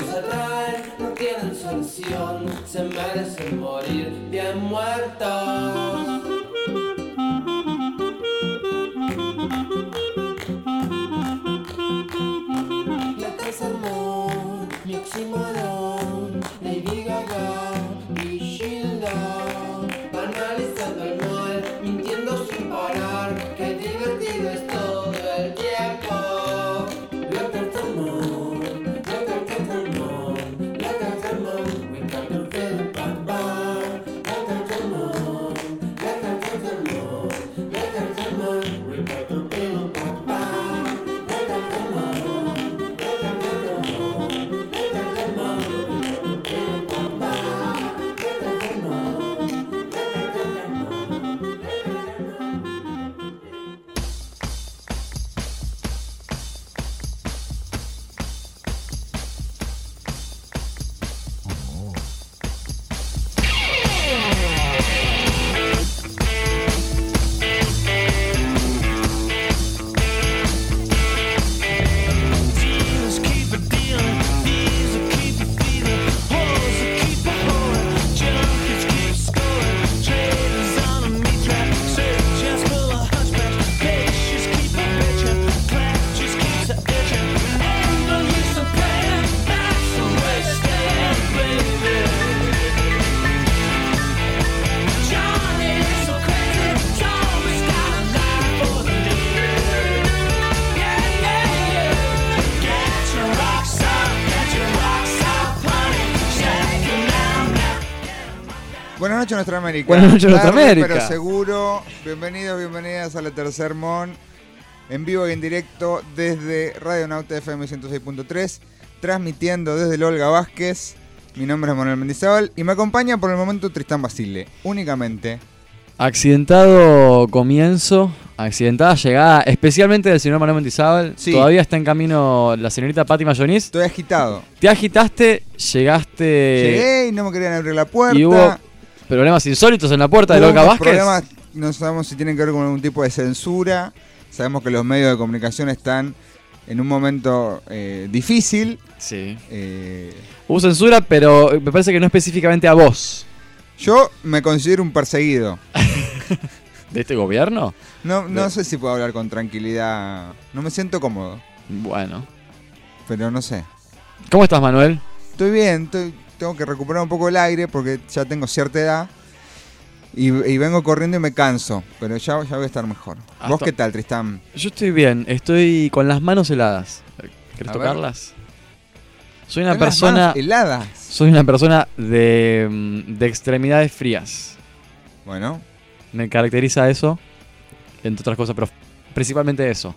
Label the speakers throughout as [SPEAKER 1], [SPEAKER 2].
[SPEAKER 1] se atraen, no tienen solución, se merecen morir
[SPEAKER 2] noches, Nuestra América.
[SPEAKER 3] Buenas noches, Nuestra América.
[SPEAKER 2] Pero seguro. Bienvenidos, bienvenidas a la Tercer Mon. En vivo y en directo desde Radio Nauta FM 106.3. Transmitiendo desde el Olga Vázquez. Mi nombre es Manuel Mendizábal. Y me acompaña por el momento Tristán Basile. Únicamente.
[SPEAKER 3] Accidentado comienzo, accidentada llegada, especialmente del señor Manuel Mendizábal.
[SPEAKER 2] Sí.
[SPEAKER 3] Todavía está en camino la señorita Patti Mayoniz.
[SPEAKER 2] Estoy agitado.
[SPEAKER 3] Te agitaste, llegaste
[SPEAKER 2] Llegué y no me querían abrir la puerta.
[SPEAKER 3] Y hubo problemas insólitos en la puerta de
[SPEAKER 2] unos
[SPEAKER 3] Vázquez.
[SPEAKER 2] problemas, no sabemos si tienen que ver con algún tipo de censura. Sabemos que los medios de comunicación están en un momento eh, difícil.
[SPEAKER 3] Sí.
[SPEAKER 2] Eh,
[SPEAKER 3] Hubo censura, pero me parece que no específicamente a vos.
[SPEAKER 2] yo me considero un perseguido.
[SPEAKER 3] ¿De este gobierno?
[SPEAKER 2] No, no
[SPEAKER 3] De-
[SPEAKER 2] sé si puedo hablar con tranquilidad. No me siento cómodo,
[SPEAKER 3] Bueno.
[SPEAKER 2] pero no sé.
[SPEAKER 3] ¿Cómo estás, Manuel?
[SPEAKER 2] Estoy bien, estoy- tengo que recuperar un poco el aire porque ya tengo cierta edad. Y, y vengo corriendo y me canso, pero ya, ya voy a estar mejor. ¿Vos
[SPEAKER 3] Hasta-
[SPEAKER 2] qué tal, Tristán?
[SPEAKER 3] Yo estoy bien, estoy con las manos heladas. ¿Querés
[SPEAKER 2] A ver.
[SPEAKER 3] tocarlas? Soy una persona.
[SPEAKER 2] manos heladas.
[SPEAKER 3] Soy una persona de, mm, de extremidades frías.
[SPEAKER 2] Bueno,
[SPEAKER 3] Me caracteriza eso, entre otras cosas, pero principalmente eso.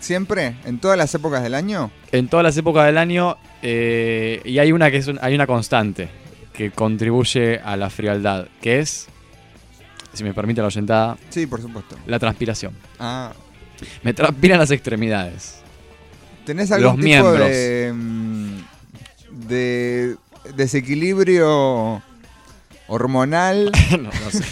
[SPEAKER 2] Siempre, en todas las épocas del año.
[SPEAKER 3] En todas las épocas del año, eh, y hay una que es un- hay una constante que contribuye a la frialdad, que es, si me permite la oyentada,
[SPEAKER 2] Sí, por supuesto.
[SPEAKER 3] la transpiración.
[SPEAKER 2] Ah,
[SPEAKER 3] Me transpiran las extremidades.
[SPEAKER 2] ¿Tenés algún
[SPEAKER 3] Los
[SPEAKER 2] tipo
[SPEAKER 3] miembros.
[SPEAKER 2] de, mm, de desequilibrio hormonal?
[SPEAKER 3] no, no sé,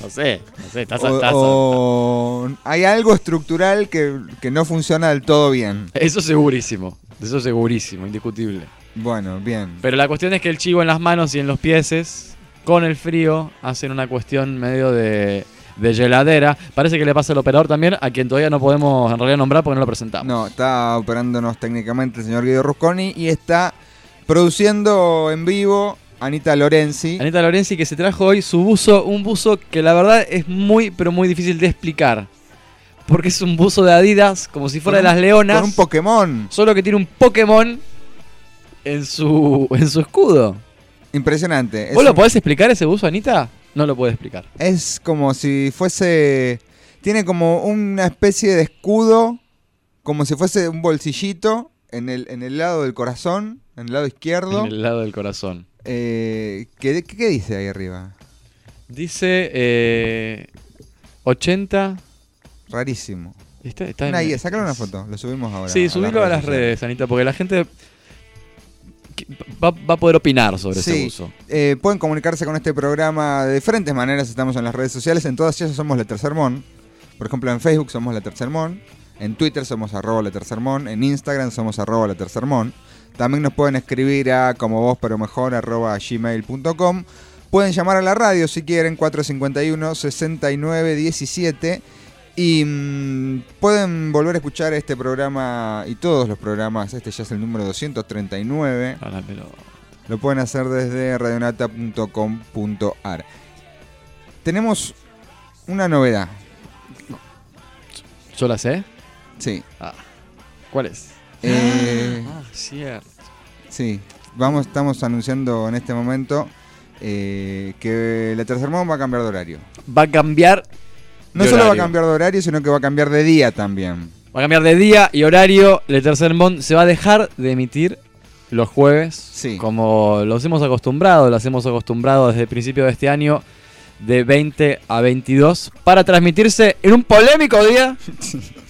[SPEAKER 3] no sé, no sé,
[SPEAKER 2] o, o hay algo estructural que, que no funciona del todo bien?
[SPEAKER 3] Eso segurísimo, eso segurísimo, indiscutible.
[SPEAKER 2] Bueno, bien.
[SPEAKER 3] Pero la cuestión es que el chivo en las manos y en los pies, con el frío, hacen una cuestión medio de, de heladera. Parece que le pasa al operador también, a quien todavía no podemos en realidad nombrar porque no lo presentamos.
[SPEAKER 2] No, está operándonos técnicamente el señor Guido Rusconi y está produciendo en vivo Anita Lorenzi.
[SPEAKER 3] Anita Lorenzi que se trajo hoy su buzo, un buzo que la verdad es muy, pero muy difícil de explicar. Porque es un buzo de Adidas, como si fuera
[SPEAKER 2] Con
[SPEAKER 3] de las leonas.
[SPEAKER 2] Con un Pokémon.
[SPEAKER 3] Solo que tiene un Pokémon en su, en su escudo.
[SPEAKER 2] Impresionante. Es
[SPEAKER 3] ¿Vos lo
[SPEAKER 2] un-
[SPEAKER 3] podés explicar ese buzo, Anita? No lo puede explicar.
[SPEAKER 2] Es como si fuese. Tiene como una especie de escudo, como si fuese un bolsillito en el, en el lado del corazón, en el lado izquierdo.
[SPEAKER 3] En el lado del corazón.
[SPEAKER 2] Eh, ¿qué, dice ahí arriba?
[SPEAKER 3] Dice. eh, 80.
[SPEAKER 2] Rarísimo.
[SPEAKER 3] Está, está
[SPEAKER 2] Una guía, sácale una foto, lo subimos ahora.
[SPEAKER 3] Sí, subilo a las redes, Anita, porque la gente va, va a poder opinar sobre ese uso.
[SPEAKER 2] eh, pueden comunicarse con este programa de diferentes maneras. Estamos en las redes sociales. En todas ellas somos La Tercermón. Por ejemplo, en Facebook somos La Tercermón. En Twitter somos arroba La Tercermón. En Instagram somos arroba La Tercermón. También nos pueden escribir a como vos pero mejor arroba gmail.com. Pueden llamar a la radio si quieren 451-6917. Y mm, pueden volver a escuchar este programa y todos los programas. Este ya es el número 239.
[SPEAKER 3] A la pelota.
[SPEAKER 2] Lo pueden hacer desde radionata.com.ar. Tenemos una novedad.
[SPEAKER 3] ¿Yo la sé?
[SPEAKER 2] Sí.
[SPEAKER 3] ¿Cuál es?
[SPEAKER 2] Eh,
[SPEAKER 3] Ah, cierto.
[SPEAKER 2] sí. Vamos, estamos anunciando en este momento eh, que la Tercermón va a cambiar de horario.
[SPEAKER 3] Va a cambiar.
[SPEAKER 2] No solo va a cambiar de horario, sino que va a cambiar de día también.
[SPEAKER 3] Va a cambiar de día y horario. El tercer Mon se va a dejar de emitir los jueves.
[SPEAKER 2] Sí.
[SPEAKER 3] Como los hemos acostumbrado, los hemos acostumbrado desde el principio de este año. De 20 a 22. Para transmitirse en un polémico día.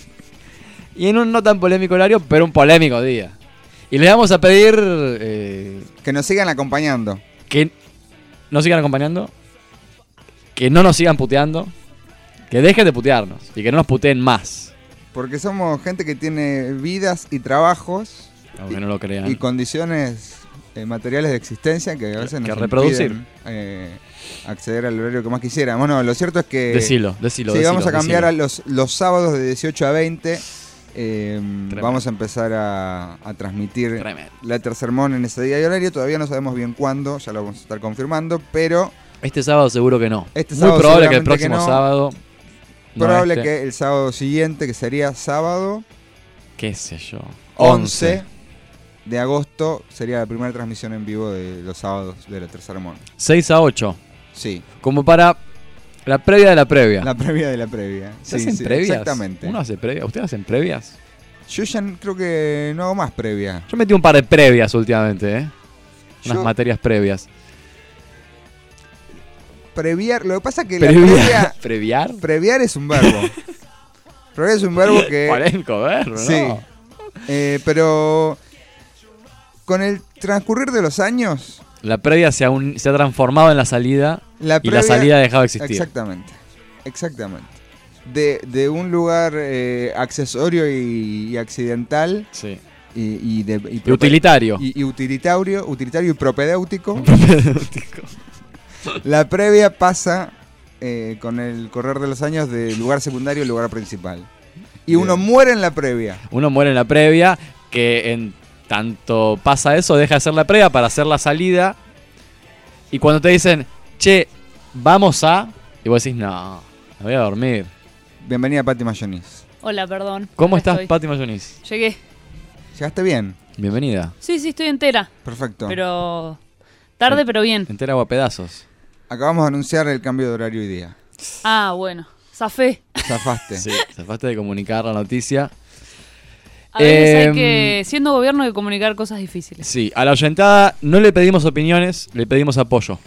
[SPEAKER 3] y en un no tan polémico horario, pero un polémico día. Y les vamos a pedir eh,
[SPEAKER 2] Que nos sigan acompañando.
[SPEAKER 3] que nos sigan acompañando, que no nos sigan puteando, que dejen de putearnos y que no nos puteen más.
[SPEAKER 2] Porque somos gente que tiene vidas y trabajos
[SPEAKER 3] Aunque no lo crean.
[SPEAKER 2] y condiciones eh, materiales de existencia que a veces
[SPEAKER 3] que
[SPEAKER 2] nos
[SPEAKER 3] reproducir.
[SPEAKER 2] impiden, eh, acceder al horario que más quisiéramos. Bueno, lo cierto es que
[SPEAKER 3] decilo, decilo.
[SPEAKER 2] sí,
[SPEAKER 3] decilo,
[SPEAKER 2] vamos a cambiar
[SPEAKER 3] decilo.
[SPEAKER 2] a los, los sábados de 18 a 20. Eh,
[SPEAKER 3] Tremendo.
[SPEAKER 2] vamos a empezar a, a transmitir
[SPEAKER 3] Tremendo.
[SPEAKER 2] la Tercermón en ese día y horario. Todavía no sabemos bien cuándo, ya lo vamos a estar confirmando, pero
[SPEAKER 3] Este sábado seguro que no.
[SPEAKER 2] Este
[SPEAKER 3] Muy probable que el
[SPEAKER 2] que
[SPEAKER 3] próximo
[SPEAKER 2] no.
[SPEAKER 3] sábado. no
[SPEAKER 2] probable
[SPEAKER 3] este.
[SPEAKER 2] que el sábado siguiente, que sería sábado
[SPEAKER 3] ¿Qué sé yo?
[SPEAKER 2] 11 de agosto, sería la primera transmisión en vivo de los sábados de la Tercermón.
[SPEAKER 3] 6 a 8.
[SPEAKER 2] Sí,
[SPEAKER 3] Como para la previa de la previa.
[SPEAKER 2] la previa de la previa.
[SPEAKER 3] ¿Se
[SPEAKER 2] Sí,
[SPEAKER 3] hacen
[SPEAKER 2] sí,
[SPEAKER 3] previas?
[SPEAKER 2] Exactamente.
[SPEAKER 3] ¿Uno hace previas? ¿Ustedes hacen previas?
[SPEAKER 2] Yo ya creo que no hago más previa.
[SPEAKER 3] Yo metí un par de previas últimamente, ¿eh? Unas
[SPEAKER 2] Yo-
[SPEAKER 3] materias previas.
[SPEAKER 2] Previar, lo que pasa es que la
[SPEAKER 3] Previa-
[SPEAKER 2] previa,
[SPEAKER 3] ¿Previar?
[SPEAKER 2] previar es un verbo. previar es un verbo que...
[SPEAKER 3] Polémico verbo, ¿no?
[SPEAKER 2] Sí. eh, pero con el transcurrir de los años,
[SPEAKER 3] La previa se ha, un- se ha transformado en la salida
[SPEAKER 2] la
[SPEAKER 3] y la salida ha dejado de existir.
[SPEAKER 2] Exactamente, exactamente. De, de un lugar eh, accesorio y, y accidental
[SPEAKER 3] Sí.
[SPEAKER 2] y, y de,
[SPEAKER 3] utilitario.
[SPEAKER 2] y- utilitario, utilitario y propedéutico, la previa pasa eh, con el correr de los años de lugar secundario a lugar principal. Y uno muere en la previa.
[SPEAKER 3] Uno muere en la previa, que en tanto pasa eso, deja de hacer la previa para hacer la salida. Y cuando te dicen, che, vamos a. Y vos decís, no, me voy a dormir.
[SPEAKER 2] Bienvenida Pati Mayonis.
[SPEAKER 4] Hola, perdón.
[SPEAKER 3] ¿Cómo estás,
[SPEAKER 4] estoy.
[SPEAKER 3] Pati Mayonis?
[SPEAKER 4] Llegué.
[SPEAKER 2] ¿Llegaste bien?
[SPEAKER 3] Bienvenida.
[SPEAKER 4] Sí, sí, estoy entera.
[SPEAKER 2] Perfecto.
[SPEAKER 4] Pero. Tarde, pero bien.
[SPEAKER 3] Entera agua a pedazos.
[SPEAKER 2] Acabamos de anunciar el cambio de horario hoy día.
[SPEAKER 4] Ah, bueno. Zafé.
[SPEAKER 2] Zafaste.
[SPEAKER 3] Sí, zafaste de comunicar la noticia.
[SPEAKER 4] A veces
[SPEAKER 3] Em,
[SPEAKER 4] hay que. Siendo gobierno, hay que comunicar cosas difíciles.
[SPEAKER 3] Sí, a la oyentada no le pedimos opiniones, le pedimos apoyo.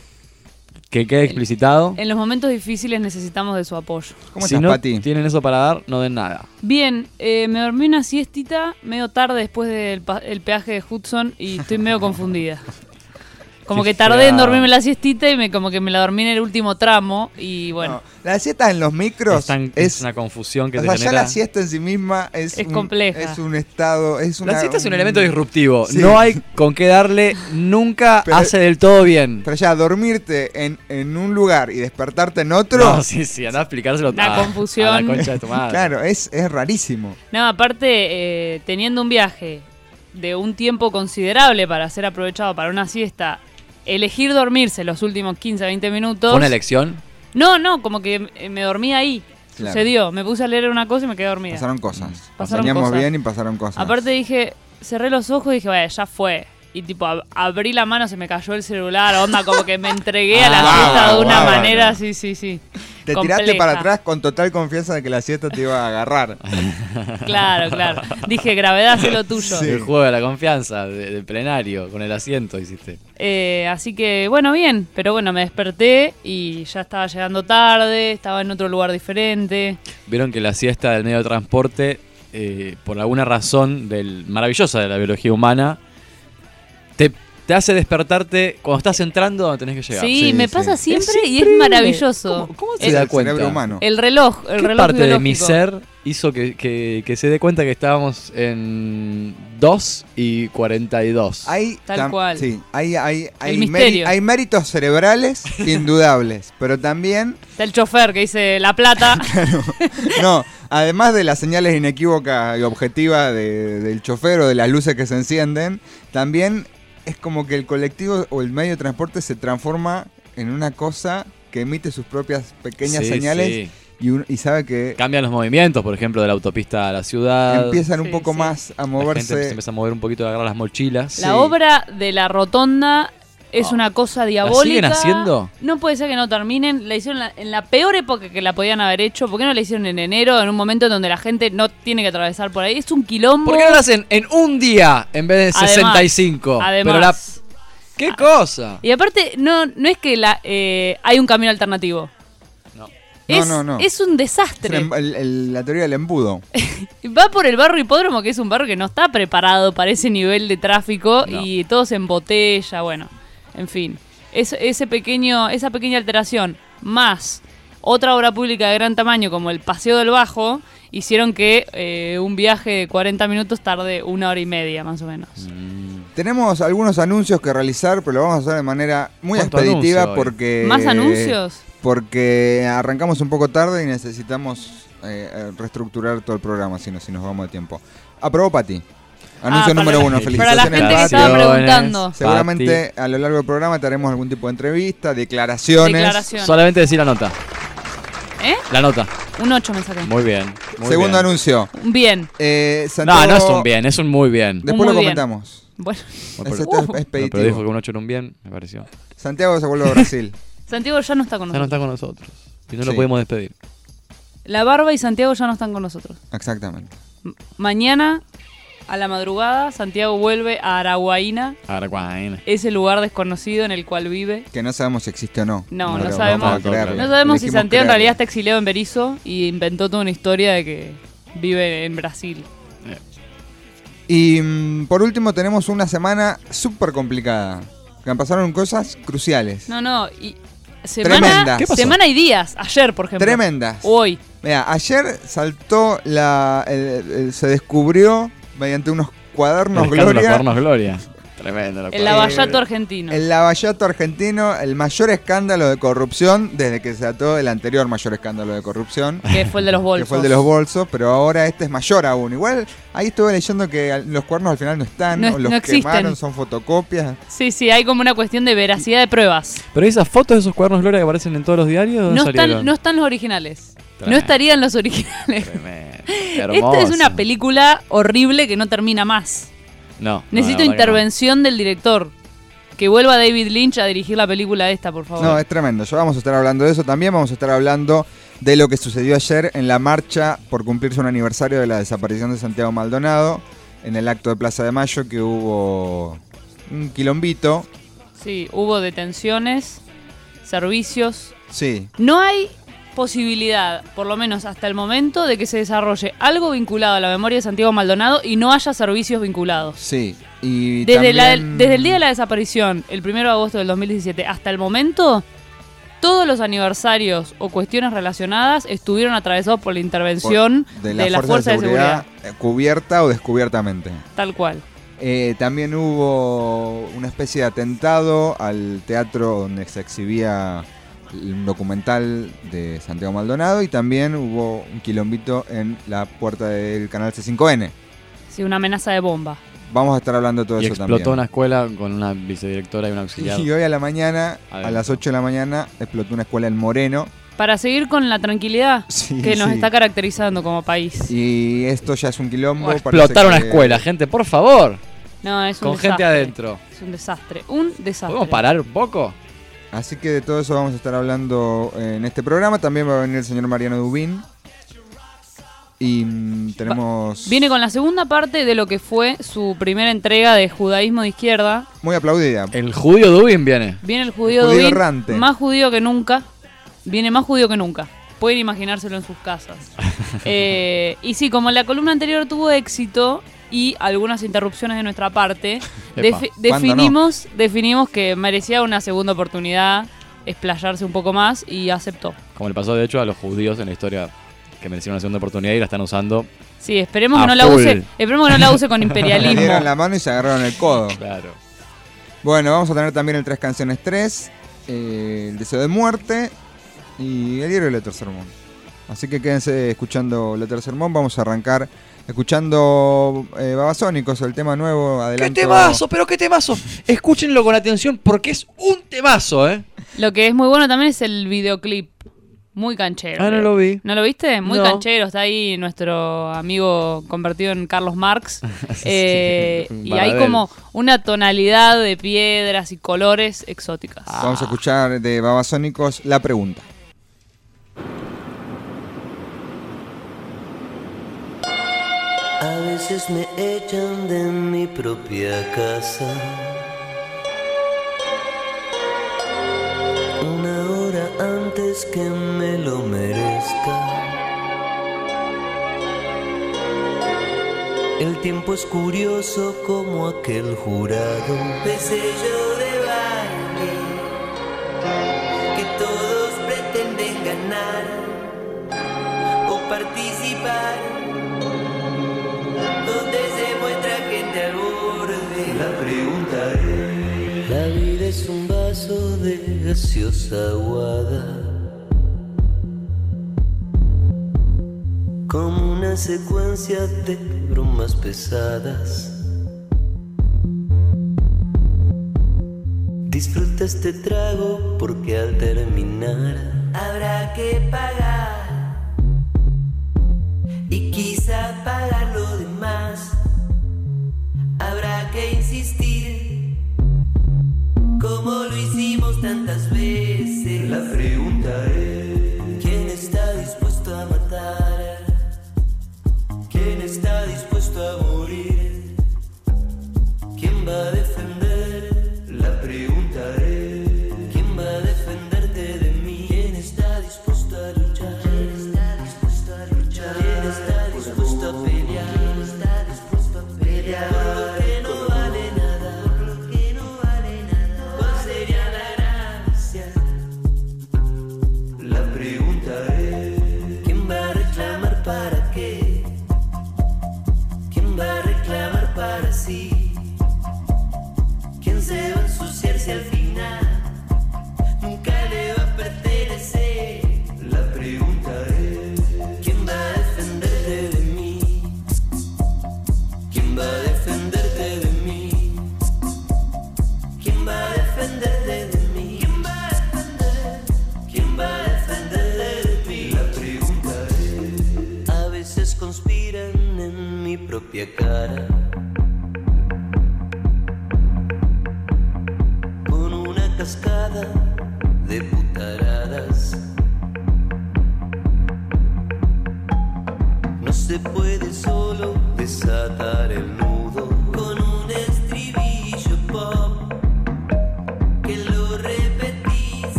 [SPEAKER 3] Que quede explicitado.
[SPEAKER 4] En los momentos difíciles necesitamos de su apoyo.
[SPEAKER 2] ¿Cómo
[SPEAKER 3] si
[SPEAKER 2] estás,
[SPEAKER 3] no
[SPEAKER 2] Pati?
[SPEAKER 3] tienen eso para dar, no den nada.
[SPEAKER 4] Bien, eh, me dormí una siestita medio tarde después del el peaje de Hudson y estoy medio confundida. Como que tardé en dormirme la siestita y me como que me la dormí en el último tramo y bueno.
[SPEAKER 2] No, la siesta en los micros
[SPEAKER 3] Es, tan-
[SPEAKER 2] es,
[SPEAKER 3] es una confusión que
[SPEAKER 2] o
[SPEAKER 3] te
[SPEAKER 2] sea, ya
[SPEAKER 3] genera.
[SPEAKER 2] la siesta en sí misma es,
[SPEAKER 4] Es
[SPEAKER 2] un,
[SPEAKER 4] compleja.
[SPEAKER 2] Es un estado, es una,
[SPEAKER 3] La siesta es un elemento disruptivo.
[SPEAKER 2] Sí.
[SPEAKER 3] No hay con qué darle. Nunca
[SPEAKER 2] Pero-
[SPEAKER 3] hace del todo bien.
[SPEAKER 2] Pero ya dormirte en, en un lugar y despertarte en otro,
[SPEAKER 3] No, sí, sí, anda a explicárselo
[SPEAKER 4] Una
[SPEAKER 3] a-
[SPEAKER 4] confusión.
[SPEAKER 3] a la concha de tu madre.
[SPEAKER 2] claro, es, es rarísimo.
[SPEAKER 4] No, aparte, eh, teniendo un viaje de un tiempo considerable para ser aprovechado para una siesta, elegir dormirse los últimos 15, 20 minutos.
[SPEAKER 3] ¿Fue una elección?
[SPEAKER 4] No, no, como que eh, me dormí ahí.
[SPEAKER 2] Claro.
[SPEAKER 4] Sucedió. Me puse a leer una cosa y me quedé dormida.
[SPEAKER 2] Pasaron cosas.
[SPEAKER 4] Pasaron cosas.
[SPEAKER 2] bien y pasaron cosas.
[SPEAKER 4] Aparte dije, cerré los ojos y dije, vaya, ya fue. Y tipo, ab- abrí la mano, se me cayó el celular, onda, como que me entregué a la
[SPEAKER 2] Ah,
[SPEAKER 4] siesta de una manera, sí, sí, sí.
[SPEAKER 2] Te
[SPEAKER 4] compleja.
[SPEAKER 2] tiraste para atrás con total confianza de que la siesta te iba a agarrar.
[SPEAKER 4] Claro, claro. Dije, gravedad, sé lo tuyo.
[SPEAKER 2] Sí.
[SPEAKER 3] El juego de la confianza, de- del plenario, con el asiento hiciste.
[SPEAKER 4] Eh, así que, bueno, bien. Pero bueno, me desperté y ya estaba llegando tarde, estaba en otro lugar diferente.
[SPEAKER 3] Vieron que la siesta del medio de transporte, eh, por alguna razón del, maravillosa de la biología humana, te, te hace despertarte cuando estás entrando donde tenés que llegar.
[SPEAKER 4] Sí,
[SPEAKER 2] Sí,
[SPEAKER 4] me
[SPEAKER 2] sí.
[SPEAKER 4] pasa siempre
[SPEAKER 3] Es
[SPEAKER 4] y es
[SPEAKER 3] increíble.
[SPEAKER 4] maravilloso.
[SPEAKER 3] ¿Cómo, cómo se
[SPEAKER 4] El-
[SPEAKER 3] da
[SPEAKER 2] el
[SPEAKER 3] cuenta?
[SPEAKER 2] cerebro humano.
[SPEAKER 4] El reloj, el
[SPEAKER 3] ¿Qué
[SPEAKER 4] reloj
[SPEAKER 3] parte de mi
[SPEAKER 4] biológico.
[SPEAKER 3] ser hizo que, que- que se dé cuenta que estábamos en 2 y 42?
[SPEAKER 2] Hay,
[SPEAKER 4] Tal
[SPEAKER 2] tam-
[SPEAKER 4] cual.
[SPEAKER 2] Sí, hay, hay, hay,
[SPEAKER 4] misterio.
[SPEAKER 2] hay méritos cerebrales indudables, pero también,
[SPEAKER 4] Está el chofer que dice La Plata.
[SPEAKER 2] no, además de las señales inequívocas y objetivas de- del chofer o de las luces que se encienden, también es como que el colectivo o el medio de transporte se transforma en una cosa que emite sus propias pequeñas
[SPEAKER 3] Sí,
[SPEAKER 2] señales
[SPEAKER 3] sí.
[SPEAKER 2] Y, un- y sabe que
[SPEAKER 3] Cambian los movimientos, por ejemplo, de la autopista a la ciudad.
[SPEAKER 2] empiezan un poco
[SPEAKER 4] sí.
[SPEAKER 2] más a
[SPEAKER 3] La gente se
[SPEAKER 2] moverse.
[SPEAKER 3] empieza a mover un poquito, a agarrar las mochilas.
[SPEAKER 4] La
[SPEAKER 2] Sí.
[SPEAKER 4] obra de la rotonda es una cosa
[SPEAKER 3] ¿La
[SPEAKER 4] diabólica.
[SPEAKER 3] siguen haciendo?
[SPEAKER 4] No puede ser que no terminen. La hicieron en la, en la peor época que la podían haber hecho. ¿Por qué no la hicieron en enero, en un momento donde la gente no tiene que atravesar por ahí? Es un quilombo.
[SPEAKER 3] ¿Por qué no lo hacen en un día en vez de
[SPEAKER 4] Además,
[SPEAKER 3] 65?
[SPEAKER 4] Además.
[SPEAKER 3] Pero la... ¿Qué cosa?
[SPEAKER 4] Y aparte, no, no es que la, eh, hay un camino alternativo.
[SPEAKER 3] No.
[SPEAKER 4] Es,
[SPEAKER 2] no, no.
[SPEAKER 4] es un desastre.
[SPEAKER 2] em- el- el- la teoría del embudo.
[SPEAKER 4] Va por el barrio hipódromo, que es un barrio que no está preparado para ese nivel de tráfico
[SPEAKER 3] No.
[SPEAKER 4] y todo se embotella, bueno, en fin. Es, ese pequeño, esa pequeña alteración, más otra obra pública de gran tamaño como el Paseo del Bajo, hicieron que eh, un viaje de 40 minutos tarde una hora y media, más o menos.
[SPEAKER 2] Tenemos algunos anuncios que realizar, pero lo vamos a hacer de manera muy
[SPEAKER 3] ¿Cuánto
[SPEAKER 2] expeditiva
[SPEAKER 3] hoy?
[SPEAKER 2] porque...
[SPEAKER 4] ¿Más anuncios?
[SPEAKER 2] Porque arrancamos un poco tarde y necesitamos eh, reestructurar todo el programa, si no, si nos vamos de tiempo. Aprobó Pati. Anuncio
[SPEAKER 4] Ah,
[SPEAKER 2] número
[SPEAKER 4] para-
[SPEAKER 2] uno,
[SPEAKER 4] Para
[SPEAKER 2] felicitaciones
[SPEAKER 4] la gente que estaba preguntando.
[SPEAKER 2] Seguramente a lo largo del programa te haremos algún tipo de entrevista, declaraciones.
[SPEAKER 3] Solamente decir la nota.
[SPEAKER 4] ¿Eh?
[SPEAKER 3] La nota.
[SPEAKER 4] Un 8 me saqué.
[SPEAKER 3] Muy bien. muy
[SPEAKER 2] Segundo
[SPEAKER 3] bien.
[SPEAKER 2] anuncio.
[SPEAKER 4] Bien.
[SPEAKER 2] Eh,
[SPEAKER 3] No,
[SPEAKER 2] Santiago-
[SPEAKER 3] no es un bien, es un muy bien.
[SPEAKER 2] Después
[SPEAKER 4] Muy
[SPEAKER 2] lo
[SPEAKER 4] bien.
[SPEAKER 2] comentamos.
[SPEAKER 4] Bueno,
[SPEAKER 3] Bueno,
[SPEAKER 2] Ese
[SPEAKER 3] pero,
[SPEAKER 2] es expeditivo.
[SPEAKER 3] pero dijo que un 8 era un bien, me pareció.
[SPEAKER 2] Santiago se vuelve a Brasil.
[SPEAKER 4] Santiago ya no está con
[SPEAKER 3] Ya no
[SPEAKER 4] nosotros.
[SPEAKER 3] está con nosotros. Y no
[SPEAKER 2] Sí.
[SPEAKER 3] lo podemos despedir.
[SPEAKER 4] La Barba y Santiago ya no están con nosotros.
[SPEAKER 2] Exactamente.
[SPEAKER 4] M- Mañana, a la madrugada, Santiago vuelve a Araguaína,
[SPEAKER 3] Araguain.
[SPEAKER 4] ese lugar desconocido en el cual vive.
[SPEAKER 2] Que no sabemos si existe o no.
[SPEAKER 4] No, no
[SPEAKER 2] Pero
[SPEAKER 4] sabemos.
[SPEAKER 2] vamos a
[SPEAKER 3] No.
[SPEAKER 4] No sabemos si Santiago en realidad está exiliado en Berizo y inventó toda una historia de que vive en Brasil.
[SPEAKER 2] Y mm, por último tenemos una semana súper complicada. Pasaron cosas cruciales.
[SPEAKER 4] No, no, y semana, semana y días, ayer por ejemplo.
[SPEAKER 2] Tremendas.
[SPEAKER 4] Hoy.
[SPEAKER 2] Mira, ayer saltó la... el- el- se descubrió mediante unos cuadernos Gloria
[SPEAKER 3] Cuadernos Gloria. Tremendo. la
[SPEAKER 4] El lavallato argentino.
[SPEAKER 2] el lavallato argentino, el mayor escándalo de corrupción desde que se ató el anterior mayor escándalo de corrupción.
[SPEAKER 4] Que fue el de los bolsos.
[SPEAKER 2] Que fue el de los bolsos, pero ahora este es mayor aún. Igual ahí estuve leyendo que los cuernos al final no están,
[SPEAKER 4] No
[SPEAKER 2] o los
[SPEAKER 4] no
[SPEAKER 2] quemaron, son fotocopias.
[SPEAKER 4] Sí, sí, hay como una cuestión de veracidad de pruebas.
[SPEAKER 3] Pero esas fotos de esos cuadernos Gloria que aparecen en todos los diarios, ¿dónde
[SPEAKER 4] No están, no están los originales. No estarían los originales.
[SPEAKER 3] Tremendo.
[SPEAKER 4] Esta es una película horrible que no termina más.
[SPEAKER 3] No.
[SPEAKER 4] Necesito
[SPEAKER 3] no.
[SPEAKER 4] intervención del director. Que vuelva David Lynch a dirigir la película esta, por favor.
[SPEAKER 2] No, es tremendo. Ya vamos a estar hablando de eso. También vamos a estar hablando de lo que sucedió ayer en la marcha por cumplirse un aniversario de la desaparición de Santiago Maldonado. En el acto de Plaza de Mayo que hubo un quilombito.
[SPEAKER 4] Sí, hubo detenciones, servicios.
[SPEAKER 2] Sí,
[SPEAKER 4] No hay posibilidad, por lo menos hasta el momento, de que se desarrolle algo vinculado a la memoria de Santiago Maldonado y no haya servicios vinculados.
[SPEAKER 2] sí. Y
[SPEAKER 4] Desde, la- desde el día de la desaparición, el 1 de agosto del 2017, hasta el momento, todos los aniversarios o cuestiones relacionadas estuvieron atravesados por la intervención
[SPEAKER 2] de
[SPEAKER 4] de
[SPEAKER 2] la,
[SPEAKER 4] la, Fuerza de Seguridad.
[SPEAKER 2] eh, cubierta o descubiertamente.
[SPEAKER 4] Tal cual.
[SPEAKER 2] Eh, también hubo una especie de atentado al teatro donde se exhibía un documental de Santiago Maldonado y también hubo un quilombito en la puerta del canal C5N.
[SPEAKER 4] Sí, una amenaza de bomba.
[SPEAKER 2] Vamos a estar hablando de todo
[SPEAKER 3] Y
[SPEAKER 2] eso
[SPEAKER 3] explotó
[SPEAKER 2] también.
[SPEAKER 3] una escuela con una vicedirectora y un auxiliar.
[SPEAKER 2] Y hoy a la mañana, a las 8 de la mañana, explotó una escuela en Moreno.
[SPEAKER 4] Para seguir con la tranquilidad
[SPEAKER 2] Sí,
[SPEAKER 4] que nos
[SPEAKER 2] sí.
[SPEAKER 4] está caracterizando como país.
[SPEAKER 2] Y esto ya es un quilombo. parece
[SPEAKER 3] Explotar una
[SPEAKER 2] que-
[SPEAKER 3] escuela, gente, por favor.
[SPEAKER 4] No, es un
[SPEAKER 3] Con gente adentro.
[SPEAKER 4] Es un desastre. Un desastre.
[SPEAKER 3] ¿Podemos parar un poco?
[SPEAKER 2] Así que de todo eso vamos a estar hablando eh, en este programa. También va a venir el señor Mariano Dubín. Y mm, tenemos
[SPEAKER 4] Viene con la segunda parte de lo que fue su primera entrega de judaísmo de izquierda.
[SPEAKER 2] muy aplaudida.
[SPEAKER 3] El judío Dubin viene.
[SPEAKER 4] Viene el judío,
[SPEAKER 2] El judío
[SPEAKER 4] Dubin,
[SPEAKER 2] errante.
[SPEAKER 4] más judío que nunca. Viene más judío que nunca. Pueden imaginárselo en sus casas. Eh, y sí, como la columna anterior tuvo éxito y algunas interrupciones de nuestra parte,
[SPEAKER 3] Epa,
[SPEAKER 4] defi-
[SPEAKER 2] ¿cuándo
[SPEAKER 4] definimos, definimos que merecía una segunda oportunidad, explayarse un poco más y aceptó.
[SPEAKER 3] Como le pasó de hecho a los judíos en la historia que merecieron una segunda oportunidad y la están usando.
[SPEAKER 4] Sí, esperemos
[SPEAKER 3] A
[SPEAKER 4] que no la use, esperemos que no la use con
[SPEAKER 2] Le
[SPEAKER 4] imperialismo.
[SPEAKER 2] dieron la mano y se agarraron el codo.
[SPEAKER 3] Claro.
[SPEAKER 2] Bueno, vamos a tener también el Tres Canciones 3, eh, el Deseo de Muerte y el Diario del Letter Sermón. Así que quédense escuchando Letter Sermón. Vamos a arrancar escuchando eh, Babasónicos, el tema nuevo.
[SPEAKER 3] ¡Qué
[SPEAKER 2] Adelanto.
[SPEAKER 3] temazo! Pero qué temazo. Escúchenlo con atención porque es un temazo, ¿eh?
[SPEAKER 4] Lo que es muy bueno también es el videoclip. Muy canchero.
[SPEAKER 3] Ah, no lo vi.
[SPEAKER 4] ¿No lo viste? Muy
[SPEAKER 3] No.
[SPEAKER 4] canchero. Está ahí nuestro amigo convertido en Carlos Marx. Eh, y hay como una tonalidad de piedras y colores exóticas.
[SPEAKER 2] Vamos a escuchar de Babasónicos la pregunta.
[SPEAKER 5] A veces me echan de mi propia casa. Una hora antes que me lo merezca. El tiempo es curioso como aquel jurado La vida es un vaso de gaseosa aguada. Como una secuencia de bromas pesadas. Disfruta este trago porque al terminar habrá que pagar y quizá pagar lo demás. Habrá que insistir, como lo hicimos tantas veces. La pregunta es: ¿quién está dispuesto a matar? ¿Quién está dispuesto a morir? ¿Quién va a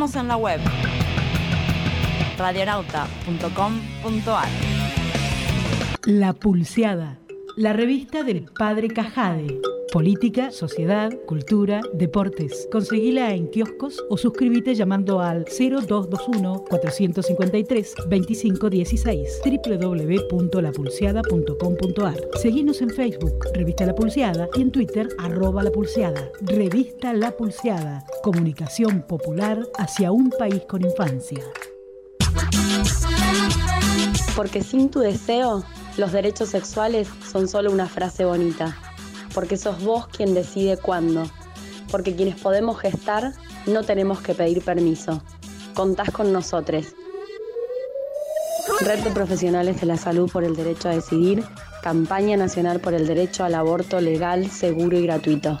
[SPEAKER 6] Estamos en la web radionauta.com.ar.
[SPEAKER 7] La Pulseada, la revista del padre Cajade. Política, sociedad, cultura, deportes. Conseguila en kioscos o suscríbete llamando al 0221-453-2516 www.lapulseada.com.ar Seguinos en Facebook, Revista La Pulseada y en Twitter, arroba La Pulseada. Revista La Pulseada, comunicación popular hacia un país con infancia.
[SPEAKER 8] Porque sin tu deseo, los derechos sexuales son solo una frase bonita. Porque sos vos quien decide cuándo. Porque quienes podemos gestar, no tenemos que pedir permiso. Contás con nosotros. Red de Profesionales de la Salud por el Derecho a Decidir, Campaña Nacional por el Derecho al Aborto Legal, Seguro y Gratuito.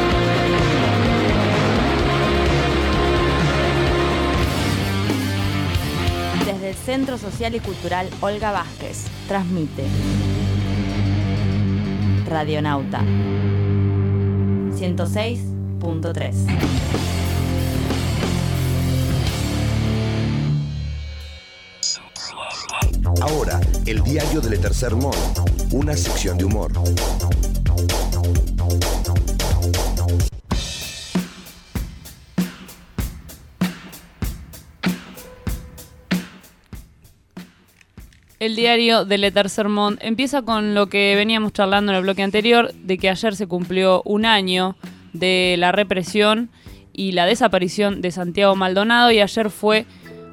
[SPEAKER 6] Centro Social y Cultural Olga Vázquez, transmite Radionauta 106.3.
[SPEAKER 9] Ahora, el diario del tercer mono, una sección de humor.
[SPEAKER 4] El diario de Le Tercer Monde empieza con lo que veníamos charlando en el bloque anterior, de que ayer se cumplió un año de la represión y la desaparición de Santiago Maldonado y ayer fue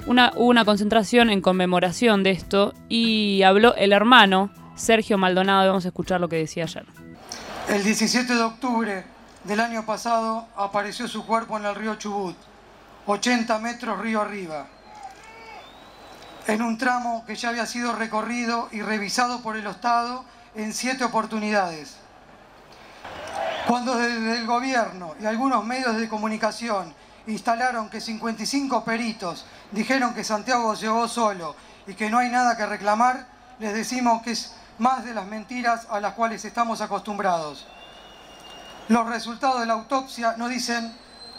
[SPEAKER 4] una, una concentración en conmemoración de esto y habló el hermano Sergio Maldonado vamos a escuchar lo que decía ayer.
[SPEAKER 10] El 17 de octubre del año pasado apareció su cuerpo en el río Chubut, 80 metros río arriba, en un tramo que ya había sido recorrido y revisado por el Estado en siete oportunidades. Cuando desde el gobierno y algunos medios de comunicación instalaron que 55 peritos dijeron que Santiago llegó solo y que no hay nada que reclamar, les decimos que es más de las mentiras a las cuales estamos acostumbrados. Los resultados de la autopsia nos dicen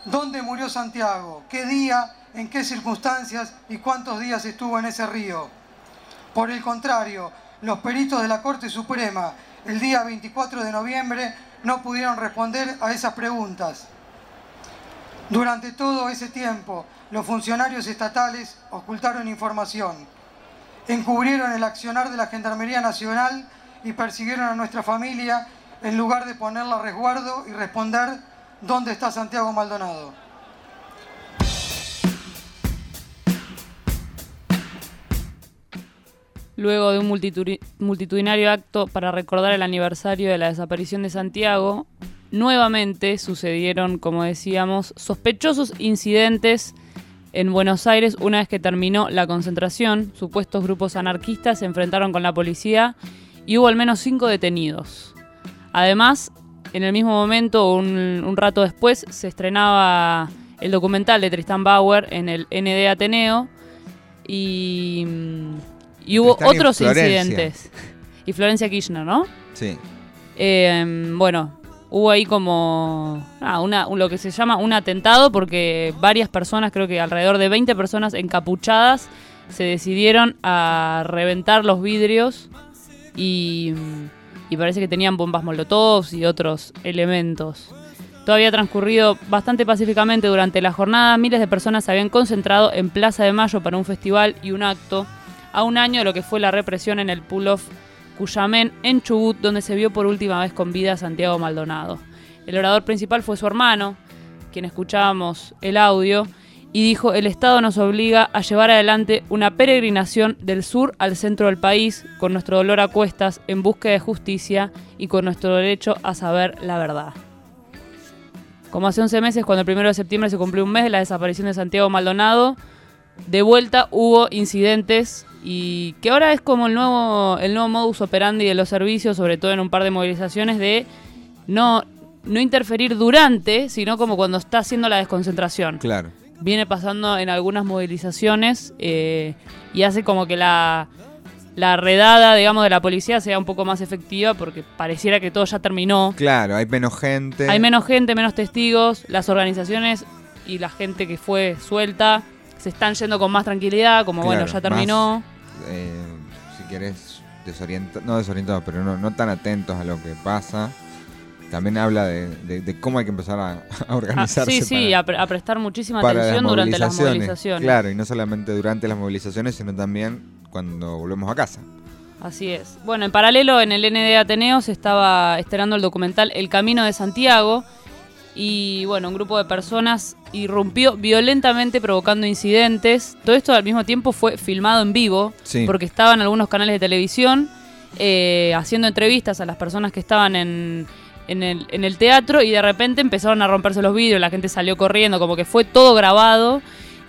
[SPEAKER 10] dónde murió Santiago, qué día, en qué circunstancias y cuántos días estuvo en ese río. Por el contrario, los peritos de la Corte Suprema el día 24 de noviembre no pudieron responder a esas preguntas. Durante todo ese tiempo, los funcionarios estatales ocultaron información, encubrieron el accionar de la Gendarmería Nacional y persiguieron a nuestra familia en lugar de ponerla a resguardo y responder dónde está Santiago Maldonado.
[SPEAKER 4] Luego de un multitudinario acto para recordar el aniversario de la desaparición de Santiago, nuevamente sucedieron, como decíamos, sospechosos incidentes en Buenos Aires una vez que terminó la concentración. Supuestos grupos anarquistas se enfrentaron con la policía y hubo al menos cinco detenidos. Además, en el mismo momento, un, un rato después, se estrenaba el documental de Tristan Bauer en el ND Ateneo y, y hubo otros incidentes. Y Florencia Kirchner, ¿no?
[SPEAKER 2] Sí.
[SPEAKER 4] Eh, bueno, hubo ahí como ah, una, un- lo que se llama un atentado porque varias personas, creo que alrededor de 20 personas encapuchadas, se decidieron a reventar los vidrios y, y parece que tenían bombas molotov y otros elementos. Todo había transcurrido bastante pacíficamente durante la jornada. Miles de personas se habían concentrado en Plaza de Mayo para un festival y un acto a un año de lo que fue la represión en el pull-off Cuyamén en Chubut, donde se vio por última vez con vida Santiago Maldonado. El orador principal fue su hermano, quien escuchábamos el audio, y dijo, el Estado nos obliga a llevar adelante una peregrinación del sur al centro del país, con nuestro dolor a cuestas, en búsqueda de justicia y con nuestro derecho a saber la verdad. Como hace 11 meses, cuando el 1 de septiembre se cumplió un mes de la desaparición de Santiago Maldonado, de vuelta hubo incidentes y que ahora es como el nuevo, el nuevo modus operandi de los servicios, sobre todo en un par de movilizaciones, de no, no interferir durante, sino como cuando está haciendo la desconcentración.
[SPEAKER 2] Claro.
[SPEAKER 4] Viene pasando en algunas movilizaciones eh, y hace como que la, la redada, digamos, de la policía sea un poco más efectiva porque pareciera que todo ya terminó.
[SPEAKER 2] Claro, hay menos gente.
[SPEAKER 4] Hay menos gente, menos testigos, las organizaciones y la gente que fue suelta se están yendo con más tranquilidad, como bueno, ya terminó.
[SPEAKER 2] más, eh, si querés, desorientados, no desorientados, pero no, no tan atentos a lo que pasa. También habla de, de- de cómo hay que empezar a, a
[SPEAKER 4] Ah,
[SPEAKER 2] organizarse.
[SPEAKER 4] sí, sí,
[SPEAKER 2] para,
[SPEAKER 4] a, pre- a prestar muchísima atención
[SPEAKER 2] las
[SPEAKER 4] durante las
[SPEAKER 2] movilizaciones. Claro, y no solamente durante las movilizaciones, sino también cuando volvemos a casa.
[SPEAKER 4] Así es. Bueno, en paralelo, en el ND Ateneo se estaba estrenando el documental El Camino de Santiago. Y bueno, un grupo de personas irrumpió violentamente provocando incidentes. Todo esto al mismo tiempo fue filmado en vivo,
[SPEAKER 2] Sí.
[SPEAKER 4] porque estaban algunos canales de televisión eh, haciendo entrevistas a las personas que estaban en, en el, en el teatro y de repente empezaron a romperse los vidrios, la gente salió corriendo, como que fue todo grabado.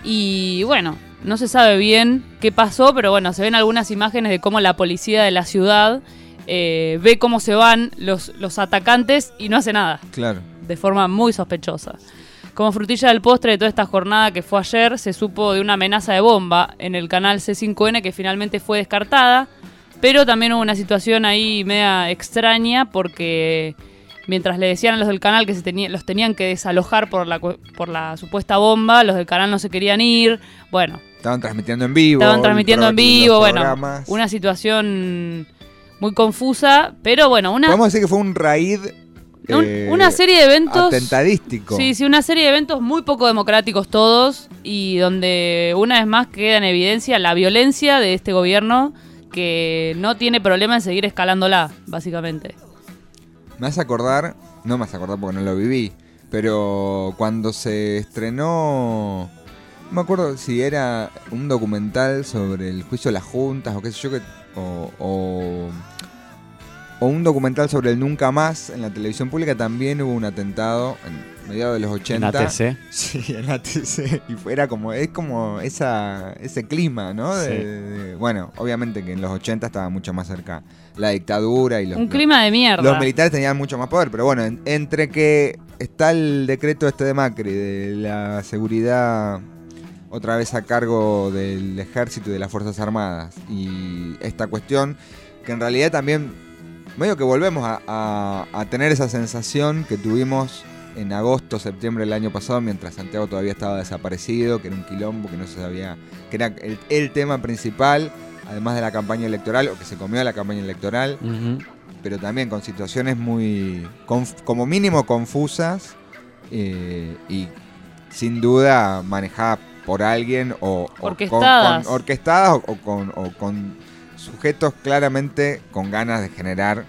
[SPEAKER 4] Y bueno, no se sabe bien qué pasó, pero bueno, se ven algunas imágenes de cómo la policía de la ciudad eh, ve cómo se van los, los atacantes y no hace nada,
[SPEAKER 2] Claro.
[SPEAKER 4] De forma muy sospechosa. Como frutilla del postre de toda esta jornada que fue ayer, se supo de una amenaza de bomba en el canal C5N que finalmente fue descartada, pero también hubo una situación ahí media extraña porque mientras le decían a los del canal que se tenía- los tenían que desalojar por la, por la supuesta bomba, los del canal no se querían ir. Bueno,
[SPEAKER 2] Estaban transmitiendo en vivo.
[SPEAKER 4] estaban transmitiendo en vivo, bueno, una situación muy confusa, pero bueno, una,
[SPEAKER 2] Podemos decir que fue un raid.
[SPEAKER 4] Un-
[SPEAKER 2] eh,
[SPEAKER 4] una serie de eventos...
[SPEAKER 2] Atentadístico.
[SPEAKER 4] Sí, sí, una serie de eventos muy poco democráticos todos y donde una vez más queda en evidencia la violencia de este gobierno que no tiene problema en seguir escalándola, básicamente.
[SPEAKER 2] Me hace acordar, no me hace acordar porque no lo viví, pero cuando se estrenó, no me acuerdo si era un documental sobre el juicio de las juntas o qué sé yo, que, o, o, o un documental sobre el Nunca Más en la televisión pública, también hubo un atentado en mediados de los 80.
[SPEAKER 3] En ATC.
[SPEAKER 2] Sí, en ATC. Y era como, es como esa, ese clima, ¿no? De-
[SPEAKER 3] Sí.
[SPEAKER 2] de- bueno, obviamente que en los 80 estaba mucho más cerca la dictadura y los,
[SPEAKER 4] Un
[SPEAKER 2] los-
[SPEAKER 4] clima de mierda.
[SPEAKER 2] los militares tenían mucho más poder, pero bueno, en- entre que está el decreto este de Macri de la seguridad otra vez a cargo del ejército y de las Fuerzas Armadas y esta cuestión que en realidad también medio que volvemos a, a- a tener esa sensación que tuvimos en agosto, septiembre del año pasado, mientras Santiago todavía estaba desaparecido, que era un quilombo, que no se sabía, que era el, el tema principal, además de la campaña electoral, o que se comió la campaña electoral pero también con situaciones muy, como mínimo confusas eh, y sin duda manejadas por alguien o, o con-
[SPEAKER 4] Orquestadas.
[SPEAKER 2] con, orquestadas o, o con, o con sujetos claramente con ganas de generar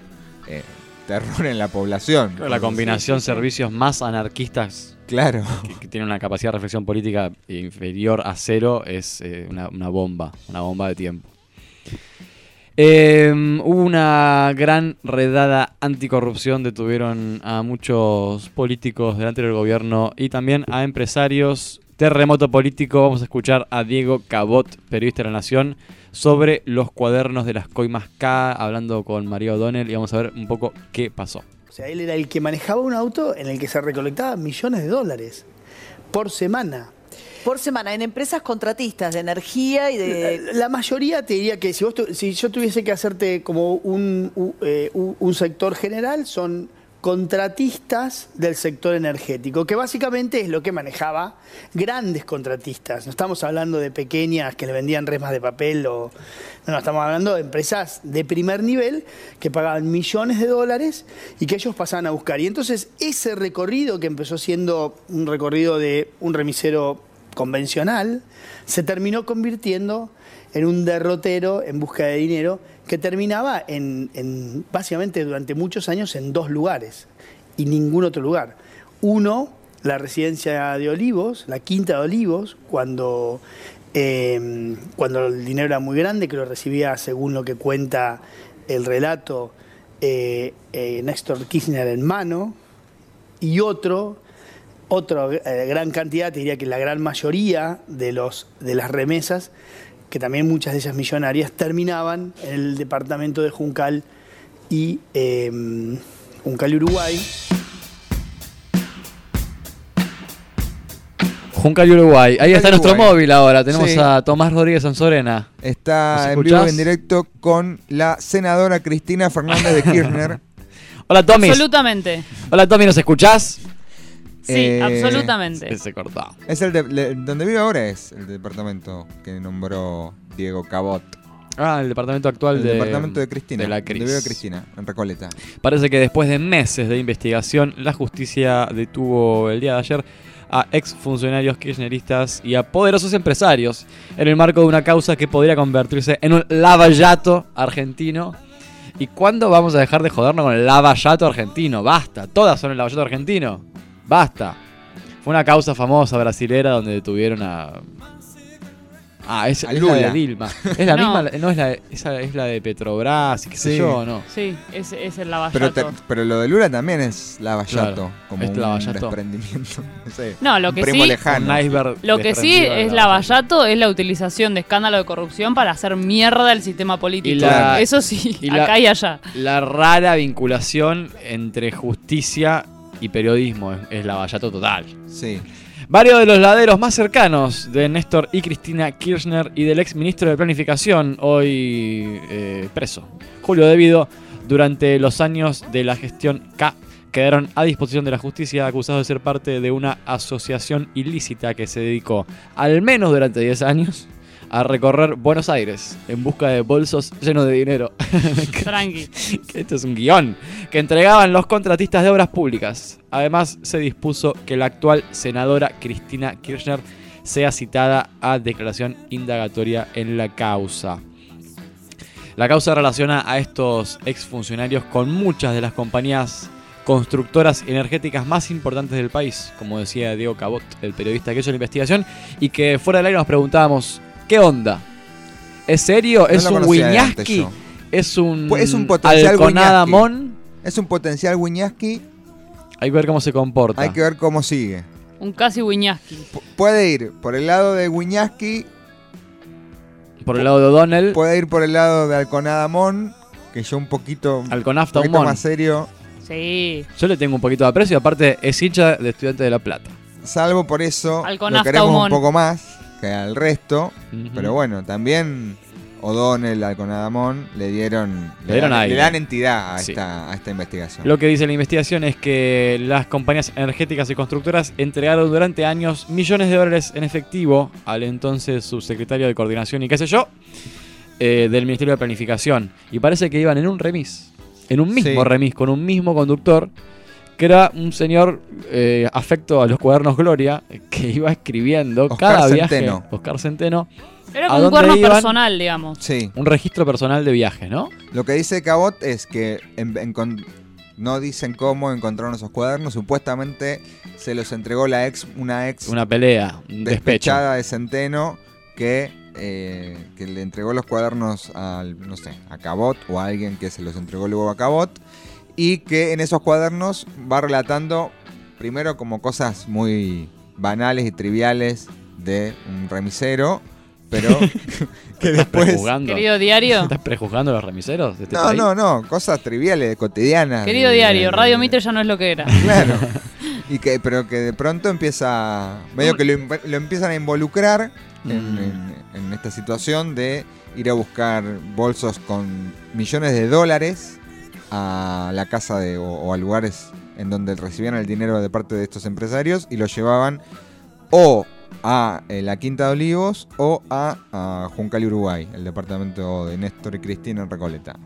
[SPEAKER 2] eh, terror en la población.
[SPEAKER 3] La combinación servicios más anarquistas
[SPEAKER 2] Claro.
[SPEAKER 3] que, que tienen una capacidad de reflexión política inferior a cero es eh, una, una bomba, una bomba de tiempo. Eh, hubo una gran redada anticorrupción, detuvieron a muchos políticos delante del gobierno y también a empresarios. Terremoto político, vamos a escuchar a Diego Cabot, periodista de La Nación, sobre los cuadernos de las coimas K, hablando con María O'Donnell y vamos a ver un poco qué pasó.
[SPEAKER 11] O sea, él era el que manejaba un auto en el que se recolectaban millones de dólares por semana.
[SPEAKER 12] Por semana, en empresas contratistas de energía y de...
[SPEAKER 11] La, la mayoría te diría que si, vos tu- si yo tuviese que hacerte como un, u- eh, un sector general, son contratistas del sector energético, que básicamente es lo que manejaba grandes contratistas. No estamos hablando de pequeñas que le vendían resmas de papel o... No, no, estamos hablando de empresas de primer nivel que pagaban millones de dólares y que ellos pasaban a buscar. Y entonces ese recorrido que empezó siendo un recorrido de un remisero convencional, se terminó convirtiendo en un derrotero en busca de dinero que terminaba en, en, básicamente durante muchos años en dos lugares y ningún otro lugar. Uno la residencia de Olivos, la quinta de Olivos, cuando, eh, cuando el dinero era muy grande, que lo recibía, según lo que cuenta el relato, eh, eh, Néstor Kirchner en mano, y otro, otra eh, gran cantidad, te diría que la gran mayoría de, los, de las remesas, que también muchas de ellas millonarias, terminaban en el departamento de Juncal y eh, Juncal y Uruguay.
[SPEAKER 3] Juncal y Uruguay. Ahí está nuestro
[SPEAKER 2] Uruguay.
[SPEAKER 3] móvil ahora. Tenemos
[SPEAKER 2] Sí.
[SPEAKER 3] a Tomás Rodríguez Sanzorena.
[SPEAKER 2] Está
[SPEAKER 3] ¿Nos
[SPEAKER 2] en vivo en directo con la senadora Cristina Fernández de Kirchner.
[SPEAKER 3] Hola Tommy.
[SPEAKER 4] Absolutamente.
[SPEAKER 3] Hola Tommy, ¿nos escuchás?
[SPEAKER 4] Sí,
[SPEAKER 2] Eh,
[SPEAKER 4] absolutamente.
[SPEAKER 3] Se, se cortó.
[SPEAKER 2] Es el de, le- donde vive ahora es el departamento que nombró Diego Cabot.
[SPEAKER 3] Ah, el departamento actual
[SPEAKER 2] El
[SPEAKER 3] de,
[SPEAKER 2] departamento de Cristina.
[SPEAKER 3] de la
[SPEAKER 2] donde
[SPEAKER 3] Cris.
[SPEAKER 2] vive Cristina, en Recoleta.
[SPEAKER 3] Parece que después de meses de investigación, la justicia detuvo el día de ayer a exfuncionarios kirchneristas y a poderosos empresarios en el marco de una causa que podría convertirse en un lavallato argentino. ¿Y cuándo vamos a dejar de jodernos con el lavallato argentino? Basta, todas son el lavallato argentino. Basta. Fue una causa famosa brasilera donde detuvieron a. Ah, es, es la de
[SPEAKER 2] Lula.
[SPEAKER 3] Dilma. Es la
[SPEAKER 4] No.
[SPEAKER 3] misma, no es la, esa es la de Petrobras y qué sé
[SPEAKER 2] Sí.
[SPEAKER 3] yo, ¿no?
[SPEAKER 4] Sí, es, es el
[SPEAKER 2] Pero,
[SPEAKER 4] lavallato.
[SPEAKER 2] te- pero lo de Lula también es lavallato,
[SPEAKER 3] Claro,
[SPEAKER 2] como
[SPEAKER 3] es
[SPEAKER 2] un
[SPEAKER 3] lavallato.
[SPEAKER 2] desprendimiento. No, sé,
[SPEAKER 4] No, lo
[SPEAKER 2] un
[SPEAKER 4] que
[SPEAKER 2] primo
[SPEAKER 4] sí-
[SPEAKER 2] lejano.
[SPEAKER 3] Un iceberg
[SPEAKER 4] Lo que sí
[SPEAKER 3] desprendido de
[SPEAKER 4] es lavallato es la utilización de escándalo de corrupción para hacer mierda el sistema político.
[SPEAKER 3] Y la-
[SPEAKER 4] Eso sí,
[SPEAKER 3] y la-
[SPEAKER 4] acá y allá.
[SPEAKER 3] La rara vinculación entre justicia y periodismo es, es lavallato total.
[SPEAKER 2] Sí.
[SPEAKER 3] Varios de los laderos más cercanos de Néstor y Cristina Kirchner y del ex ministro de Planificación, hoy eh, preso, Julio Devido, durante los años de la gestión K, quedaron a disposición de la justicia acusados de ser parte de una asociación ilícita que se dedicó, al menos durante 10 años, a recorrer Buenos Aires en busca de bolsos llenos de dinero.
[SPEAKER 4] Tranqui.
[SPEAKER 3] esto es un guion, que entregaban los contratistas de obras públicas. Además, se dispuso que la actual senadora Cristina Kirchner sea citada a declaración indagatoria en la causa. La causa relaciona a estos exfuncionarios con muchas de las compañías constructoras energéticas más importantes del país, como decía Diego Cabot, el periodista que hizo la investigación, y que fuera del aire nos preguntábamos, ¿qué onda? ¿Es serio?
[SPEAKER 2] No
[SPEAKER 3] ¿Es un Wiñaski? ¿Es un,
[SPEAKER 2] Pues es un potencial
[SPEAKER 3] mon?
[SPEAKER 2] Es un potencial Wiñaski.
[SPEAKER 3] Hay que ver cómo se comporta.
[SPEAKER 2] Hay que ver cómo sigue.
[SPEAKER 4] Un casi Wiñaski.
[SPEAKER 2] Pu- puede ir por el lado de Wiñaski,
[SPEAKER 3] Por el lado de O'Donnell,
[SPEAKER 2] puede ir por el lado de Alconada Mon, que yo un poquito, un
[SPEAKER 3] Alconafta
[SPEAKER 2] poquito
[SPEAKER 3] Mon.
[SPEAKER 2] más serio.
[SPEAKER 4] Sí.
[SPEAKER 3] Yo le tengo un poquito de aprecio, aparte es hincha de Estudiante de La Plata.
[SPEAKER 2] Salvo por eso,
[SPEAKER 4] Alconafta
[SPEAKER 2] lo queremos
[SPEAKER 4] Humón.
[SPEAKER 2] un poco más que al resto. Pero bueno, también O'Donnell, Alconadamón le dieron,
[SPEAKER 3] Le dieron
[SPEAKER 2] dan, le dan entidad a,
[SPEAKER 3] Sí.
[SPEAKER 2] esta, a esta investigación.
[SPEAKER 3] Lo que dice la investigación es que las compañías energéticas y constructoras entregaron durante años millones de dólares en efectivo al entonces subsecretario de Coordinación y qué sé yo eh, del Ministerio de Planificación. Y parece que iban en un remis, en un mismo
[SPEAKER 2] Sí.
[SPEAKER 3] remis, con un mismo conductor, que era un señor eh, afecto a los cuadernos Gloria, que iba escribiendo
[SPEAKER 2] Oscar
[SPEAKER 3] cada viaje.
[SPEAKER 2] Centeno.
[SPEAKER 3] Oscar Centeno.
[SPEAKER 4] Era
[SPEAKER 3] ¿A
[SPEAKER 4] como un cuerno
[SPEAKER 3] iban?
[SPEAKER 4] personal, digamos.
[SPEAKER 2] Sí,
[SPEAKER 3] Un registro personal de viajes, ¿no?
[SPEAKER 2] lo que dice Cabot es que en- no dicen cómo encontraron esos cuadernos, supuestamente se los entregó la ex, una ex
[SPEAKER 3] Una pelea, un despecho.
[SPEAKER 2] despechada de Centeno que, eh, que le entregó los cuadernos al, no sé, a Cabot o a alguien que se los entregó luego a Cabot y que en esos cuadernos va relatando primero como cosas muy banales y triviales de un remisero, pero que
[SPEAKER 3] ¿Estás
[SPEAKER 2] después...
[SPEAKER 3] prejuzgando?
[SPEAKER 4] Querido diario.
[SPEAKER 3] ¿Estás prejuzgando a los remiseros de este
[SPEAKER 2] No,
[SPEAKER 3] país?
[SPEAKER 2] no, no, cosas triviales, cotidianas.
[SPEAKER 4] Querido
[SPEAKER 2] de-
[SPEAKER 4] diario,
[SPEAKER 2] de-
[SPEAKER 4] Radio Mitre ya no es lo que era.
[SPEAKER 2] Claro. Y que, pero que de pronto empieza. Medio que lo, lo empiezan a involucrar en,
[SPEAKER 3] Mm.
[SPEAKER 2] en- en esta situación de ir a buscar bolsos con millones de dólares a la casa de, o, o a lugares en donde recibían el dinero de parte de estos empresarios y lo llevaban o a eh, la Quinta de Olivos o a, a Juncal y Uruguay, el departamento de Néstor y Cristina en Recoleta.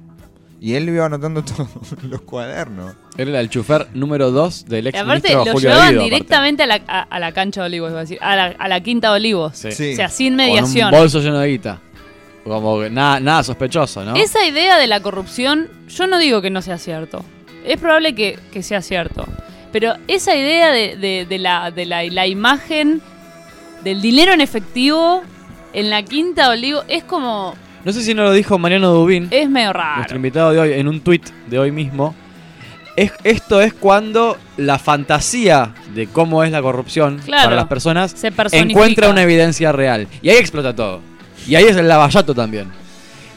[SPEAKER 2] Y él iba anotando todos los cuadernos.
[SPEAKER 3] Él era el chofer número 2 del
[SPEAKER 4] Y
[SPEAKER 3] ex
[SPEAKER 4] aparte
[SPEAKER 3] ministro
[SPEAKER 4] lo
[SPEAKER 3] Julio
[SPEAKER 4] llevaban
[SPEAKER 3] aparte.
[SPEAKER 4] directamente a la, a, a la cancha de Olivos, iba a decir, a la, a la Quinta de Olivos.
[SPEAKER 3] Sí.
[SPEAKER 2] Sí.
[SPEAKER 4] O sea, sin
[SPEAKER 3] Con
[SPEAKER 4] mediación.
[SPEAKER 3] un bolso lleno de guita. Como que nada, nada sospechoso, ¿no?
[SPEAKER 4] Esa idea de la corrupción, yo no digo que no sea cierto. Es probable que, que sea cierto. Pero esa idea de, de- de la, de la, la imagen del dinero en efectivo en la Quinta Olivo es como.
[SPEAKER 3] No sé si no lo dijo Mariano Dubín,
[SPEAKER 4] Es medio raro.
[SPEAKER 3] nuestro invitado de hoy, en un tuit de hoy mismo. Es, esto es cuando la fantasía de cómo es la corrupción
[SPEAKER 4] Claro.
[SPEAKER 3] para las personas
[SPEAKER 4] Se
[SPEAKER 3] encuentra una evidencia real. Y ahí explota todo. Y ahí es el lavallato también.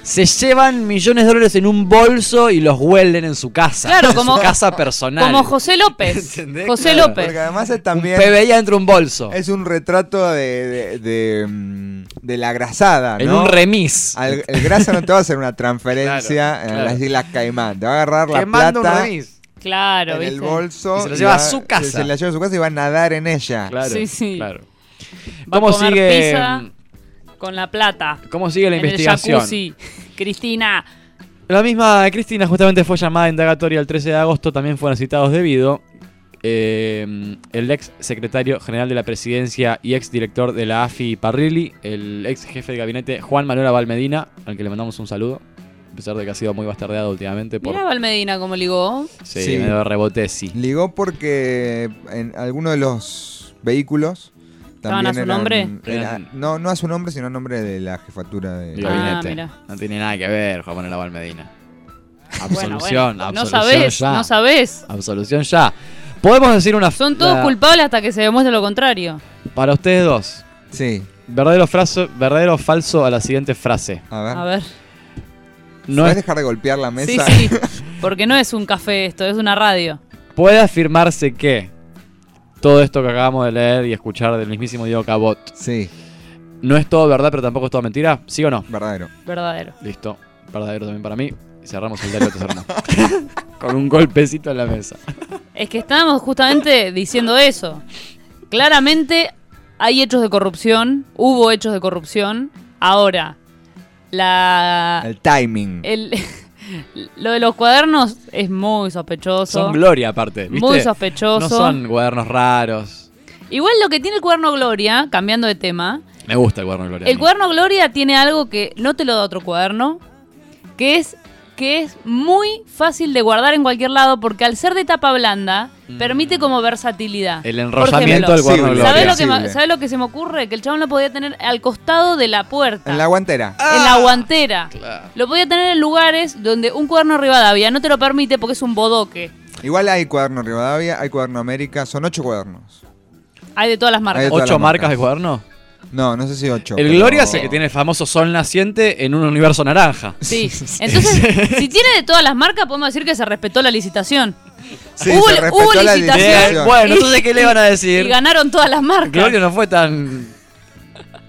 [SPEAKER 3] Se llevan millones de dólares en un bolso y los huelen en su casa.
[SPEAKER 4] Claro,
[SPEAKER 3] en
[SPEAKER 4] como-
[SPEAKER 3] su casa personal.
[SPEAKER 4] Como José López.
[SPEAKER 3] ¿Entendés?
[SPEAKER 4] José
[SPEAKER 3] Claro.
[SPEAKER 4] López.
[SPEAKER 2] Porque además es también.
[SPEAKER 3] Un PBI dentro de un bolso.
[SPEAKER 2] Es un retrato de, de, de, mm, de la grasada,
[SPEAKER 3] En
[SPEAKER 2] ¿no?
[SPEAKER 3] un remis.
[SPEAKER 2] Al- el grasa no te va a hacer una transferencia
[SPEAKER 3] Claro,
[SPEAKER 2] en
[SPEAKER 3] claro.
[SPEAKER 2] las Islas Caimán. Te va a agarrar la
[SPEAKER 3] Quemando un
[SPEAKER 2] plata
[SPEAKER 3] remis.
[SPEAKER 4] Claro,
[SPEAKER 2] en
[SPEAKER 4] ¿viste?
[SPEAKER 2] el bolso.
[SPEAKER 3] Y se la lleva a
[SPEAKER 2] va-
[SPEAKER 3] su casa.
[SPEAKER 2] Se la lleva a su casa y va a nadar en ella.
[SPEAKER 3] Claro,
[SPEAKER 4] Sí, sí.
[SPEAKER 3] claro.
[SPEAKER 4] Va a
[SPEAKER 3] ¿Cómo
[SPEAKER 4] comer
[SPEAKER 3] sigue,
[SPEAKER 4] pizza con la plata.
[SPEAKER 3] ¿Cómo sigue la
[SPEAKER 4] en el
[SPEAKER 3] investigación?
[SPEAKER 4] jacuzzi. Cristina.
[SPEAKER 3] La misma Cristina justamente fue llamada a indagatoria el 13 de agosto, también fueron citados debido eh, el ex secretario general de la presidencia y ex director de la AFI Parrilli, el ex jefe de gabinete Juan Manuel Abal Medina, al que le mandamos un saludo, a pesar de que ha sido muy bastardeado últimamente por...
[SPEAKER 4] Mirá Valmedina como ligó.
[SPEAKER 3] Sí,
[SPEAKER 2] Sí.
[SPEAKER 3] medio rebote, sí.
[SPEAKER 2] Ligó porque en alguno de los vehículos
[SPEAKER 4] ¿Estaban
[SPEAKER 2] también
[SPEAKER 4] a su
[SPEAKER 2] eran-
[SPEAKER 4] nombre?
[SPEAKER 2] era- no, no a su nombre, sino a nombre de la jefatura de
[SPEAKER 4] Ah, mira.
[SPEAKER 3] no tiene nada que ver Juan Manuel Abal Medina. Absolución,
[SPEAKER 4] bueno, no
[SPEAKER 3] absolución
[SPEAKER 4] sabés,
[SPEAKER 3] ya.
[SPEAKER 4] no sabés.
[SPEAKER 3] Absolución ya. Podemos decir una...
[SPEAKER 4] Son todos
[SPEAKER 3] la-
[SPEAKER 4] culpables hasta que se demuestre lo contrario.
[SPEAKER 3] Para ustedes dos.
[SPEAKER 2] Sí,
[SPEAKER 3] Verdadero, verdadero o falso a la siguiente frase.
[SPEAKER 2] a ver.
[SPEAKER 4] A ver.
[SPEAKER 3] No
[SPEAKER 2] ¿Puedes
[SPEAKER 3] es-
[SPEAKER 2] dejar de golpear la
[SPEAKER 4] Sí,
[SPEAKER 2] mesa?
[SPEAKER 4] sí. Porque no es un café esto, es una radio.
[SPEAKER 3] puede afirmarse que todo esto que acabamos de leer y escuchar del mismísimo Diego Cabot
[SPEAKER 2] Sí,
[SPEAKER 3] no es todo verdad, pero tampoco es todo mentira. ¿Sí o no?
[SPEAKER 2] verdadero.
[SPEAKER 4] Verdadero.
[SPEAKER 3] Listo. Verdadero también para mí. Y cerramos el diario de. Con un golpecito en la mesa.
[SPEAKER 4] Es que estábamos justamente diciendo eso. Claramente hay hechos de corrupción, hubo hechos de corrupción. Ahora, la
[SPEAKER 2] El timing.
[SPEAKER 4] el, lo de los cuadernos es muy sospechoso.
[SPEAKER 3] Son gloria aparte. ¿viste?
[SPEAKER 4] Muy sospechoso.
[SPEAKER 3] No son cuadernos raros.
[SPEAKER 4] Igual lo que tiene el cuaderno Gloria, cambiando de tema,
[SPEAKER 3] Me gusta el cuaderno de gloria.
[SPEAKER 4] el cuaderno Gloria tiene algo que no te lo da otro cuaderno, que es que es muy fácil de guardar en cualquier lado porque al ser de tapa blanda permite como versatilidad.
[SPEAKER 3] Mm. El enrollamiento del gloria.
[SPEAKER 4] ¿Sabes lo, que ¿Sabes lo que se me ocurre? Que el chabón lo podía tener al costado de la puerta.
[SPEAKER 2] En la guantera.
[SPEAKER 4] en la guantera.
[SPEAKER 3] Claro.
[SPEAKER 4] Lo podía tener en lugares donde un cuaderno Rivadavia no te lo permite porque es un bodoque.
[SPEAKER 2] Igual hay cuaderno Rivadavia, hay cuaderno América, son ocho cuadernos.
[SPEAKER 4] Hay de todas las marcas.
[SPEAKER 2] Todas
[SPEAKER 3] ¿Ocho
[SPEAKER 2] las
[SPEAKER 3] marcas
[SPEAKER 2] marcas.
[SPEAKER 3] de cuaderno?
[SPEAKER 2] No, no sé si ocho.
[SPEAKER 3] El
[SPEAKER 2] pero-
[SPEAKER 3] Gloria es el que tiene el famoso sol naciente en un universo naranja.
[SPEAKER 4] Sí. Entonces, si tiene de todas las marcas, podemos decir que se respetó la licitación.
[SPEAKER 2] Sí,
[SPEAKER 4] Hubo-
[SPEAKER 2] se respetó
[SPEAKER 4] hubo
[SPEAKER 2] la
[SPEAKER 4] licitación.
[SPEAKER 2] licitación.
[SPEAKER 3] Bueno, entonces, ¿qué le van a decir?
[SPEAKER 4] Y ganaron todas las marcas.
[SPEAKER 3] Gloria no fue tan...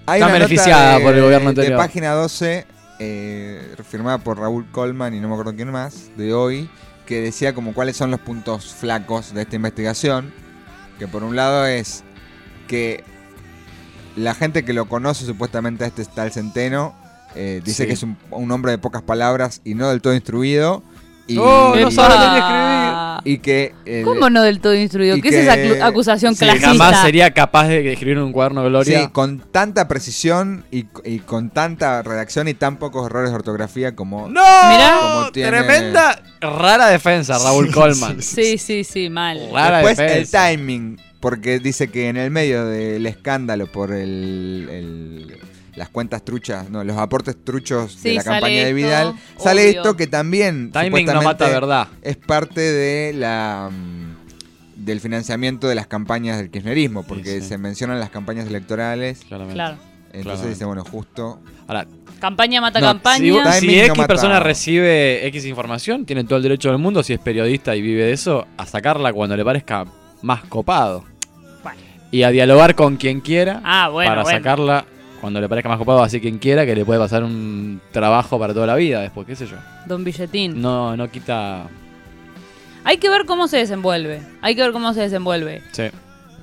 [SPEAKER 2] Hay
[SPEAKER 3] Está
[SPEAKER 2] una nota
[SPEAKER 3] beneficiada
[SPEAKER 2] de-
[SPEAKER 3] por el gobierno
[SPEAKER 2] De
[SPEAKER 3] anterior.
[SPEAKER 2] página 12, eh, firmada por Raúl Colman y no me acuerdo quién más, de hoy, que decía como cuáles son los puntos flacos de esta investigación. Que por un lado es que la gente que lo conoce supuestamente a este tal Centeno eh, dice
[SPEAKER 3] Sí.
[SPEAKER 2] que es un, un hombre de pocas palabras y no del todo instruido. Y,
[SPEAKER 3] Oh, no
[SPEAKER 2] y-
[SPEAKER 3] sabe ni
[SPEAKER 4] Epa.
[SPEAKER 2] y que
[SPEAKER 4] ¿Cómo no del todo instruido? ¿Qué es esa acusación
[SPEAKER 2] sí,
[SPEAKER 3] Que
[SPEAKER 4] clasista?
[SPEAKER 3] jamás sería capaz de escribir un cuaderno de Gloria.
[SPEAKER 2] Sí, con tanta precisión y, y con tanta redacción y tan pocos errores de ortografía como...
[SPEAKER 3] ¡No!
[SPEAKER 4] Mirá.
[SPEAKER 2] Como tiene-
[SPEAKER 3] Tremenda, rara defensa, Raúl
[SPEAKER 2] Sí,
[SPEAKER 3] Colman.
[SPEAKER 4] Sí, sí, sí, mal.
[SPEAKER 3] Rara
[SPEAKER 2] Después el timing, porque dice que en el medio del escándalo por el, el- las cuentas truchas, no, los aportes truchos
[SPEAKER 4] Sí,
[SPEAKER 2] de la campaña de Vidal, sale esto que también
[SPEAKER 3] Timing no mata verdad.
[SPEAKER 2] es parte de la mm, del financiamiento de las campañas del kirchnerismo, porque
[SPEAKER 3] Sí, sí.
[SPEAKER 2] se mencionan las campañas electorales,
[SPEAKER 3] Claramente.
[SPEAKER 4] Claro.
[SPEAKER 2] entonces
[SPEAKER 3] Claramente.
[SPEAKER 2] dice, bueno, justo
[SPEAKER 3] Ahora,
[SPEAKER 4] Campaña mata
[SPEAKER 2] No,
[SPEAKER 4] campaña.
[SPEAKER 3] si, si
[SPEAKER 2] no
[SPEAKER 3] X
[SPEAKER 2] mata.
[SPEAKER 3] persona recibe X información, tiene todo el derecho del mundo, si es periodista y vive de eso, a sacarla cuando le parezca más copado. Y a dialogar con quien quiera
[SPEAKER 4] Ah, bueno,
[SPEAKER 3] para
[SPEAKER 4] bueno.
[SPEAKER 3] sacarla cuando le parezca más copado, así quien quiera, que le puede pasar un trabajo para toda la vida después, qué sé yo.
[SPEAKER 4] Don Billetín.
[SPEAKER 3] No, no quita...
[SPEAKER 4] Hay que ver cómo se desenvuelve. Hay que ver cómo se desenvuelve.
[SPEAKER 3] Sí.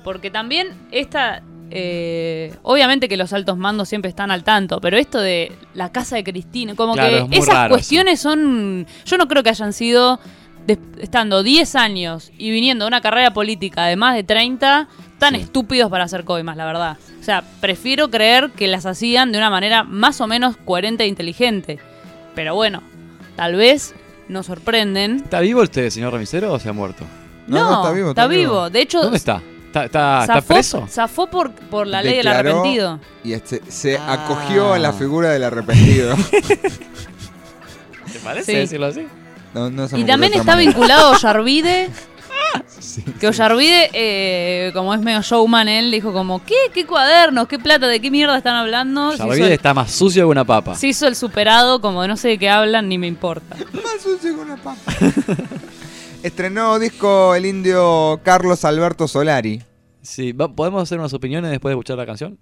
[SPEAKER 4] Porque también esta. eh, obviamente que los altos mandos siempre están al tanto, pero esto de la casa de Cristina, como
[SPEAKER 3] Claro,
[SPEAKER 4] que esas
[SPEAKER 3] raro
[SPEAKER 4] cuestiones son. Yo no creo que hayan sido. estando 10 años y viniendo de una carrera política de más de 30, tan
[SPEAKER 3] Sí.
[SPEAKER 4] estúpidos para hacer coimas, la verdad. O sea, prefiero creer que las hacían de una manera más o menos coherente e inteligente. Pero bueno, tal vez nos sorprenden.
[SPEAKER 3] ¿Está vivo este señor remisero o se ha muerto?
[SPEAKER 4] No,
[SPEAKER 2] no, está vivo,
[SPEAKER 4] está
[SPEAKER 2] está vivo.
[SPEAKER 4] vivo. De hecho,
[SPEAKER 3] ¿Dónde está? ¿Está, está, está
[SPEAKER 4] zafó,
[SPEAKER 3] preso?
[SPEAKER 4] zafó por, por la ley del arrepentido.
[SPEAKER 2] Y este, se acogió a la figura del arrepentido.
[SPEAKER 3] ¿Te parece
[SPEAKER 4] Sí.
[SPEAKER 3] decirlo así?
[SPEAKER 2] No,
[SPEAKER 4] Y también está
[SPEAKER 2] manera.
[SPEAKER 4] vinculado a Ollarvide.
[SPEAKER 2] Sí,
[SPEAKER 4] Que Ollarvide, eh, como es medio showman, él dijo como, ¿qué? ¿Qué cuadernos? ¿Qué plata? ¿De qué mierda están hablando? El,
[SPEAKER 3] está más sucio que una papa.
[SPEAKER 4] se hizo el superado, como no sé de qué hablan, ni me importa.
[SPEAKER 2] Más sucio que una papa. Estrenó disco el indio Carlos Alberto Solari.
[SPEAKER 3] Sí, ¿podemos hacer unas opiniones después de escuchar la canción?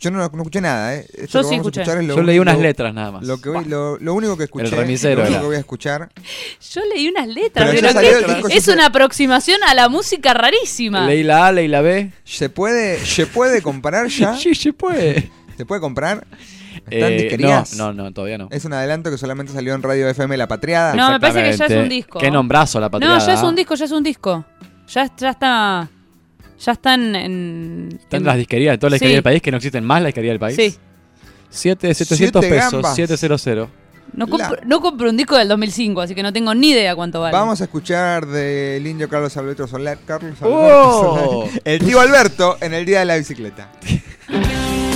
[SPEAKER 2] Yo no, no escuché nada, ¿eh? Esto
[SPEAKER 4] Yo sí escuché.
[SPEAKER 2] escuchar es lo
[SPEAKER 3] Yo leí unas letras nada más.
[SPEAKER 2] Lo, que lo, lo único que escuché.
[SPEAKER 3] remisero
[SPEAKER 2] Lo único
[SPEAKER 3] era.
[SPEAKER 2] que voy a escuchar.
[SPEAKER 4] Yo leí unas letras,
[SPEAKER 2] Pero el
[SPEAKER 4] es
[SPEAKER 2] se-
[SPEAKER 4] una aproximación a la música rarísima.
[SPEAKER 3] Leí la A, leí la B.
[SPEAKER 2] ¿Se puede, ¿Se puede comprar ya?
[SPEAKER 3] Sí, se puede.
[SPEAKER 2] ¿Se puede comprar? ¿Están
[SPEAKER 3] Eh, no, no, no, todavía no.
[SPEAKER 2] Es un adelanto que solamente salió en Radio FM La Patriada.
[SPEAKER 4] No, me parece que ya es un disco.
[SPEAKER 3] Qué nombrazo la patria.
[SPEAKER 4] No, ya es un disco, ya es un disco. Ya, ya está. Ya están en.
[SPEAKER 3] Están las disquerías de toda la
[SPEAKER 4] Sí.
[SPEAKER 3] disquería del país que no existen más la disquería del país.
[SPEAKER 4] Sí.
[SPEAKER 3] 7, 700
[SPEAKER 2] Siete
[SPEAKER 3] pesos,
[SPEAKER 2] gambas.
[SPEAKER 3] 700.
[SPEAKER 4] No compro, no compro un disco del 2005, así que no tengo ni idea cuánto vale.
[SPEAKER 2] Vamos a escuchar del indio Carlos Alberto Solar. Carlos Alberto
[SPEAKER 3] Oh.
[SPEAKER 2] El tío Alberto en el día de la bicicleta.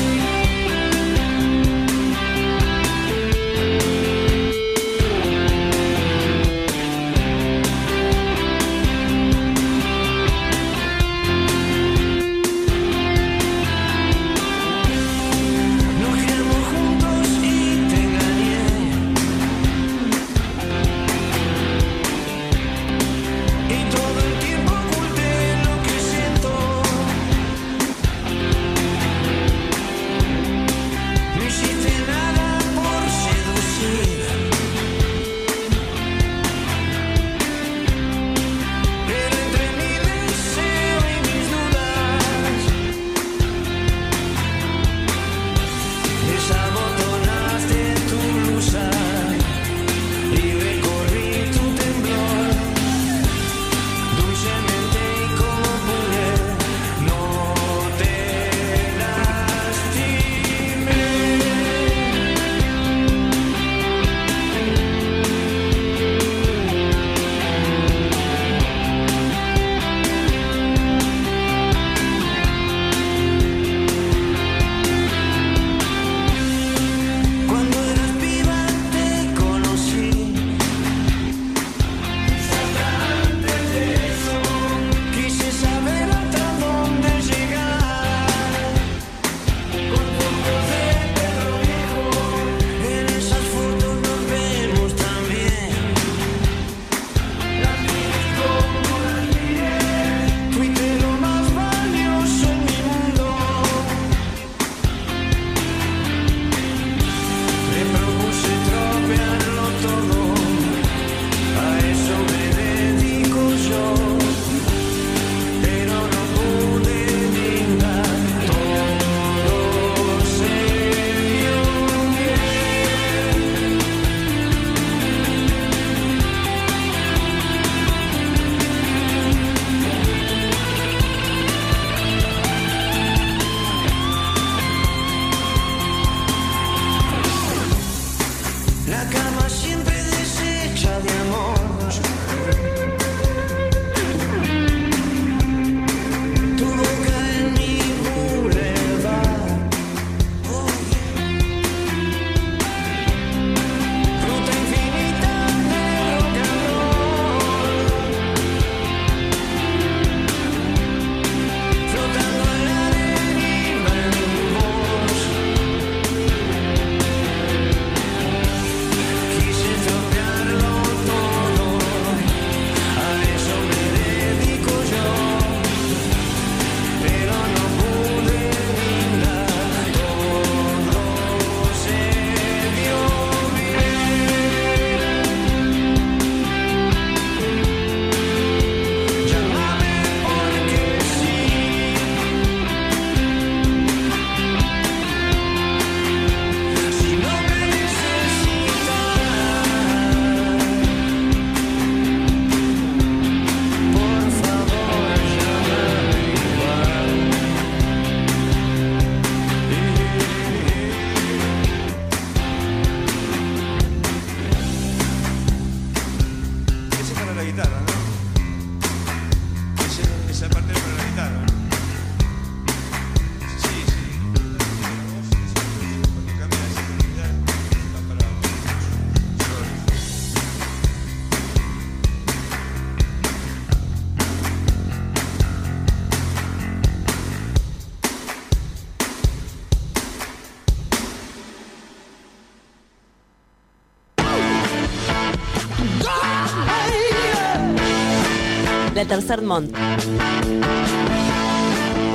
[SPEAKER 13] Tercer Mont.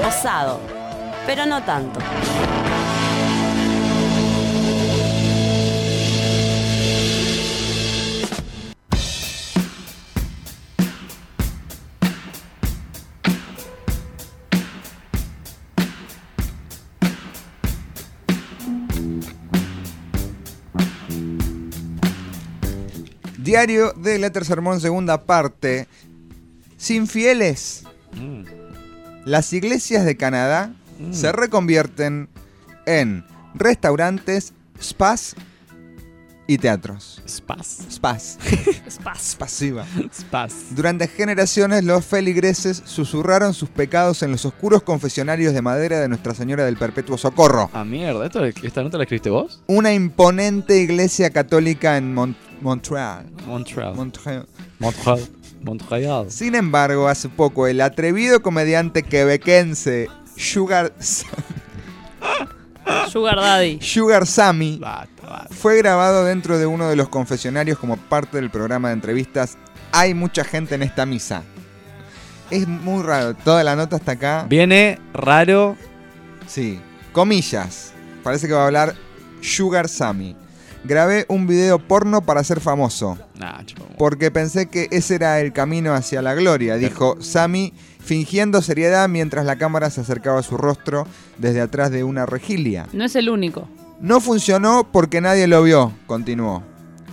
[SPEAKER 13] Osado, pero no tanto.
[SPEAKER 2] Diario de Letter Sermón, segunda parte. Sin fieles.
[SPEAKER 3] Mm.
[SPEAKER 2] Las iglesias de Canadá
[SPEAKER 3] Mm.
[SPEAKER 2] se reconvierten en restaurantes, spas y teatros.
[SPEAKER 3] Spas.
[SPEAKER 2] Spas.
[SPEAKER 4] Spas.
[SPEAKER 2] Pasiva.
[SPEAKER 3] Spas.
[SPEAKER 2] Durante generaciones los feligreses susurraron sus pecados en los oscuros confesionarios de madera de Nuestra Señora del Perpetuo Socorro.
[SPEAKER 3] Ah, mierda. ¿Esto, ¿Esta nota la escribiste vos?
[SPEAKER 2] Una imponente iglesia católica en Mon- Montreal.
[SPEAKER 3] Montreal.
[SPEAKER 2] Montreal.
[SPEAKER 3] Montreal. Montreal.
[SPEAKER 2] Sin embargo, hace poco el atrevido comediante quebequense Sugar,
[SPEAKER 4] Sugar Daddy.
[SPEAKER 2] Sugar Sammy fue grabado dentro de uno de los confesionarios como parte del programa de entrevistas Hay mucha gente en esta misa. Es muy raro, toda la nota hasta acá.
[SPEAKER 3] Viene raro.
[SPEAKER 2] Sí, comillas. Parece que va a hablar Sugar Sammy. Grabé un video porno para ser famoso.
[SPEAKER 3] Nah.
[SPEAKER 2] Porque pensé que ese era el camino hacia la gloria, dijo Sammy, fingiendo seriedad mientras la cámara se acercaba a su rostro desde atrás de una regilia.
[SPEAKER 4] No es el único.
[SPEAKER 2] No funcionó porque nadie lo vio, continuó.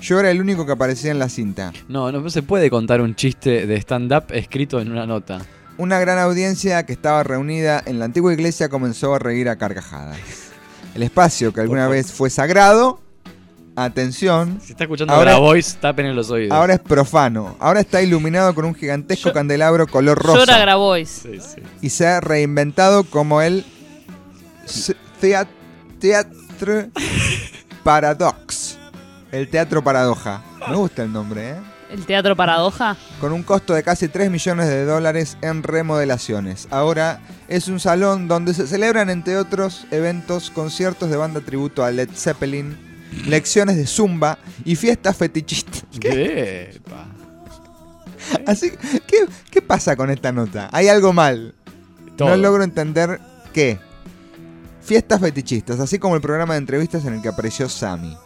[SPEAKER 2] Yo era el único que aparecía en la cinta.
[SPEAKER 3] No, no se puede contar un chiste de stand-up escrito en una nota.
[SPEAKER 2] Una gran audiencia que estaba reunida en la antigua iglesia comenzó a reír a carcajadas. El espacio que alguna vez fue sagrado, atención,
[SPEAKER 3] Si está escuchando
[SPEAKER 2] Ahora-
[SPEAKER 3] la voice, tapen en los oídos.
[SPEAKER 2] ahora es profano. Ahora está iluminado con un gigantesco candelabro color rosa.
[SPEAKER 4] Llora Grabois.
[SPEAKER 3] Sí, sí.
[SPEAKER 2] y se ha reinventado como el Teatro Paradox. El teatro paradoja. Me gusta el nombre, ¿eh?
[SPEAKER 4] El teatro paradoja.
[SPEAKER 2] Con un costo de casi 3 millones de dólares en remodelaciones. Ahora es un salón donde se celebran, entre otros eventos, conciertos de banda tributo a Led Zeppelin, lecciones de zumba y fiestas fetichistas.
[SPEAKER 3] ¿Qué? Pa.
[SPEAKER 2] Así, ¿qué, ¿qué pasa con esta nota? Hay algo mal.
[SPEAKER 3] Todo.
[SPEAKER 2] No logro entender qué. Fiestas fetichistas, así como el programa de entrevistas en el que apareció Sammy.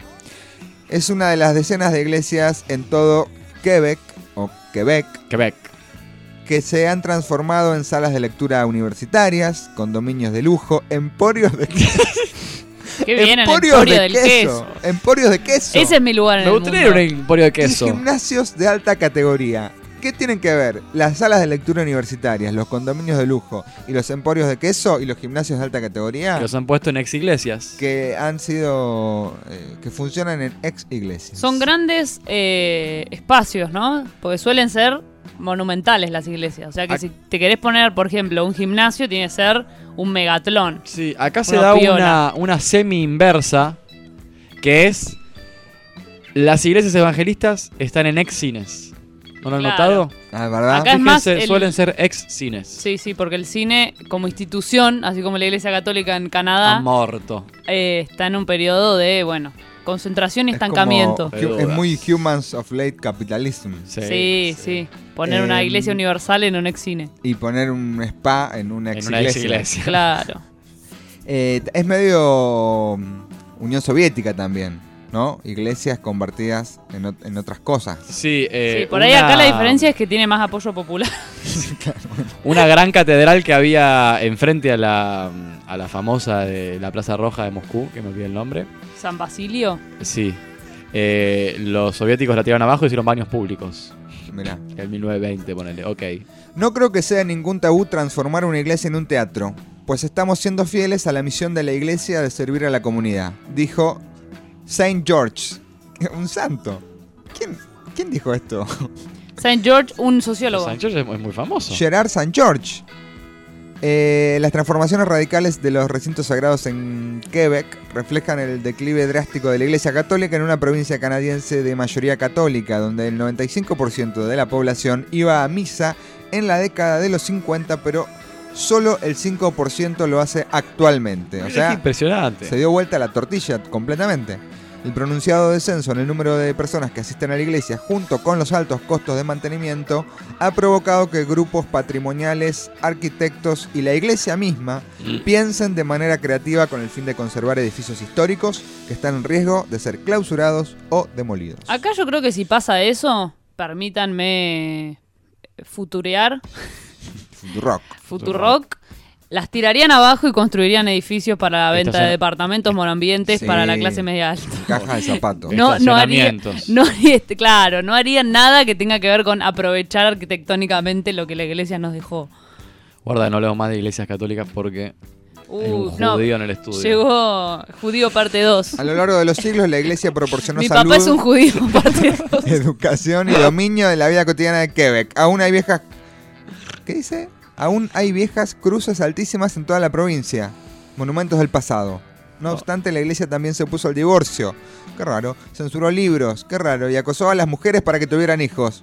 [SPEAKER 2] Es una de las decenas de iglesias en todo Quebec, o Quebec,
[SPEAKER 3] Quebec.
[SPEAKER 2] que se han transformado en salas de lectura universitarias, condominios de lujo, emporios de.
[SPEAKER 4] Qué bien, el
[SPEAKER 2] emporios
[SPEAKER 4] emporio
[SPEAKER 2] de
[SPEAKER 4] del
[SPEAKER 2] queso.
[SPEAKER 4] queso.
[SPEAKER 2] Emporios de queso.
[SPEAKER 4] Ese es mi lugar en
[SPEAKER 3] Me
[SPEAKER 4] el
[SPEAKER 3] gustaría
[SPEAKER 4] mundo.
[SPEAKER 3] un emporio de
[SPEAKER 2] Y
[SPEAKER 3] queso.
[SPEAKER 2] gimnasios de alta categoría. ¿Qué tienen que ver las salas de lectura universitarias, los condominios de lujo y los emporios de queso y los gimnasios de alta categoría?
[SPEAKER 3] Que los han puesto en ex iglesias.
[SPEAKER 2] que han sido eh, que funcionan en ex iglesias.
[SPEAKER 4] Son grandes eh, espacios, ¿no? Porque suelen ser monumentales las iglesias. O sea que
[SPEAKER 3] Ac-
[SPEAKER 4] si te querés poner, por ejemplo, un gimnasio, tiene que ser un megatlón.
[SPEAKER 3] Sí, acá se da
[SPEAKER 4] piola.
[SPEAKER 3] una, una semi-inversa, que es las iglesias evangelistas están en ex cines. ¿No lo han
[SPEAKER 4] Claro.
[SPEAKER 3] notado?
[SPEAKER 2] Ah, ¿verdad?
[SPEAKER 4] Acá es más el-
[SPEAKER 3] suelen ser ex cines.
[SPEAKER 4] Sí, sí, porque el cine como institución, así como la Iglesia Católica en Canadá,
[SPEAKER 3] Han muerto.
[SPEAKER 4] eh, está en un periodo de, bueno, concentración y
[SPEAKER 2] Es como
[SPEAKER 4] estancamiento.
[SPEAKER 2] es muy humans of late capitalism.
[SPEAKER 4] Sí, sí. Poner una
[SPEAKER 2] Em,
[SPEAKER 4] iglesia universal en un ex cine.
[SPEAKER 2] Y poner un spa en una ex
[SPEAKER 3] una ex
[SPEAKER 2] iglesia.
[SPEAKER 4] Claro.
[SPEAKER 2] Eh, es medio mm, Unión Soviética también, ¿no? Iglesias convertidas en, ot- en otras cosas.
[SPEAKER 3] Sí, eh,
[SPEAKER 4] sí, por ahí
[SPEAKER 3] una-
[SPEAKER 4] acá la diferencia es que tiene más apoyo popular.
[SPEAKER 3] Una gran catedral que había enfrente a la, a la famosa de la Plaza Roja de Moscú, que me olvidé el nombre.
[SPEAKER 4] San Basilio.
[SPEAKER 3] Sí. Eh, los soviéticos la tiraron abajo y hicieron baños públicos.
[SPEAKER 2] Mirá.
[SPEAKER 3] El 1920, ponele. Ok.
[SPEAKER 2] No creo que sea ningún tabú transformar una iglesia en un teatro, pues estamos siendo fieles a la misión de la iglesia de servir a la comunidad, dijo Saint George, un santo. ¿Quién, quién dijo esto?
[SPEAKER 4] Saint George, un sociólogo.
[SPEAKER 3] San George es muy- es muy famoso.
[SPEAKER 2] Gerard St. George. Eh, las transformaciones radicales de los recintos sagrados en Quebec reflejan el declive drástico de la Iglesia Católica en una provincia canadiense de mayoría católica, donde el 95% de la población iba a misa en la década de los 50, pero solo el 5% lo hace actualmente. O
[SPEAKER 3] Es
[SPEAKER 2] sea,
[SPEAKER 3] impresionante.
[SPEAKER 2] se dio vuelta la tortilla completamente. El pronunciado descenso en el número de personas que asisten a la iglesia junto con los altos costos de mantenimiento ha provocado que grupos patrimoniales, arquitectos y la iglesia misma piensen de manera creativa con el fin de conservar edificios históricos que están en riesgo de ser clausurados o demolidos.
[SPEAKER 4] Acá yo creo que si pasa eso, permítanme futurear,
[SPEAKER 2] Rock.
[SPEAKER 4] Futurock, las tirarían abajo y construirían edificios para la venta
[SPEAKER 2] Estacion-
[SPEAKER 4] de departamentos monoambientes
[SPEAKER 2] Sí.
[SPEAKER 4] para la clase media alta.
[SPEAKER 2] Caja de zapatos.
[SPEAKER 4] No, no haría,
[SPEAKER 3] Estacionamientos.
[SPEAKER 4] no haría- este, claro, no harían nada que tenga que ver con aprovechar arquitectónicamente lo que la iglesia nos dejó.
[SPEAKER 3] Guarda, no hablemos más de iglesias católicas porque hay un
[SPEAKER 4] Uh, no,
[SPEAKER 3] judío en el estudio.
[SPEAKER 4] Llegó judío parte 2.
[SPEAKER 2] A lo largo de los siglos la iglesia proporcionó
[SPEAKER 4] Mi
[SPEAKER 2] salud,
[SPEAKER 4] papá es un judío parte 2.
[SPEAKER 2] educación y dominio de la vida cotidiana de Quebec. Aún hay viejas... ¿Qué dice? Aún hay viejas cruces altísimas en toda la provincia. Monumentos del pasado. No obstante, la iglesia también se opuso al divorcio. Qué raro. Censuró libros. Qué raro. Y acosó a las mujeres para que tuvieran hijos.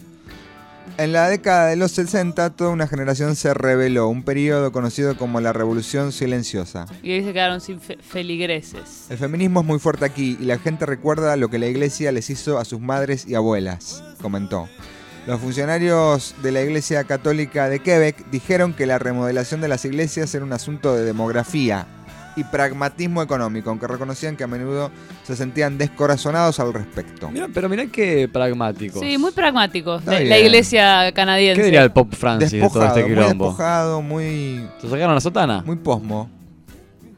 [SPEAKER 2] En la década de los 60, toda una generación se rebeló. Un periodo conocido como la Revolución Silenciosa.
[SPEAKER 4] Y ahí se quedaron sin fe- feligreses.
[SPEAKER 2] El feminismo es muy fuerte aquí y la gente recuerda lo que la iglesia les hizo a sus madres y abuelas, comentó. Los funcionarios de la Iglesia Católica de Quebec dijeron que la remodelación de las iglesias era un asunto de demografía y pragmatismo económico, aunque reconocían que a menudo se sentían descorazonados al respecto.
[SPEAKER 3] Mira, pero mirá qué pragmático.
[SPEAKER 4] Sí, muy pragmáticos.
[SPEAKER 2] Está
[SPEAKER 4] de-
[SPEAKER 2] bien.
[SPEAKER 4] la iglesia canadiense.
[SPEAKER 3] ¿Qué diría el Pop Francis de todo
[SPEAKER 2] Despojado,
[SPEAKER 3] este
[SPEAKER 2] muy
[SPEAKER 3] quilombo?
[SPEAKER 2] despojado, muy,
[SPEAKER 3] ¿Se sacaron la sotana?
[SPEAKER 2] muy posmo,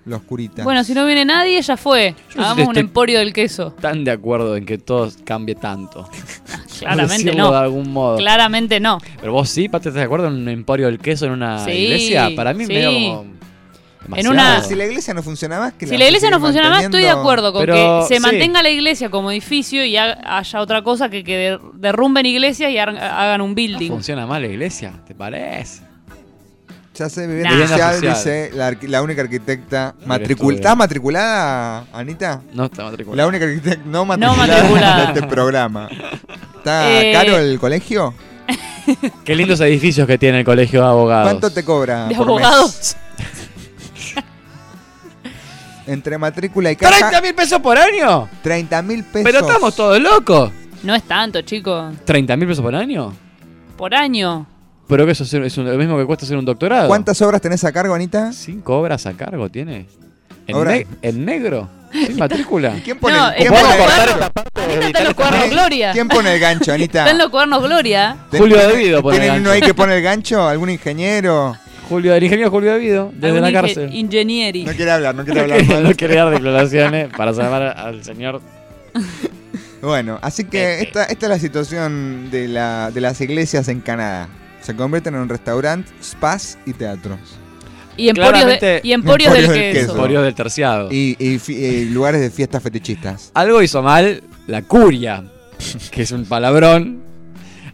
[SPEAKER 2] la oscurita.
[SPEAKER 4] Bueno, si no viene nadie, ya fue.
[SPEAKER 3] Yo
[SPEAKER 4] Hagamos un
[SPEAKER 3] estoy-
[SPEAKER 4] emporio del queso.
[SPEAKER 3] Tan de acuerdo en que todo cambie tanto.
[SPEAKER 4] Claramente no.
[SPEAKER 3] de algún modo.
[SPEAKER 4] Claramente no.
[SPEAKER 3] Pero vos sí, Pati, ¿estás de acuerdo en un emporio del queso en una
[SPEAKER 4] Sí,
[SPEAKER 3] iglesia? Para mí
[SPEAKER 4] sí.
[SPEAKER 3] medio como... Demasiado.
[SPEAKER 4] una-
[SPEAKER 2] si la iglesia no funciona más, que
[SPEAKER 4] Si la iglesia no funciona más, estoy de acuerdo con
[SPEAKER 3] Pero,
[SPEAKER 4] que se
[SPEAKER 3] sí.
[SPEAKER 4] mantenga la iglesia como edificio y ha- haya otra cosa que, que der- derrumben iglesias y har- hagan un building.
[SPEAKER 3] ¿Funciona mal la iglesia? ¿Te parece?
[SPEAKER 2] Ya sé, vivienda
[SPEAKER 4] Nah.
[SPEAKER 2] social,
[SPEAKER 3] Vivienda
[SPEAKER 2] dice la, arqui- la única arquitecta matricul
[SPEAKER 3] estudio.
[SPEAKER 2] ¿Estás matriculada, Anita?
[SPEAKER 3] No está matriculado.
[SPEAKER 2] La única arquitecta no matriculada,
[SPEAKER 4] matriculada.
[SPEAKER 2] de este programa. ¿Está
[SPEAKER 4] Eh,
[SPEAKER 2] caro el colegio?
[SPEAKER 3] Qué lindos edificios que tiene el colegio de abogados.
[SPEAKER 2] ¿Cuánto te cobra
[SPEAKER 4] ¿De
[SPEAKER 2] por
[SPEAKER 4] abogados?
[SPEAKER 2] Entre matrícula y caja,
[SPEAKER 3] ¿30 mil pesos por año?
[SPEAKER 2] 30 mil pesos.
[SPEAKER 3] Pero estamos todos locos.
[SPEAKER 4] No es tanto, chicos.
[SPEAKER 3] ¿30 mil pesos por año?
[SPEAKER 4] Por año.
[SPEAKER 3] Pero que eso es, es un- lo mismo que cuesta hacer un doctorado.
[SPEAKER 2] ¿Cuántas obras tenés a cargo, Anita?
[SPEAKER 3] ¿Cinco obras a cargo tiene? ¿En, ne- en negro? ¿Sin matrícula?
[SPEAKER 2] ¿Quién pone,
[SPEAKER 4] No,
[SPEAKER 2] quién
[SPEAKER 4] está
[SPEAKER 2] pone-
[SPEAKER 4] Anita está en los cuadernos Gloria.
[SPEAKER 2] ¿Quién pone el gancho, Anita?
[SPEAKER 4] Está en los cuadernos Gloria.
[SPEAKER 3] Julio Devido pone el
[SPEAKER 2] ¿Tienen uno
[SPEAKER 3] gancho.
[SPEAKER 2] ahí que pone el gancho? ¿Algún ingeniero?
[SPEAKER 3] Julio, el ingeniero Julio Devido, desde la cárcel.
[SPEAKER 4] Ingenieri.
[SPEAKER 2] No quiere hablar, no quiere hablar. más.
[SPEAKER 3] no quiere dar declaraciones para salvar al señor.
[SPEAKER 2] Bueno, así que esta, esta es la situación de, la, de las iglesias en Canadá. Se convierten en restaurantes, spas y teatros.
[SPEAKER 4] Y emporios, de-
[SPEAKER 3] Claramente-
[SPEAKER 4] y emporios del,
[SPEAKER 2] Emporios del
[SPEAKER 4] queso.
[SPEAKER 3] Terciado.
[SPEAKER 2] Y, y fi- y lugares de fiestas fetichistas.
[SPEAKER 3] Algo hizo mal la curia, que es un palabrón.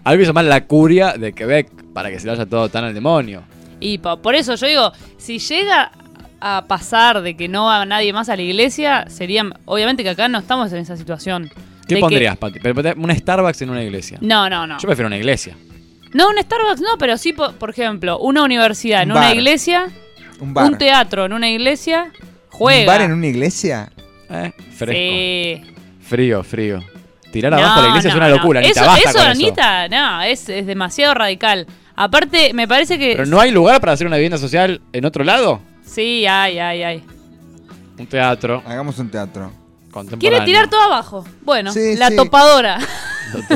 [SPEAKER 3] Algo hizo mal la curia de Quebec para que se vaya todo tan al demonio.
[SPEAKER 4] Y po- por eso yo digo, si llega a pasar de que no va nadie más a la iglesia, sería. Obviamente que acá no estamos en esa situación.
[SPEAKER 3] ¿Qué
[SPEAKER 4] De que-
[SPEAKER 3] pondrías, Pati? Pero, pero, Un Starbucks en una iglesia.
[SPEAKER 4] No, no, no.
[SPEAKER 3] Yo prefiero una iglesia.
[SPEAKER 4] No, un Starbucks no, pero sí, po- por ejemplo, una universidad en
[SPEAKER 2] Un
[SPEAKER 4] una
[SPEAKER 2] bar.
[SPEAKER 4] iglesia,
[SPEAKER 2] Un bar.
[SPEAKER 4] un teatro en una iglesia, juega.
[SPEAKER 2] ¿Un bar en una iglesia?
[SPEAKER 3] Eh, fresco.
[SPEAKER 4] Sí.
[SPEAKER 3] Frío, frío. Tirar
[SPEAKER 4] No,
[SPEAKER 3] abajo la iglesia es una
[SPEAKER 4] no.
[SPEAKER 3] locura, Anita,
[SPEAKER 4] Eso,
[SPEAKER 3] basta
[SPEAKER 4] eso,
[SPEAKER 3] con
[SPEAKER 4] Anita, no, es, es demasiado radical. Aparte, me parece que.
[SPEAKER 3] ¿Pero no hay lugar para hacer una vivienda social en otro lado?
[SPEAKER 4] Sí, ay, ay, ay.
[SPEAKER 3] Un teatro
[SPEAKER 2] Hagamos un teatro.
[SPEAKER 3] Contemporáneo.
[SPEAKER 4] Quiere tirar todo abajo. Bueno,
[SPEAKER 2] Sí,
[SPEAKER 4] la
[SPEAKER 2] sí.
[SPEAKER 4] topadora.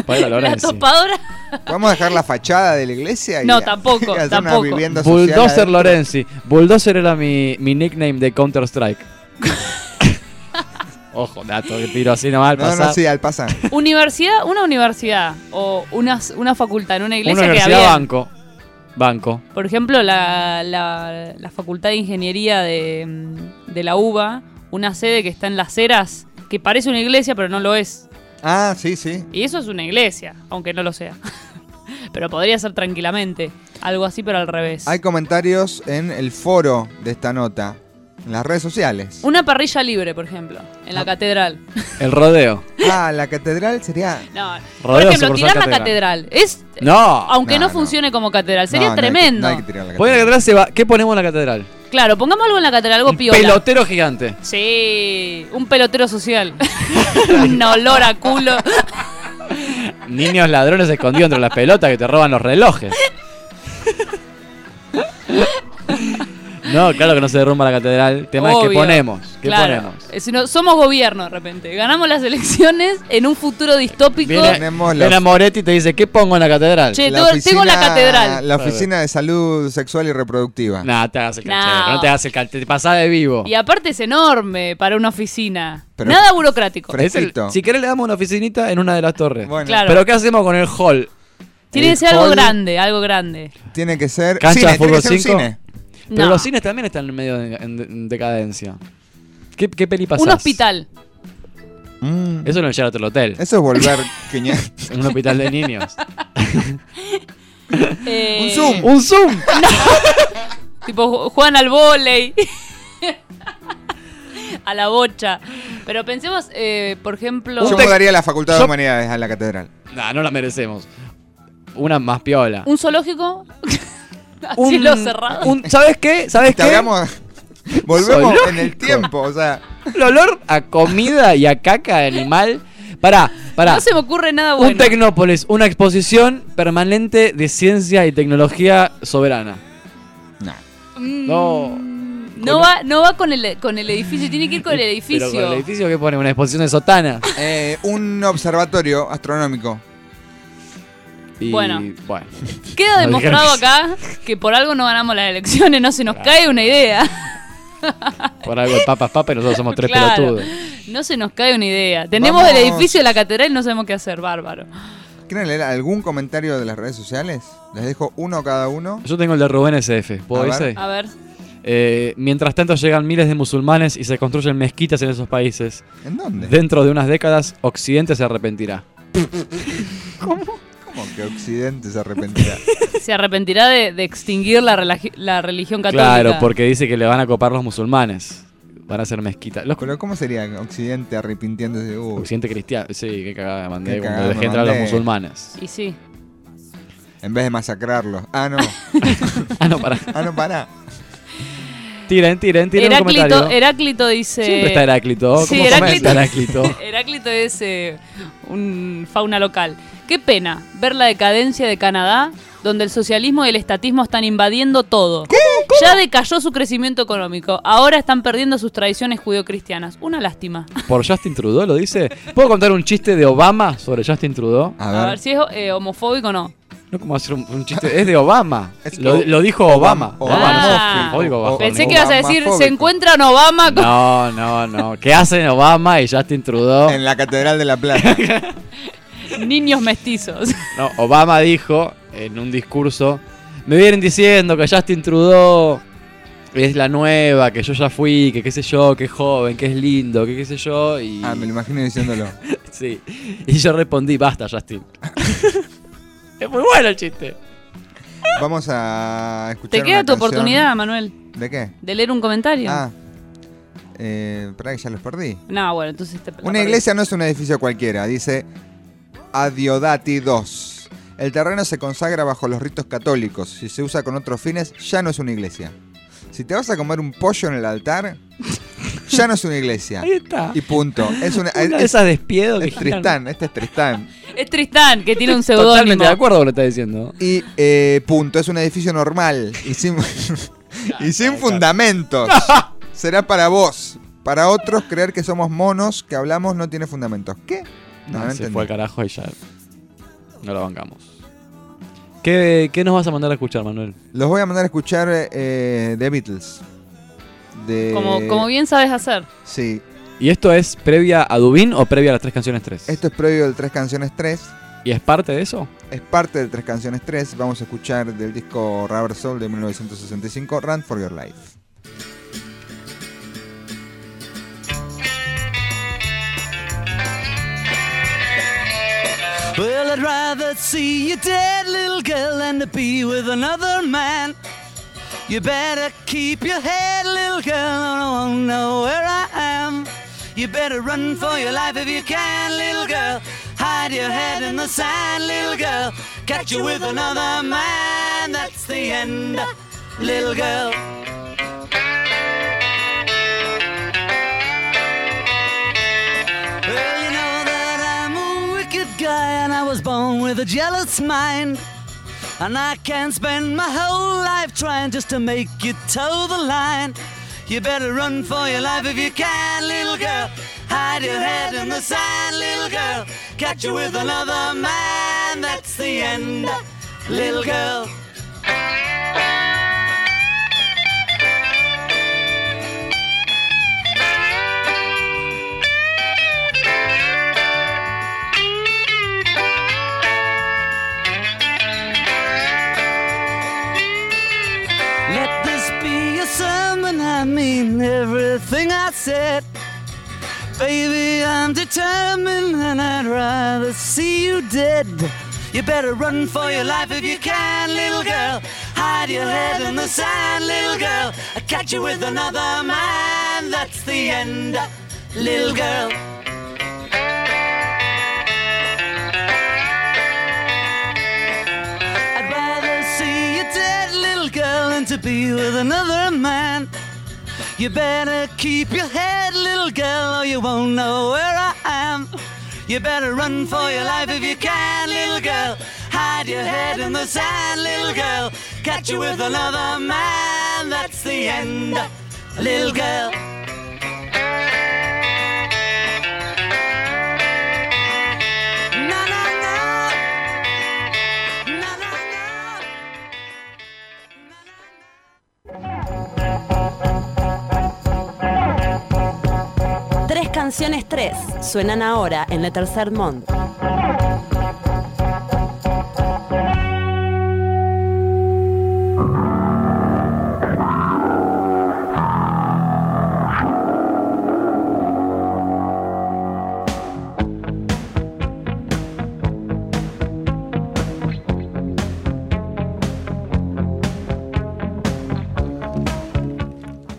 [SPEAKER 3] La
[SPEAKER 4] la
[SPEAKER 3] Lorenzi.
[SPEAKER 4] topadora.
[SPEAKER 2] ¿Podemos dejar la fachada de la iglesia? Y
[SPEAKER 4] No, tampoco,
[SPEAKER 2] y hacer
[SPEAKER 4] tampoco.
[SPEAKER 2] Una vivienda social
[SPEAKER 3] Bulldozer
[SPEAKER 2] adentro?
[SPEAKER 3] Lorenzi. Bulldozer era mi, mi nickname de Counter Strike. Ojo, dato que tiro así nomás al
[SPEAKER 2] No,
[SPEAKER 3] pasar.
[SPEAKER 2] no, sí, al pasar.
[SPEAKER 4] Universidad, una universidad o una, una facultad en una
[SPEAKER 3] Una
[SPEAKER 4] iglesia que
[SPEAKER 3] universidad
[SPEAKER 4] había.
[SPEAKER 3] banco. Banco.
[SPEAKER 4] Por ejemplo, la, la, la Facultad de Ingeniería de, mm, de la UBA, una sede que está en Las Heras, que parece una iglesia, pero no lo es.
[SPEAKER 2] Ah, sí, sí.
[SPEAKER 4] Y eso es una iglesia, aunque no lo sea. pero podría ser tranquilamente algo así, pero al revés.
[SPEAKER 2] Hay comentarios en el foro de esta nota. En las redes sociales.
[SPEAKER 4] Una parrilla libre, por ejemplo, en la catedral.
[SPEAKER 3] El rodeo.
[SPEAKER 2] Ah, la catedral sería.
[SPEAKER 4] No, por
[SPEAKER 3] Rodeo
[SPEAKER 4] ejemplo,
[SPEAKER 3] sucursal
[SPEAKER 4] tirar la
[SPEAKER 3] catedral.
[SPEAKER 4] Es,
[SPEAKER 3] No.
[SPEAKER 4] aunque no,
[SPEAKER 2] No, no.
[SPEAKER 4] funcione como catedral, sería
[SPEAKER 2] No, no hay que-
[SPEAKER 4] tremendo.
[SPEAKER 2] no hay que tirar
[SPEAKER 3] la catedral se va. ¿Qué ponemos en la catedral?
[SPEAKER 4] Claro, pongamos algo en la catedral, algo piola.
[SPEAKER 3] Pelotero gigante.
[SPEAKER 4] Sí, un pelotero social. un olor a culo.
[SPEAKER 3] Niños ladrones escondidos entre las pelotas que te roban los relojes. No, claro que no se derrumba la catedral. El tema es que
[SPEAKER 4] Obvio.
[SPEAKER 3] ponemos. ¿Qué
[SPEAKER 4] Claro.
[SPEAKER 3] ponemos?
[SPEAKER 4] Eh, si no- somos gobierno de repente. Ganamos las elecciones en un futuro distópico.
[SPEAKER 3] Viene,
[SPEAKER 2] Tenemos
[SPEAKER 3] viene
[SPEAKER 2] la-
[SPEAKER 3] a Moretti y te dice, ¿qué pongo en la catedral?
[SPEAKER 4] Che, tengo- tengo la catedral.
[SPEAKER 2] La oficina de salud sexual y reproductiva.
[SPEAKER 3] Nah, te hagas el
[SPEAKER 4] No.
[SPEAKER 3] canchero, no te hagas el canchero, te pasás de vivo.
[SPEAKER 4] Y aparte es enorme para una oficina.
[SPEAKER 2] Pero-
[SPEAKER 4] Nada burocrático.
[SPEAKER 3] El- si querés le damos una oficinita en una de las torres.
[SPEAKER 2] Bueno.
[SPEAKER 4] Claro.
[SPEAKER 3] Pero ¿qué hacemos con el hall?
[SPEAKER 4] Tiene
[SPEAKER 2] El
[SPEAKER 4] que ser algo grande, algo grande.
[SPEAKER 2] Tiene que ser.
[SPEAKER 3] ¿Cancha
[SPEAKER 2] cine,
[SPEAKER 3] de fútbol
[SPEAKER 2] que ser un
[SPEAKER 3] 5? Pero
[SPEAKER 4] No.
[SPEAKER 3] los cines también están en medio de en- en decadencia. ¿Qué, qué peli pasás?
[SPEAKER 4] Un hospital.
[SPEAKER 2] Mm.
[SPEAKER 3] Eso no es Sheraton Hotel.
[SPEAKER 2] Eso es volver. queña-
[SPEAKER 3] Un hospital de niños.
[SPEAKER 4] Eh,
[SPEAKER 2] Un Zoom.
[SPEAKER 3] ¡Un Zoom!
[SPEAKER 4] Tipo, ju- juegan al volei. a la bocha. Pero pensemos, eh, por ejemplo.
[SPEAKER 2] Yo mudaría la Facultad de
[SPEAKER 3] Yo-
[SPEAKER 2] Humanidades a la catedral.
[SPEAKER 3] Nah, no la merecemos. Una más piola.
[SPEAKER 4] Un zoológico.
[SPEAKER 3] Un-
[SPEAKER 4] cielo cerrado.
[SPEAKER 3] un- ¿Sabes qué? ¿Sabes
[SPEAKER 2] Te
[SPEAKER 3] qué?
[SPEAKER 2] hablamos. Volvemos en el tiempo, o sea.
[SPEAKER 3] El olor a comida y a caca de animal. Pará, pará.
[SPEAKER 4] No se me ocurre nada bueno.
[SPEAKER 3] Un Tecnópolis, una exposición permanente de ciencia y tecnología soberana.
[SPEAKER 4] Mm,
[SPEAKER 3] No.
[SPEAKER 4] No va, no va con el, con el edificio, tiene que ir con el edificio.
[SPEAKER 3] Pero con el edificio que pone una exposición de sotana.
[SPEAKER 2] eh, un observatorio astronómico.
[SPEAKER 3] Y,
[SPEAKER 4] Bueno.
[SPEAKER 3] bueno.
[SPEAKER 4] Queda demostrado acá que por algo no ganamos las elecciones, no se nos cae una idea.
[SPEAKER 3] Por algo el Papa es Papa y nosotros somos tres
[SPEAKER 4] Claro.
[SPEAKER 3] pelotudos.
[SPEAKER 4] No se nos cae una idea. Tenemos
[SPEAKER 2] Vamos.
[SPEAKER 4] el edificio de la catedral y no sabemos qué hacer, bárbaro.
[SPEAKER 2] ¿Quieren leer algún comentario de las redes sociales? Les dejo uno cada uno.
[SPEAKER 3] Yo tengo el de Rubén SF. ¿Puedo
[SPEAKER 2] A
[SPEAKER 3] irse?
[SPEAKER 2] ver.
[SPEAKER 4] A ver.
[SPEAKER 3] Eh, mientras tanto llegan miles de musulmanes y se construyen mezquitas en esos países.
[SPEAKER 2] ¿En dónde?
[SPEAKER 3] Dentro de unas décadas, Occidente se arrepentirá.
[SPEAKER 2] ¿Cómo que Occidente se arrepentirá?
[SPEAKER 4] Se arrepentirá de, de extinguir la, la religión católica.
[SPEAKER 3] Claro, porque dice que le van a copar los musulmanes. Van a hacer mezquitas. Los
[SPEAKER 2] Pero ¿cómo sería Occidente arrepintiéndose? Uh,
[SPEAKER 3] Occidente cristiano. Sí, qué cagada mandé
[SPEAKER 2] Qué
[SPEAKER 3] cuando
[SPEAKER 2] cagada
[SPEAKER 3] dejé
[SPEAKER 2] me
[SPEAKER 3] entrar a los musulmanes.
[SPEAKER 4] Y sí.
[SPEAKER 2] en vez de masacrarlos. Ah, no.
[SPEAKER 3] Ah, no, pará.
[SPEAKER 2] Ah, no, pará.
[SPEAKER 3] Tiren, tiren, tiren un
[SPEAKER 4] Heráclito,
[SPEAKER 3] comentario.
[SPEAKER 4] Heráclito dice.
[SPEAKER 3] Siempre está Heráclito.
[SPEAKER 4] Sí,
[SPEAKER 3] ¿Cómo
[SPEAKER 4] Heráclito.
[SPEAKER 3] comenta Heráclito?
[SPEAKER 4] Heráclito es eh, un fauna local. Qué pena ver la decadencia de Canadá, donde el socialismo y el estatismo están invadiendo todo. Ya decayó su crecimiento económico. Ahora están perdiendo sus tradiciones judio-cristianas. Una lástima.
[SPEAKER 3] Por Justin Trudeau lo dice. ¿Puedo contar un chiste de Obama sobre Justin Trudeau?
[SPEAKER 2] A
[SPEAKER 4] A ver si es eh, homofóbico o no.
[SPEAKER 3] No como hacer un, un chiste. Es de Obama.
[SPEAKER 2] Es
[SPEAKER 3] Lo, dijo Obama.
[SPEAKER 2] Obama.
[SPEAKER 3] Obama,
[SPEAKER 4] Ah.
[SPEAKER 3] bajo
[SPEAKER 4] Pensé que ibas a decir, se encuentran Obama con
[SPEAKER 3] No, no, no. ¿Qué hacen Obama y Justin Trudeau?
[SPEAKER 2] En la Catedral de la Plata.
[SPEAKER 4] niños mestizos.
[SPEAKER 3] No, Obama dijo en un discurso, me vienen diciendo que Justin Trudeau es la nueva, que yo ya fui, que qué sé yo, que es joven, que es lindo, que qué sé yo, y...
[SPEAKER 2] Ah, me lo imagino diciéndolo.
[SPEAKER 3] sí. Y yo respondí, basta, Justin. Es muy bueno el chiste.
[SPEAKER 2] Vamos a escuchar
[SPEAKER 4] Te queda
[SPEAKER 2] una
[SPEAKER 4] tu
[SPEAKER 2] canción.
[SPEAKER 4] oportunidad, Manuel,
[SPEAKER 2] ¿De qué?
[SPEAKER 4] de leer un comentario.
[SPEAKER 2] Ah. Eh, espera que ya los perdí.
[SPEAKER 4] No, bueno, entonces te
[SPEAKER 2] Una iglesia no es un edificio cualquiera, dice Adiodati 2. El terreno se consagra bajo los ritos católicos. Si se usa con otros fines, ya no es una iglesia. Si te vas a comer un pollo en el altar, ya no es una iglesia.
[SPEAKER 3] Ahí está.
[SPEAKER 2] Y punto. Es una,
[SPEAKER 3] Una de
[SPEAKER 2] es,
[SPEAKER 3] esas despiedo que
[SPEAKER 2] es Tristán, este es Tristán.
[SPEAKER 4] Es Tristán, que tiene un
[SPEAKER 3] Totalmente
[SPEAKER 4] seudónimo.
[SPEAKER 3] de acuerdo con lo que está diciendo.
[SPEAKER 2] Y eh, punto, es un edificio normal y sin, y sin fundamentos. Será para vos. Para otros, creer que somos monos, que hablamos, no tiene fundamentos. ¿Qué? No, no
[SPEAKER 3] se
[SPEAKER 2] entendí.
[SPEAKER 3] fue al carajo y ya no lo bancamos. ¿Qué, qué nos vas a mandar a escuchar, Manuel?
[SPEAKER 2] Los voy a mandar a escuchar eh, The Beatles. De...
[SPEAKER 4] Como, como bien sabes hacer.
[SPEAKER 2] Sí.
[SPEAKER 3] ¿Y esto es previa a Dubín o previa a las tres canciones 3?
[SPEAKER 2] Esto es previo del Tres Canciones 3.
[SPEAKER 3] ¿Y es parte de eso?
[SPEAKER 2] Es parte del Tres Canciones 3. Vamos a escuchar del disco Rubber Soul de 1965, Run for Your Life.
[SPEAKER 14] Well, I'd rather see you dead, little girl, than to be with another man. You better keep your head, little girl, I won't know where I am. You better run for your life if you can, little girl. Hide your head in the sand, little girl. Catch you with another man, that's the end, little girl. Well, you know that I'm a wicked guy and I was born with a jealous mind. And I can't spend my whole life trying just to make you toe the line. You better run for your life if you can, little girl. Hide your head in the sand, little girl. Catch you with another man, that's the end, little girl. I mean everything I said. Baby, I'm determined and I'd rather see you dead. You better run for your life if you can, little girl. Hide your head in the sand, little girl. I catch you with another man, that's the end, little girl. I'd rather see you dead, little girl, than to be with another man. You better keep your head, little girl, or you won't know where I am. You better run for your life if you can, little girl. Hide your head in the sand, little girl. Catch you with another man, that's the end, little girl.
[SPEAKER 13] Canciones tres suenan ahora en la Tercer Mont.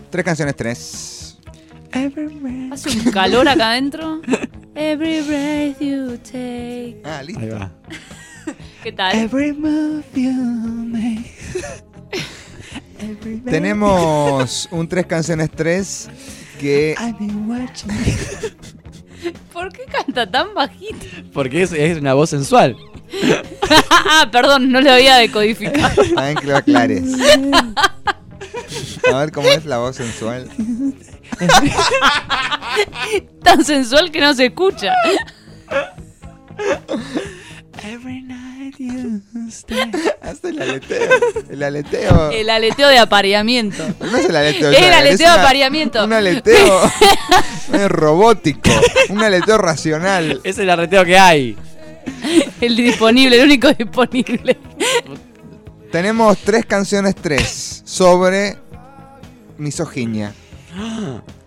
[SPEAKER 2] Tres canciones, tres.
[SPEAKER 4] Hace un calor acá adentro. Every breath you take.
[SPEAKER 2] Ah, listo.
[SPEAKER 3] Ahí va.
[SPEAKER 4] ¿Qué tal?
[SPEAKER 14] Every move you make.
[SPEAKER 2] Tenemos un tres canciones, tres que
[SPEAKER 14] I've been watching.
[SPEAKER 4] ¿Por qué canta tan bajito?
[SPEAKER 3] Porque es, es una voz sensual.
[SPEAKER 4] ah, perdón, no lo había decodificado.
[SPEAKER 2] Que lo aclares. A ver cómo es la voz sensual.
[SPEAKER 4] tan sensual que no se escucha.
[SPEAKER 14] Every night you stay.
[SPEAKER 2] Hasta el aleteo. El aleteo.
[SPEAKER 4] El aleteo de apareamiento.
[SPEAKER 2] No es el aleteo.
[SPEAKER 4] Es el
[SPEAKER 2] es
[SPEAKER 4] aleteo de apareamiento.
[SPEAKER 2] Un aleteo eh, robótico. Un aleteo racional.
[SPEAKER 3] Es el arreteo que hay.
[SPEAKER 4] El disponible, el único disponible.
[SPEAKER 2] Tenemos tres canciones, tres, sobre misoginia.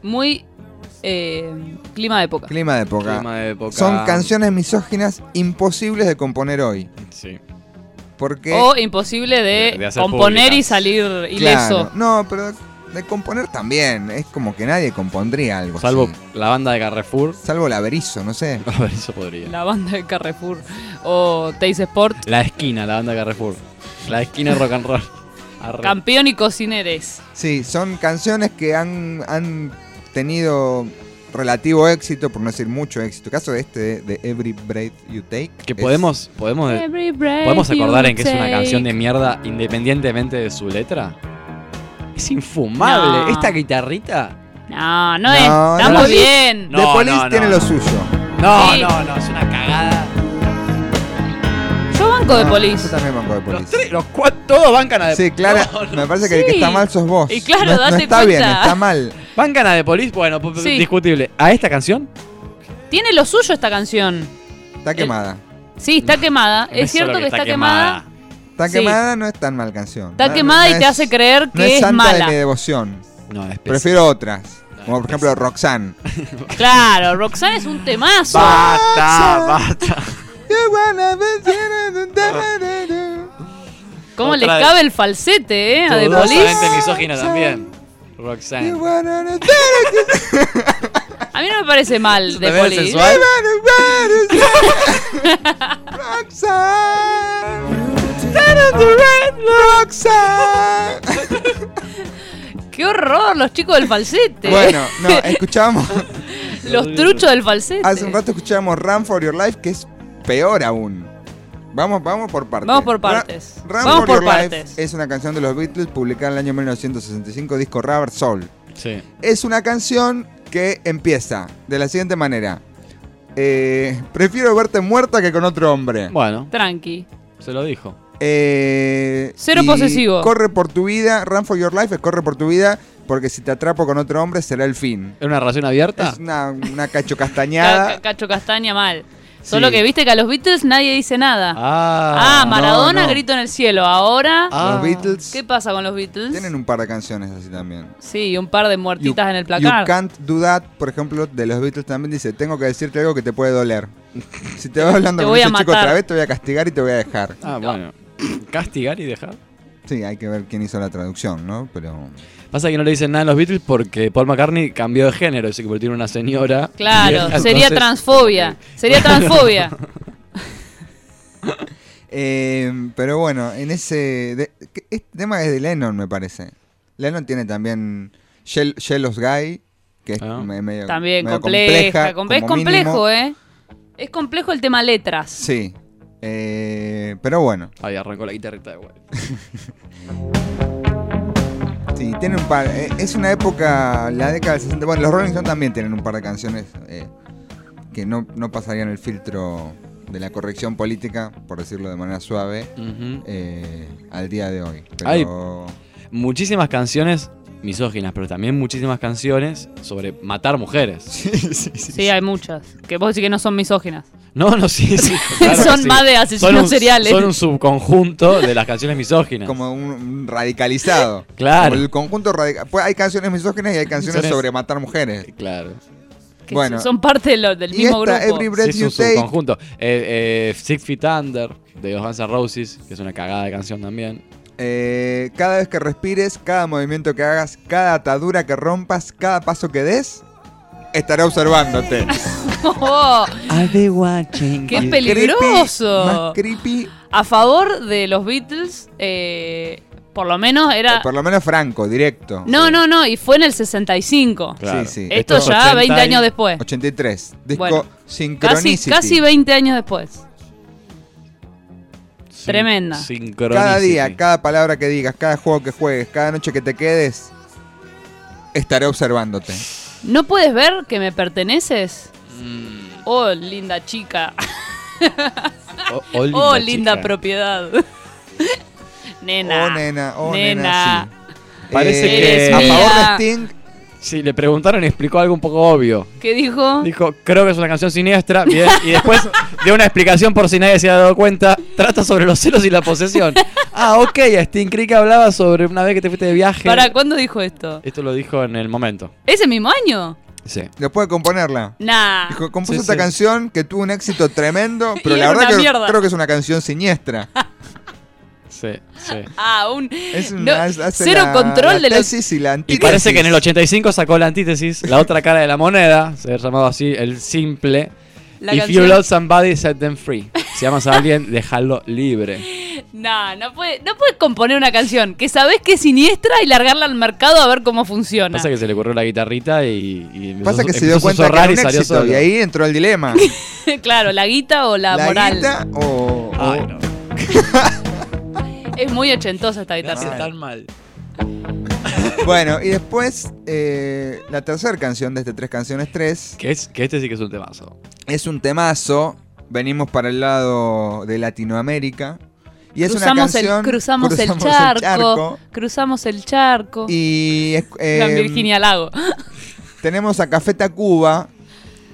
[SPEAKER 4] Muy eh, clima de época.
[SPEAKER 2] Clima de época.
[SPEAKER 3] Clima de época.
[SPEAKER 2] Son canciones misóginas imposibles de componer hoy.
[SPEAKER 3] Sí.
[SPEAKER 2] Porque.
[SPEAKER 4] O imposible de,
[SPEAKER 3] De- de hacer
[SPEAKER 4] componer y salir
[SPEAKER 2] Claro,
[SPEAKER 4] ileso.
[SPEAKER 2] No, pero de, componer también. Es como que nadie compondría algo.
[SPEAKER 3] Salvo
[SPEAKER 2] así.
[SPEAKER 3] la banda de Carrefour.
[SPEAKER 2] Salvo la Berizo, no sé.
[SPEAKER 3] A ver, eso podría.
[SPEAKER 4] La banda de Carrefour. O Teis Sport.
[SPEAKER 3] La esquina, la banda de Carrefour. La esquina de rock and roll. Arre.
[SPEAKER 4] Campeón y cocineres.
[SPEAKER 2] Sí, son canciones que han, han tenido relativo éxito, por no decir mucho éxito. caso de este, de, Every Breath You Take.
[SPEAKER 3] Que
[SPEAKER 2] es-
[SPEAKER 3] podemos, podemos, podemos acordar en que es una canción de mierda independientemente de su letra. Es infumable.
[SPEAKER 4] No.
[SPEAKER 3] Esta guitarrita.
[SPEAKER 4] No, no,
[SPEAKER 2] No,
[SPEAKER 4] es. Está
[SPEAKER 2] no.
[SPEAKER 4] muy bien.
[SPEAKER 3] No,
[SPEAKER 2] The Police
[SPEAKER 3] no,
[SPEAKER 2] tiene lo suyo.
[SPEAKER 3] No,
[SPEAKER 4] Sí.
[SPEAKER 3] no, no, es una cagada.
[SPEAKER 4] Banco de
[SPEAKER 2] No,
[SPEAKER 4] Police.
[SPEAKER 2] Yo también banco de
[SPEAKER 3] Los tres, los cuatro, todos bancan a de
[SPEAKER 2] Sí, Clara,
[SPEAKER 3] No, no.
[SPEAKER 2] me parece que el que
[SPEAKER 4] Sí.
[SPEAKER 2] está mal sos vos.
[SPEAKER 4] Y claro,
[SPEAKER 2] no, no
[SPEAKER 4] date
[SPEAKER 2] está bien,
[SPEAKER 4] cuenta.
[SPEAKER 2] está mal.
[SPEAKER 3] ¿Bancan a de Police? Bueno, p- p-
[SPEAKER 4] Sí.
[SPEAKER 3] discutible. ¿A esta canción?
[SPEAKER 4] Tiene lo suyo esta canción.
[SPEAKER 2] Está quemada.
[SPEAKER 4] Sí, está quemada.
[SPEAKER 3] No
[SPEAKER 4] Es cierto que, está, quemada.
[SPEAKER 2] Está
[SPEAKER 4] Sí.
[SPEAKER 2] quemada, no es tan mal canción.
[SPEAKER 4] Está
[SPEAKER 2] No-
[SPEAKER 4] quemada
[SPEAKER 2] no
[SPEAKER 4] y te
[SPEAKER 2] es-
[SPEAKER 4] hace creer
[SPEAKER 2] No
[SPEAKER 4] que
[SPEAKER 2] es
[SPEAKER 4] es
[SPEAKER 2] santa
[SPEAKER 4] mala.
[SPEAKER 2] de mi devoción.
[SPEAKER 3] No, es.
[SPEAKER 2] Prefiero otras. Como por ejemplo Roxanne.
[SPEAKER 4] Claro, Roxanne es un temazo.
[SPEAKER 3] Basta, basta.
[SPEAKER 4] ¿Cómo
[SPEAKER 3] Otra
[SPEAKER 4] les
[SPEAKER 3] de-
[SPEAKER 4] cabe el falsete, eh? A The Police.
[SPEAKER 3] Misógina también. Roxanne.
[SPEAKER 4] A mí no me parece mal The
[SPEAKER 3] ¿Te ves
[SPEAKER 4] Police. ¡Qué horror! Los chicos del falsete.
[SPEAKER 2] Bueno, no, escuchamos.
[SPEAKER 4] Los truchos del falsete.
[SPEAKER 2] Hace un rato escuchamos Run for Your Life, que es peor aún. Vamos, vamos por partes.
[SPEAKER 4] Vamos por
[SPEAKER 2] Ra-
[SPEAKER 4] partes.
[SPEAKER 2] Run
[SPEAKER 4] Vamos
[SPEAKER 2] for
[SPEAKER 4] por
[SPEAKER 2] Your
[SPEAKER 4] partes.
[SPEAKER 2] Life es una canción de los Beatles publicada en el año 1965, disco Rubber Soul.
[SPEAKER 3] Sí.
[SPEAKER 2] Es una canción que empieza de la siguiente manera. Eh, prefiero verte muerta que con otro hombre.
[SPEAKER 3] Bueno,
[SPEAKER 4] Tranqui.
[SPEAKER 3] se lo dijo.
[SPEAKER 2] Eh,
[SPEAKER 4] Cero posesivo.
[SPEAKER 2] Corre por tu vida, Run for Your Life es corre por tu vida, porque si te atrapo con otro hombre será el fin.
[SPEAKER 3] ¿Es una relación abierta?
[SPEAKER 2] Es una, una cacho
[SPEAKER 4] Ca-
[SPEAKER 2] castañada.
[SPEAKER 4] ca- Cacho Castaña mal. Solo
[SPEAKER 2] Sí.
[SPEAKER 4] que viste que a los Beatles nadie dice nada.
[SPEAKER 3] Ah,
[SPEAKER 4] Ah, Maradona
[SPEAKER 2] no, no.
[SPEAKER 4] grito en el cielo. Ahora,
[SPEAKER 2] Los Beatles
[SPEAKER 4] ¿qué pasa con los Beatles?
[SPEAKER 2] tienen un par de canciones así también.
[SPEAKER 4] Sí, un par de muertitas en el placar.
[SPEAKER 2] You Can't Do That, por ejemplo, de los Beatles también dice, tengo que decirte algo que te puede doler. Si te vas hablando
[SPEAKER 4] Te
[SPEAKER 2] con
[SPEAKER 4] voy a
[SPEAKER 2] ese chico otra vez, te voy a castigar y te voy a dejar.
[SPEAKER 3] Ah, bueno. Castigar y dejar.
[SPEAKER 2] Sí, hay que ver quién hizo la traducción, ¿no? Pero...
[SPEAKER 3] Pasa que no le dicen nada a los Beatles porque Paul McCartney cambió de género y se convirtió en una señora.
[SPEAKER 4] Claro, sería transfobia. Sería transfobia.
[SPEAKER 2] Eh, pero bueno, en ese... de- este tema es de Lennon, me parece. Lennon tiene también Shell, Guy, que es
[SPEAKER 3] Ah.
[SPEAKER 2] me- medio,
[SPEAKER 4] También
[SPEAKER 2] medio
[SPEAKER 4] compleja. comple- es complejo,
[SPEAKER 2] mínimo.
[SPEAKER 4] ¿eh? Es complejo el tema letras.
[SPEAKER 2] Sí. Eh, pero bueno.
[SPEAKER 3] Ahí arrancó la guitarrita de vuelta.
[SPEAKER 2] Sí, tiene un par. eh, es una época, la década del 60. Bueno, los Rolling Stones también tienen un par de canciones eh, que no, no pasarían el filtro de la corrección política, por decirlo de manera suave, eh, al día de hoy. Pero
[SPEAKER 3] Hay muchísimas canciones misóginas, pero también muchísimas canciones sobre matar mujeres.
[SPEAKER 4] Sí, hay muchas. Que vos decís que no son misóginas.
[SPEAKER 3] No, no, sí, sí. claro
[SPEAKER 4] Son
[SPEAKER 3] sí.
[SPEAKER 4] más de asesinos
[SPEAKER 3] Son un-
[SPEAKER 4] seriales.
[SPEAKER 3] Son un subconjunto de las canciones misóginas.
[SPEAKER 2] como un, radicalizado.
[SPEAKER 3] Claro.
[SPEAKER 2] Como el conjunto radical. Pues hay canciones misóginas y hay canciones sobre matar mujeres.
[SPEAKER 3] Claro.
[SPEAKER 4] Que
[SPEAKER 2] Bueno.
[SPEAKER 4] son parte de lo- del
[SPEAKER 2] Y
[SPEAKER 4] mismo
[SPEAKER 2] esta,
[SPEAKER 4] grupo.
[SPEAKER 2] Every Breath
[SPEAKER 3] Sí,
[SPEAKER 2] You
[SPEAKER 3] es un
[SPEAKER 2] Take,
[SPEAKER 3] subconjunto. Eh, eh, Six Feet Under, de los Guns N' Roses, que es una cagada de canción también.
[SPEAKER 2] Eh, cada vez que respires, cada movimiento que hagas, cada atadura que rompas, cada paso que des, estaré observándote.
[SPEAKER 4] Oh,
[SPEAKER 3] I'll be watching.
[SPEAKER 4] ¡Qué
[SPEAKER 2] Más
[SPEAKER 4] peligroso!
[SPEAKER 2] Más creepy.
[SPEAKER 4] A favor de los Beatles, eh, por lo menos era...
[SPEAKER 2] Por lo menos franco, directo.
[SPEAKER 4] No, no, no, y fue en el 65.
[SPEAKER 3] Claro.
[SPEAKER 2] Sí, sí.
[SPEAKER 4] Esto
[SPEAKER 3] es
[SPEAKER 4] ya
[SPEAKER 3] 80
[SPEAKER 4] 20
[SPEAKER 3] y-
[SPEAKER 4] años después.
[SPEAKER 2] 83. Disco
[SPEAKER 4] Bueno, Casi, casi 20 años después.
[SPEAKER 3] Sin-
[SPEAKER 4] Tremenda.
[SPEAKER 2] Cada día, cada palabra que digas, cada juego que juegues, cada noche que te quedes, estaré observándote.
[SPEAKER 4] ¿No puedes ver que me perteneces?
[SPEAKER 3] Mm.
[SPEAKER 4] Oh, linda chica.
[SPEAKER 3] Oh, oh, linda
[SPEAKER 4] oh, linda
[SPEAKER 3] chica.
[SPEAKER 4] propiedad. nena.
[SPEAKER 2] Oh, nena, oh, nena,
[SPEAKER 4] Nena.
[SPEAKER 2] sí.
[SPEAKER 3] Parece
[SPEAKER 2] Eh,
[SPEAKER 3] que-
[SPEAKER 2] A favor de Sting,
[SPEAKER 3] Sí, le preguntaron y explicó algo un poco obvio.
[SPEAKER 4] ¿Qué dijo?
[SPEAKER 3] Dijo, creo que es una canción siniestra, bien, y después dio una explicación por si nadie se ha dado cuenta. Trata sobre los celos y la posesión. Ah, ok, Sting Creek hablaba sobre una vez que te fuiste de viaje.
[SPEAKER 4] ¿Para cuándo dijo esto?
[SPEAKER 3] Esto lo dijo en el momento.
[SPEAKER 4] ¿Ese mismo año?
[SPEAKER 3] Sí.
[SPEAKER 2] después de componerla.
[SPEAKER 4] Nah.
[SPEAKER 2] Dijo, compuso
[SPEAKER 3] Sí,
[SPEAKER 2] esta
[SPEAKER 3] sí.
[SPEAKER 2] canción que tuvo un éxito tremendo, pero
[SPEAKER 4] Y
[SPEAKER 2] la verdad que
[SPEAKER 4] mierda.
[SPEAKER 2] creo que es una canción siniestra.
[SPEAKER 3] Sí, sí.
[SPEAKER 4] Ah, un.
[SPEAKER 2] Es una,
[SPEAKER 4] cero
[SPEAKER 2] la-
[SPEAKER 4] control
[SPEAKER 2] la
[SPEAKER 4] de los.
[SPEAKER 2] y la
[SPEAKER 3] Y
[SPEAKER 2] antítesis.
[SPEAKER 3] parece que en el 85 sacó la antítesis, la otra cara de la moneda, se ha llamado así, el simple.
[SPEAKER 4] La
[SPEAKER 3] If
[SPEAKER 4] canción-
[SPEAKER 3] you love somebody, set them free. Si amas a alguien, déjalo libre.
[SPEAKER 4] No, no puede, no puedes componer una canción que sabes que es siniestra y largarla al mercado a ver cómo funciona.
[SPEAKER 3] Pasa que se le ocurrió la guitarrita y, y empezó,
[SPEAKER 2] Pasa que se dio cuenta que era
[SPEAKER 3] y
[SPEAKER 2] un
[SPEAKER 3] salió
[SPEAKER 2] éxito
[SPEAKER 3] solo.
[SPEAKER 2] y ahí entró el dilema.
[SPEAKER 4] claro, la guita o la,
[SPEAKER 2] ¿La
[SPEAKER 4] moral.
[SPEAKER 2] guita o, o-
[SPEAKER 3] Ay, no.
[SPEAKER 4] Es muy ochentosa esta guitarra.
[SPEAKER 3] tan mal.
[SPEAKER 2] Bueno, y después eh, la tercera canción de este Tres Canciones 3
[SPEAKER 3] Que, es, que este sí que es un temazo.
[SPEAKER 2] es un temazo. Venimos para el lado de Latinoamérica. Y es una
[SPEAKER 4] cruzamos
[SPEAKER 2] canción.
[SPEAKER 4] el, cruzamos, el,
[SPEAKER 2] cruzamos
[SPEAKER 4] charco, Cruzamos el charco.
[SPEAKER 2] Y eh,
[SPEAKER 4] Virginia Lago.
[SPEAKER 2] tenemos a Café Tacuba,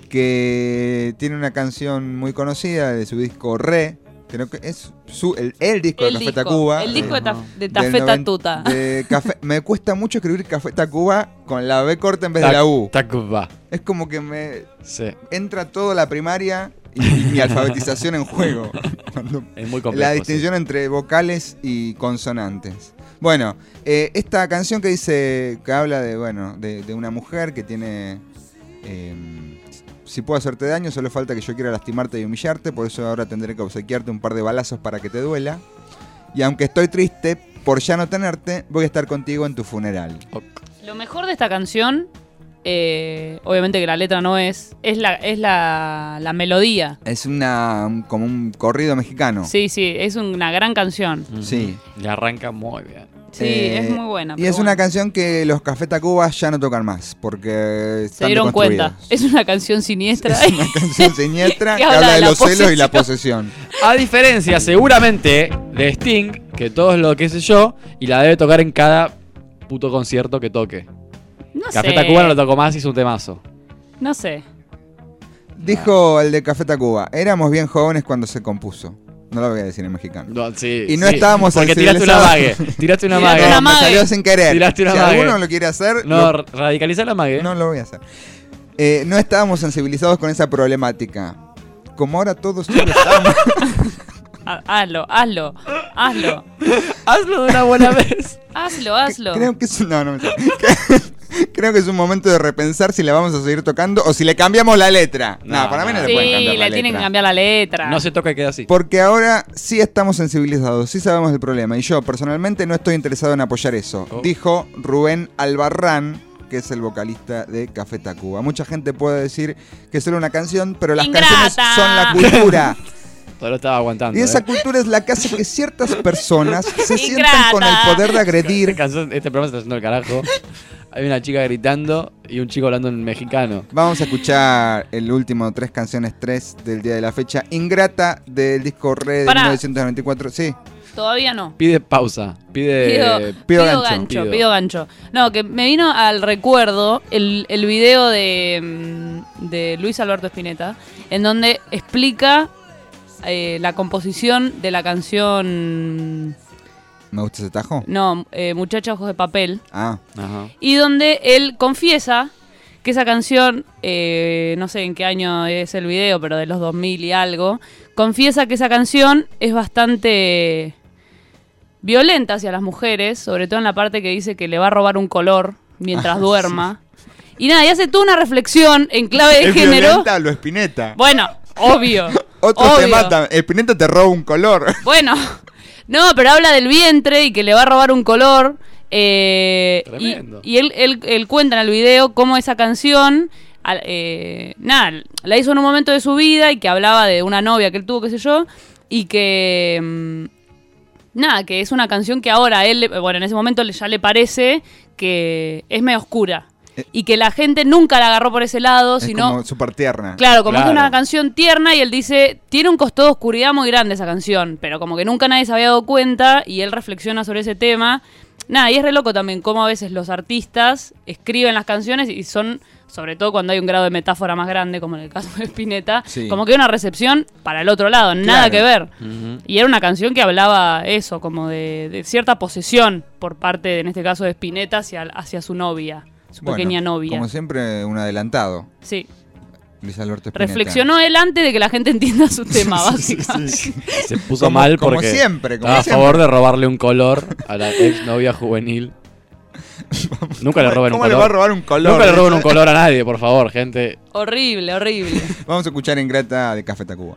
[SPEAKER 2] que tiene una canción muy conocida de su disco Re. Creo que es su, el, el disco
[SPEAKER 4] El
[SPEAKER 2] de Café
[SPEAKER 4] disco,
[SPEAKER 2] Tacuba.
[SPEAKER 4] el disco de, ta- de Tafeta
[SPEAKER 2] noven-
[SPEAKER 4] Tuta.
[SPEAKER 2] de Café- me cuesta mucho escribir Café Tacuba con la B corta en vez de la U.
[SPEAKER 3] Tacuba.
[SPEAKER 2] Es como que me
[SPEAKER 3] Sí.
[SPEAKER 2] entra toda la primaria y mi alfabetización en juego. Cuando-
[SPEAKER 3] Es muy complejo.
[SPEAKER 2] la
[SPEAKER 3] sí.
[SPEAKER 2] distinción entre vocales y consonantes. Bueno, eh, esta canción que dice, que habla de, bueno, de, de una mujer que tiene, eh, si puedo hacerte daño, solo falta que yo quiera lastimarte y humillarte, por eso ahora tendré que obsequiarte un par de balazos para que te duela. Y aunque estoy triste por ya no tenerte, voy a estar contigo en tu funeral.
[SPEAKER 4] Lo mejor de esta canción, eh, obviamente que la letra no es, es la, es la, la melodía.
[SPEAKER 2] Es una un- como un corrido mexicano.
[SPEAKER 4] Sí, sí, es una gran canción.
[SPEAKER 2] Sí.
[SPEAKER 3] Y arranca muy bien.
[SPEAKER 4] Sí,
[SPEAKER 2] Eh,
[SPEAKER 4] es muy buena.
[SPEAKER 2] Y es
[SPEAKER 4] bueno.
[SPEAKER 2] una canción que los Café Tacuba ya no tocan más, porque
[SPEAKER 4] Se dieron cuenta. Es una canción siniestra.
[SPEAKER 2] Es una canción siniestra
[SPEAKER 4] Que
[SPEAKER 2] que,
[SPEAKER 4] habla de
[SPEAKER 2] los celos y la
[SPEAKER 4] posesión.
[SPEAKER 2] posesión.
[SPEAKER 3] A diferencia, seguramente, de Sting, que todo es lo que sé yo, y la debe tocar en cada puto concierto que toque.
[SPEAKER 4] No
[SPEAKER 3] Café
[SPEAKER 4] sé.
[SPEAKER 3] Tacuba no lo tocó más, hizo un temazo.
[SPEAKER 4] No sé.
[SPEAKER 2] Dijo el de Café Tacuba, éramos bien jóvenes cuando se compuso. No lo voy a decir en mexicano.
[SPEAKER 3] No, sí,
[SPEAKER 2] Y no
[SPEAKER 3] sí,
[SPEAKER 2] estábamos
[SPEAKER 3] Porque tiraste una
[SPEAKER 2] sensibilizados.
[SPEAKER 3] mague. Tiraste una
[SPEAKER 4] Tiraste
[SPEAKER 3] mague.
[SPEAKER 4] una
[SPEAKER 2] Me
[SPEAKER 4] mague.
[SPEAKER 2] salió sin querer.
[SPEAKER 3] Tiraste una
[SPEAKER 2] si
[SPEAKER 3] mague.
[SPEAKER 2] alguno lo quiere hacer,
[SPEAKER 3] No,
[SPEAKER 2] lo-
[SPEAKER 3] radicalizar la mague.
[SPEAKER 2] no lo voy a hacer. Eh, no estábamos sensibilizados con esa problemática. Como ahora todos sí lo estamos.
[SPEAKER 4] Ha- Hazlo, hazlo, hazlo.
[SPEAKER 3] Hazlo de una buena vez.
[SPEAKER 4] Hazlo, hazlo.
[SPEAKER 2] Creo que es un, no, no me sale. Creo que es un momento de repensar si la vamos a seguir tocando o si le cambiamos la letra. No,
[SPEAKER 3] No,
[SPEAKER 2] para mí no,
[SPEAKER 3] no.
[SPEAKER 2] le pueden
[SPEAKER 4] sí,
[SPEAKER 2] cambiar la
[SPEAKER 4] le tienen que
[SPEAKER 2] letra.
[SPEAKER 4] cambiar la letra.
[SPEAKER 3] No se toca y queda así.
[SPEAKER 2] Porque ahora sí estamos sensibilizados, sí sabemos el problema. Y yo personalmente no estoy interesado en apoyar eso.
[SPEAKER 3] Oh.
[SPEAKER 2] Dijo Rubén Albarrán, que es el vocalista de Café Tacuba. Mucha gente puede decir que es solo una canción, pero las
[SPEAKER 4] Ingrata.
[SPEAKER 2] canciones son la cultura.
[SPEAKER 3] Todo lo estaba aguantando.
[SPEAKER 2] y esa
[SPEAKER 3] ¿eh?
[SPEAKER 2] cultura es la que hace que ciertas personas se sientan
[SPEAKER 4] Ingrata.
[SPEAKER 2] con el poder de agredir.
[SPEAKER 3] Este, canción- este programa está haciendo el carajo. Hay una chica gritando y un chico hablando en mexicano.
[SPEAKER 2] Vamos a escuchar el último tres canciones tres del día de la fecha. Ingrata del disco Red de
[SPEAKER 4] Pará.
[SPEAKER 2] 1994. Sí,
[SPEAKER 4] Todavía no.
[SPEAKER 3] Pide pausa. Pide.
[SPEAKER 4] Pido,
[SPEAKER 2] pido
[SPEAKER 4] pido
[SPEAKER 2] gancho.
[SPEAKER 4] gancho,
[SPEAKER 3] Pido.
[SPEAKER 4] pido gancho. No, que me vino al recuerdo el, el video de, mm, de Luis Alberto Spinetta, en donde explica eh, la composición de la canción,
[SPEAKER 2] me gusta ese tajo.
[SPEAKER 4] no, eh, Muchacha Ojos de Papel,
[SPEAKER 2] Ah,
[SPEAKER 3] Ajá.
[SPEAKER 4] y donde él confiesa que esa canción, eh, no sé en qué año es el video, pero de los 2000 y algo, confiesa que esa canción es bastante violenta hacia las mujeres, sobre todo en la parte que dice que le va a robar un color mientras
[SPEAKER 2] Ah,
[SPEAKER 4] duerma. Y nada, y hace toda una reflexión en clave de
[SPEAKER 2] es
[SPEAKER 4] género.
[SPEAKER 2] violenta lo Espineta.
[SPEAKER 4] Bueno, obvio.
[SPEAKER 2] Otro
[SPEAKER 4] obvio.
[SPEAKER 2] te mata. Espineta te roba un color.
[SPEAKER 4] Bueno, no, pero habla del vientre y que le va a robar un color. eh, y
[SPEAKER 3] Tremendo.
[SPEAKER 4] y él, él- él cuenta en el video cómo esa canción, eh, nada, la hizo en un momento de su vida y que hablaba de una novia que él tuvo, qué sé yo, y que... mm, Nada, que es una canción que ahora a él, bueno, en ese momento ya le parece que es medio oscura. Y que la gente nunca la agarró por ese lado,
[SPEAKER 2] Es
[SPEAKER 4] sino...
[SPEAKER 2] como súper tierna.
[SPEAKER 4] Claro, como es una canción tierna y él dice, tiene un costado de oscuridad muy grande esa canción, pero como que nunca nadie se había dado cuenta y él reflexiona sobre ese tema. Nada, y es re loco también cómo a veces los artistas escriben las canciones y son, sobre todo cuando hay un grado de metáfora más grande, como en el caso de Spinetta,
[SPEAKER 2] Sí.
[SPEAKER 4] como que hay una recepción para el otro lado, nada que ver. Y era una canción que hablaba eso, como de, de cierta posesión por parte, en este caso, de Spinetta hacia, hacia su novia, su
[SPEAKER 2] Bueno,
[SPEAKER 4] pequeña novia.
[SPEAKER 2] Como siempre, un adelantado.
[SPEAKER 4] Sí.
[SPEAKER 2] Luis Alberto Spinetta.
[SPEAKER 4] Reflexionó él antes de que la gente entienda su tema, básicamente.
[SPEAKER 3] Se puso
[SPEAKER 2] Como-
[SPEAKER 3] mal
[SPEAKER 2] como
[SPEAKER 3] porque
[SPEAKER 2] siempre, como
[SPEAKER 3] estaba a
[SPEAKER 2] siempre.
[SPEAKER 3] favor de robarle un color a la ex novia juvenil. Nunca le roben un
[SPEAKER 2] ¿Cómo
[SPEAKER 3] color.
[SPEAKER 2] le va a robar un color?
[SPEAKER 3] Nunca le roben un color a nadie, por favor, gente.
[SPEAKER 4] Horrible, horrible.
[SPEAKER 2] Vamos a escuchar Ingrata de Café Tacuba.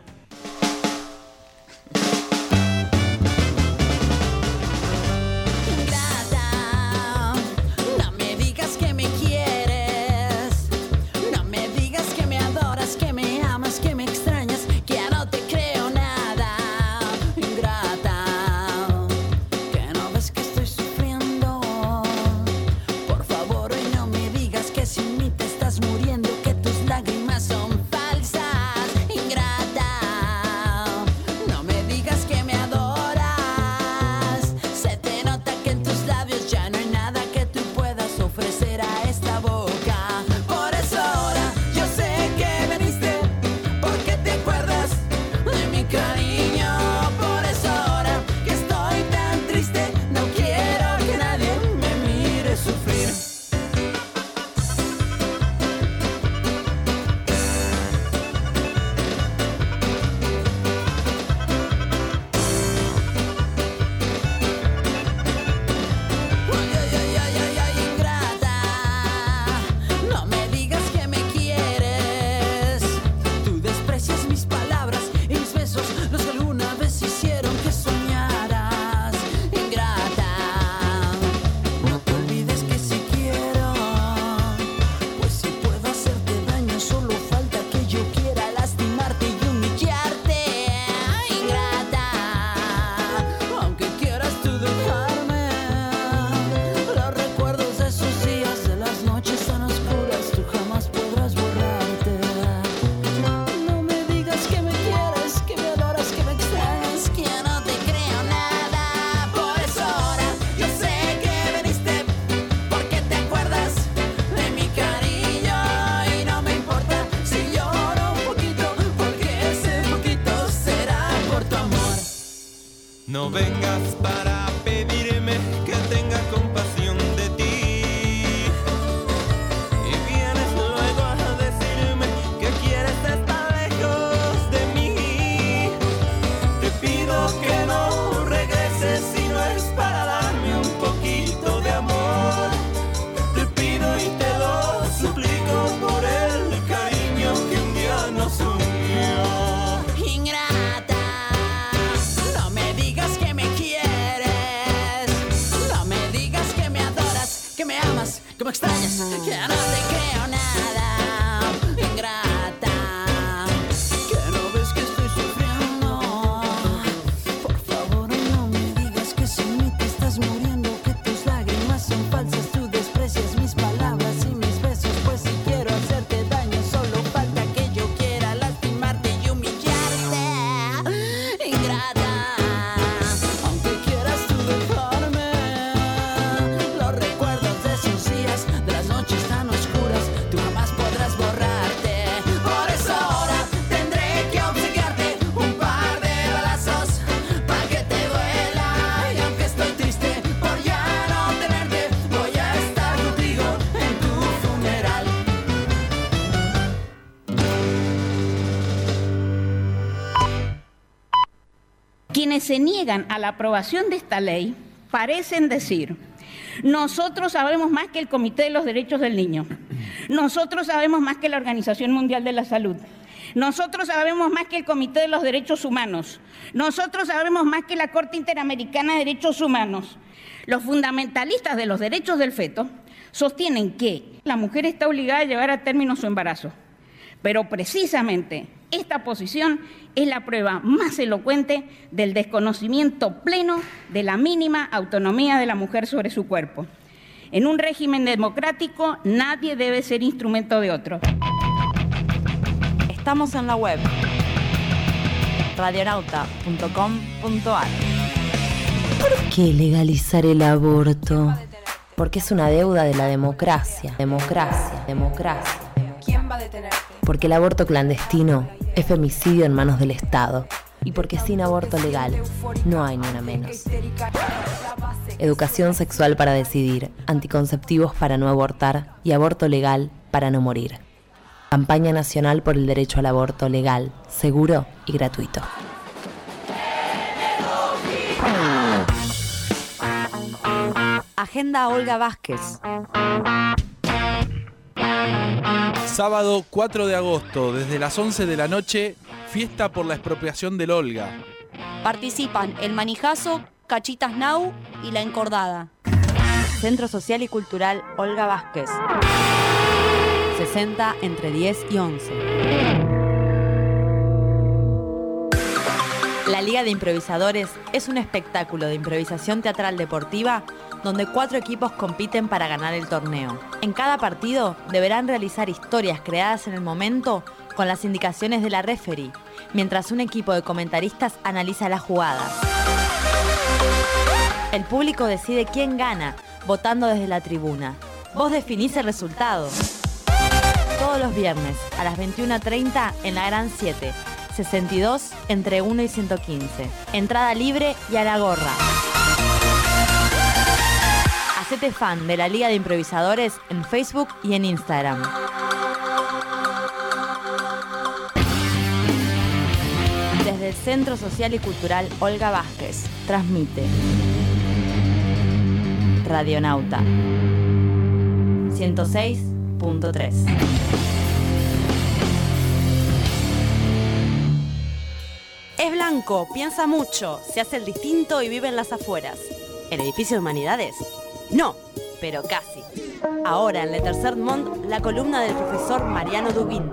[SPEAKER 15] Se niegan a la aprobación de esta ley parecen decir, nosotros sabemos más que el Comité de los Derechos del Niño, nosotros sabemos más que la Organización Mundial de la Salud, nosotros sabemos más que el Comité de los Derechos Humanos, nosotros sabemos más que la Corte Interamericana de Derechos Humanos. Los fundamentalistas de los derechos del feto sostienen que la mujer está obligada a llevar a término su embarazo. Pero precisamente esta posición es la prueba más elocuente del desconocimiento pleno de la mínima autonomía de la mujer sobre su cuerpo. En un régimen democrático nadie debe ser instrumento de otro.
[SPEAKER 6] Estamos en la web radionauta.com.ar.
[SPEAKER 16] ¿Por qué legalizar el aborto? Porque es una deuda de la democracia, democracia, democracia.
[SPEAKER 17] ¿Quién va a detenerte?
[SPEAKER 16] Porque el aborto clandestino es femicidio en manos del Estado. Y porque sin aborto legal no hay ni una menos. Educación sexual para decidir, anticonceptivos para no abortar y aborto legal para no morir. Campaña Nacional por el Derecho al Aborto Legal, Seguro y Gratuito.
[SPEAKER 6] Agenda Olga Vázquez.
[SPEAKER 18] Sábado 4 de agosto, desde las 11 de la noche, fiesta por la expropiación del Olga.
[SPEAKER 19] Participan el Manijazo, Cachitas Now y La Encordada.
[SPEAKER 6] Centro Social y Cultural Olga Vázquez. 60 entre 10 y 11. La Liga de Improvisadores es un espectáculo de improvisación teatral deportiva donde cuatro equipos compiten para ganar el torneo. En cada partido deberán realizar historias creadas en el momento con las indicaciones de la referee, mientras un equipo de comentaristas analiza las jugadas. El público decide quién gana, votando desde la tribuna. Vos definís el resultado. Todos los viernes a las 21.30 en la Gran 7, 62 entre 1 y 115. Entrada libre y a la gorra. Hacete fan de la Liga de Improvisadores en Facebook y en Instagram. Desde el Centro Social y Cultural Olga Vázquez, transmite Radionauta 106.3.
[SPEAKER 13] Es blanco, piensa mucho, se hace el distinto y vive en las afueras. ¿El edificio de humanidades? No, pero casi. Ahora en Le Tercer Mont, la columna del profesor Mariano Dubín.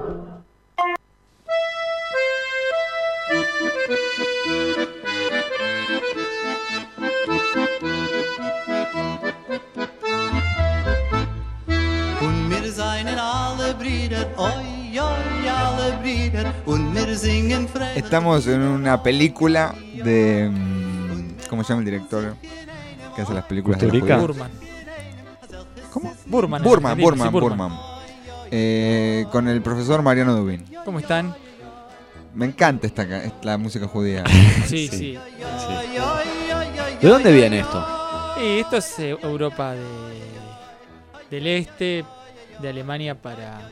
[SPEAKER 2] Estamos en una película de. mm, ¿Cómo se llama el director que hace las películas de los
[SPEAKER 3] Kusturica.
[SPEAKER 2] judíos?
[SPEAKER 20] Burman.
[SPEAKER 2] ¿Cómo?
[SPEAKER 20] Burman.
[SPEAKER 2] Burman, Burman,
[SPEAKER 20] Burman.
[SPEAKER 2] Burman. Eh, con el profesor Mariano Dubín.
[SPEAKER 20] ¿Cómo están?
[SPEAKER 2] Me encanta esta, ca- esta música judía.
[SPEAKER 20] Sí, sí.
[SPEAKER 3] ¿De dónde viene esto?
[SPEAKER 20] Y esto es eh, Europa de, del Este, de Alemania para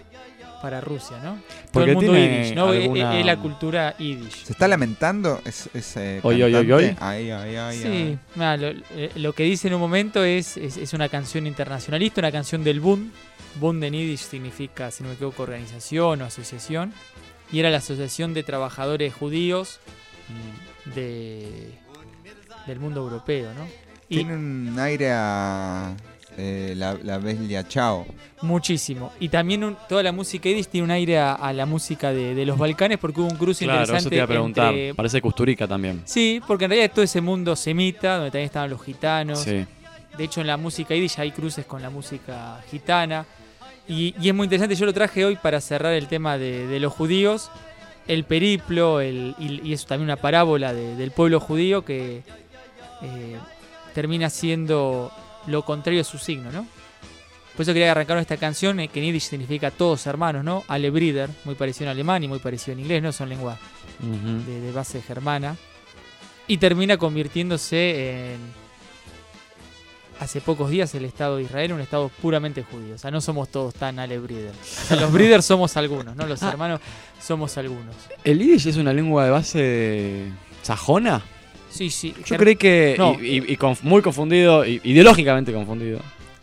[SPEAKER 20] para Rusia, ¿no? Todo
[SPEAKER 2] Porque
[SPEAKER 20] el mundo yiddish, ¿no? Es-
[SPEAKER 2] alguna-
[SPEAKER 20] Es, la cultura yiddish.
[SPEAKER 2] ¿Se está lamentando es, ese
[SPEAKER 3] Oy, oy, oy,
[SPEAKER 2] cantante?
[SPEAKER 3] oy.
[SPEAKER 2] Ay, ay, ay,
[SPEAKER 20] Sí,
[SPEAKER 2] ay.
[SPEAKER 20] nada, lo, eh, lo que dice en un momento es, es, es una canción internacionalista, una canción del Bund. Bund en Yiddish significa, si no me equivoco, organización o asociación. Y era la Asociación de Trabajadores Judíos mm, de, del mundo europeo, ¿no? Y
[SPEAKER 2] Tiene un aire a eh, la, la Beslia Chao.
[SPEAKER 20] muchísimo. Y también un- toda la música Yiddish tiene un aire a, a la música de, de los Balcanes porque hubo un cruce
[SPEAKER 3] Claro,
[SPEAKER 20] interesante
[SPEAKER 3] eso te iba a preguntar.
[SPEAKER 20] entre-
[SPEAKER 3] Parece Custurica también.
[SPEAKER 20] Sí, porque en realidad todo ese mundo semita, donde también estaban los gitanos.
[SPEAKER 3] Sí.
[SPEAKER 20] De hecho, en la música yiddish hay cruces con la música gitana. Y, y es muy interesante, yo lo traje hoy para cerrar el tema de, de los judíos, el periplo, el, y, y es también una parábola de- del pueblo judío que eh, termina siendo lo contrario a su signo, ¿no? Por eso quería arrancar con esta canción, eh, que en yiddish significa todos hermanos, ¿no? Ale Brider, muy parecido en alemán y muy parecido en inglés, ¿no? Son lenguas de, de base germana. Y termina convirtiéndose en, hace pocos días, el Estado de Israel un Estado puramente judío. O sea, no somos todos tan Ale Brider. O sea, los Brider somos algunos, ¿no? Los
[SPEAKER 3] Ah.
[SPEAKER 20] hermanos somos algunos.
[SPEAKER 3] ¿El Yiddish es una lengua de base sajona?
[SPEAKER 20] Sí, sí.
[SPEAKER 3] Yo creí que,
[SPEAKER 20] No.
[SPEAKER 3] y, y- y conf- muy confundido, y- ideológicamente confundido,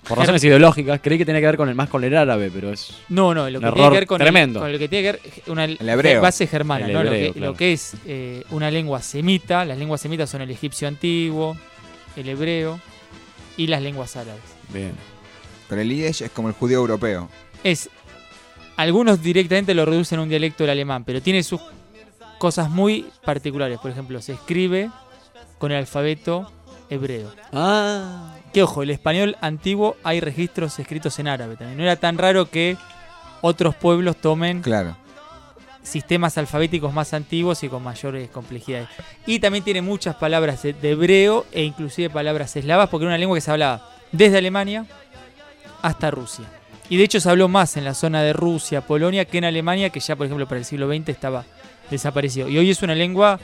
[SPEAKER 3] por razones ideológicas, creí que tenía que ver con el más con el árabe, pero es
[SPEAKER 20] No, no, lo
[SPEAKER 3] un
[SPEAKER 20] que
[SPEAKER 3] error
[SPEAKER 20] tiene que ver con, el-
[SPEAKER 3] tremendo.
[SPEAKER 20] con lo que tiene que ver una
[SPEAKER 2] El hebreo.
[SPEAKER 20] base germana,
[SPEAKER 3] El
[SPEAKER 20] ¿no? Lo
[SPEAKER 3] hebreo,
[SPEAKER 20] que,
[SPEAKER 3] claro.
[SPEAKER 20] lo que es eh, una lengua semita, las lenguas semitas son el egipcio antiguo, el hebreo y las lenguas árabes.
[SPEAKER 3] Bien.
[SPEAKER 2] Pero el Yiddish es como el judío europeo.
[SPEAKER 20] es algunos directamente lo reducen a un dialecto del alemán, pero tiene sus cosas muy particulares. Por ejemplo, se escribe con el alfabeto hebreo.
[SPEAKER 3] Ah.
[SPEAKER 20] Que ojo, el español antiguo hay registros escritos en árabe también. No era tan raro que otros pueblos tomen
[SPEAKER 2] Claro.
[SPEAKER 20] sistemas alfabéticos más antiguos y con mayores complejidades. Y también tiene muchas palabras de, de hebreo e inclusive palabras eslavas, porque era una lengua que se hablaba desde Alemania hasta Rusia. Y de hecho se habló más en la zona de Rusia, Polonia, que en Alemania, que ya por ejemplo para el siglo XX estaba desaparecido. Y hoy es una lengua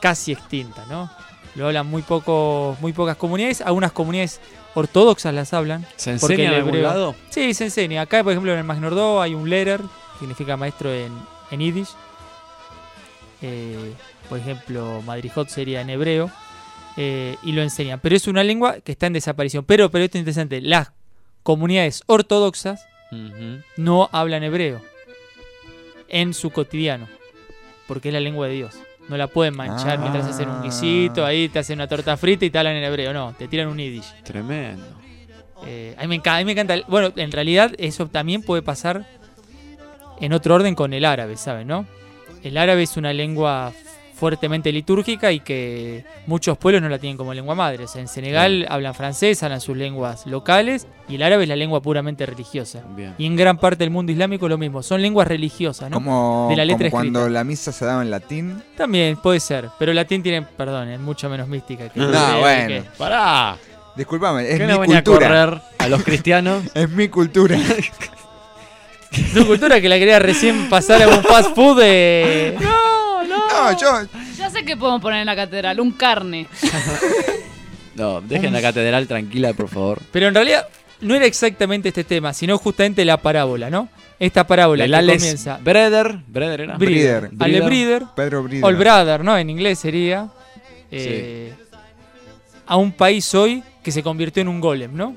[SPEAKER 20] casi extinta, ¿no? Lo hablan muy, poco, muy pocas comunidades, algunas comunidades ortodoxas las hablan.
[SPEAKER 3] ¿Se enseña en algún lado?
[SPEAKER 20] Sí, se enseña. Acá, por ejemplo, en el Magnordó hay un lerer, significa maestro en, en Yiddish. Eh, por ejemplo, Madrijot sería en hebreo. eh, y lo enseñan. Pero es una lengua que está en desaparición. Pero, pero esto es interesante, las comunidades ortodoxas no hablan hebreo en su cotidiano. Porque es la lengua de Dios. No la pueden manchar mientras hacen un guisito, ahí te hacen una torta frita y te hablan en hebreo. No, te tiran un Yiddish.
[SPEAKER 3] Tremendo.
[SPEAKER 20] Eh, a, mí me encanta, a mí me encanta. Bueno, en realidad eso también puede pasar en otro orden con el árabe, ¿saben? ¿no? El árabe es una lengua fuertemente litúrgica y que muchos pueblos no la tienen como lengua madre. O sea, en Senegal hablan francés, hablan sus lenguas locales y el árabe es la lengua puramente religiosa.
[SPEAKER 3] Bien.
[SPEAKER 20] Y en gran parte del mundo islámico lo mismo. Son lenguas religiosas, ¿no?
[SPEAKER 2] Como,
[SPEAKER 20] de la letra
[SPEAKER 2] como cuando la misa se daba en latín.
[SPEAKER 20] También puede ser, pero el latín tiene, perdón, es mucho menos mística que el
[SPEAKER 2] No, bueno.
[SPEAKER 20] que-
[SPEAKER 3] ¡Pará!
[SPEAKER 2] Disculpame, es
[SPEAKER 3] ¿Qué
[SPEAKER 2] mi
[SPEAKER 3] no venía a
[SPEAKER 2] cultura.
[SPEAKER 3] correr a los cristianos?
[SPEAKER 2] es mi cultura.
[SPEAKER 20] Tu cultura que la quería recién pasar a un fast food de...
[SPEAKER 4] No, no.
[SPEAKER 2] Yo.
[SPEAKER 4] Ya sé que podemos poner en la catedral, un carne.
[SPEAKER 3] No, dejen la catedral tranquila, por favor.
[SPEAKER 20] Pero en realidad no era exactamente este tema, sino justamente la parábola, ¿no? Esta parábola que
[SPEAKER 3] Alex
[SPEAKER 20] comienza...
[SPEAKER 3] Breder, Breder era.
[SPEAKER 20] Brider. Ale Brider.
[SPEAKER 2] Pedro Brider.
[SPEAKER 20] O el brother, ¿no? En inglés sería... eh, A un país hoy que se convirtió en un golem, ¿no?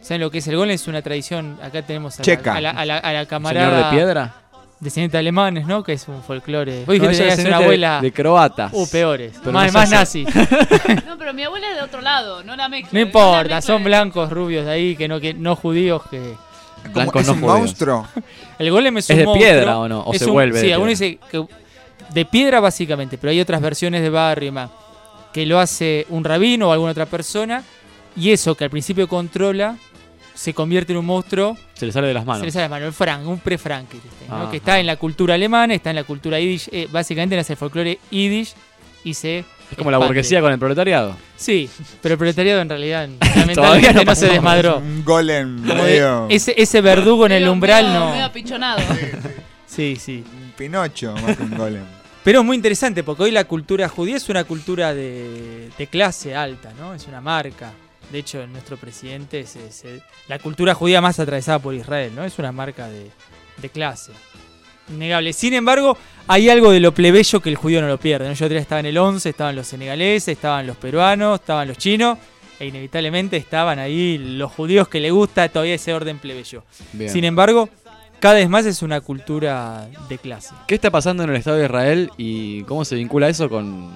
[SPEAKER 20] ¿Saben lo que es el golem? Es una tradición... Acá tenemos a la,
[SPEAKER 2] Checa.
[SPEAKER 20] a la, a la- a la camarada...
[SPEAKER 3] Señor de piedra.
[SPEAKER 20] Descendientes de alemanes, ¿no? Que es un folclore. Vos
[SPEAKER 3] No,
[SPEAKER 20] dijiste que una abuela...
[SPEAKER 3] de croatas.
[SPEAKER 20] Uh, peores.
[SPEAKER 3] Pero
[SPEAKER 20] más
[SPEAKER 3] no
[SPEAKER 20] más nazi.
[SPEAKER 4] No, pero mi abuela es de otro lado, no la mezcla.
[SPEAKER 20] No importa, son blancos, rubios de ahí, que no, que no judíos, que...
[SPEAKER 3] Blancos
[SPEAKER 2] es
[SPEAKER 3] no
[SPEAKER 2] un
[SPEAKER 3] judíos.
[SPEAKER 2] monstruo.
[SPEAKER 20] El golem es,
[SPEAKER 3] ¿Es
[SPEAKER 20] un
[SPEAKER 3] de
[SPEAKER 20] monstruo,
[SPEAKER 3] piedra o no? ¿O
[SPEAKER 20] es
[SPEAKER 3] se
[SPEAKER 20] un-
[SPEAKER 3] vuelve
[SPEAKER 20] Sí, algunos dicen que de piedra básicamente, pero hay otras versiones de barrio y más, que lo hace un rabino o alguna otra persona, y eso que al principio controla, se convierte en un monstruo,
[SPEAKER 3] Se le sale de las manos.
[SPEAKER 20] se le sale la mano, el Frank, un pre-Frankenstein, ¿no?
[SPEAKER 3] Ajá.
[SPEAKER 20] que está en la cultura alemana, está en la cultura yiddish, eh, básicamente nace el folclore yiddish y se...
[SPEAKER 3] Es como la burguesía con el proletariado.
[SPEAKER 20] Sí, pero el proletariado en realidad
[SPEAKER 3] Todavía
[SPEAKER 20] lamentablemente
[SPEAKER 3] no
[SPEAKER 20] no, se desmadró.
[SPEAKER 2] Un golem
[SPEAKER 20] de-
[SPEAKER 2] medio.
[SPEAKER 20] ese, ese verdugo en el umbral
[SPEAKER 4] medio-
[SPEAKER 20] no.
[SPEAKER 4] medio apichonado.
[SPEAKER 20] Sí, sí.
[SPEAKER 2] Un Pinocho más que un golem.
[SPEAKER 20] Pero es muy interesante porque hoy la cultura judía es una cultura de, de clase alta, ¿no? Es una marca. De hecho, nuestro presidente es, es el- la cultura judía más atravesada por Israel, ¿no? Es una marca de, clase. Innegable. Sin embargo, hay algo de lo plebeyo que el judío no lo pierde. ¿no? Yo otro estaba en el 11, estaban los senegaleses, estaban los peruanos, estaban los chinos, e inevitablemente estaban ahí los judíos que le gusta todavía ese orden plebeyo.
[SPEAKER 3] Bien.
[SPEAKER 20] Sin embargo, cada vez más es una cultura de clase.
[SPEAKER 3] ¿Qué está pasando en el Estado de Israel y cómo se vincula eso con,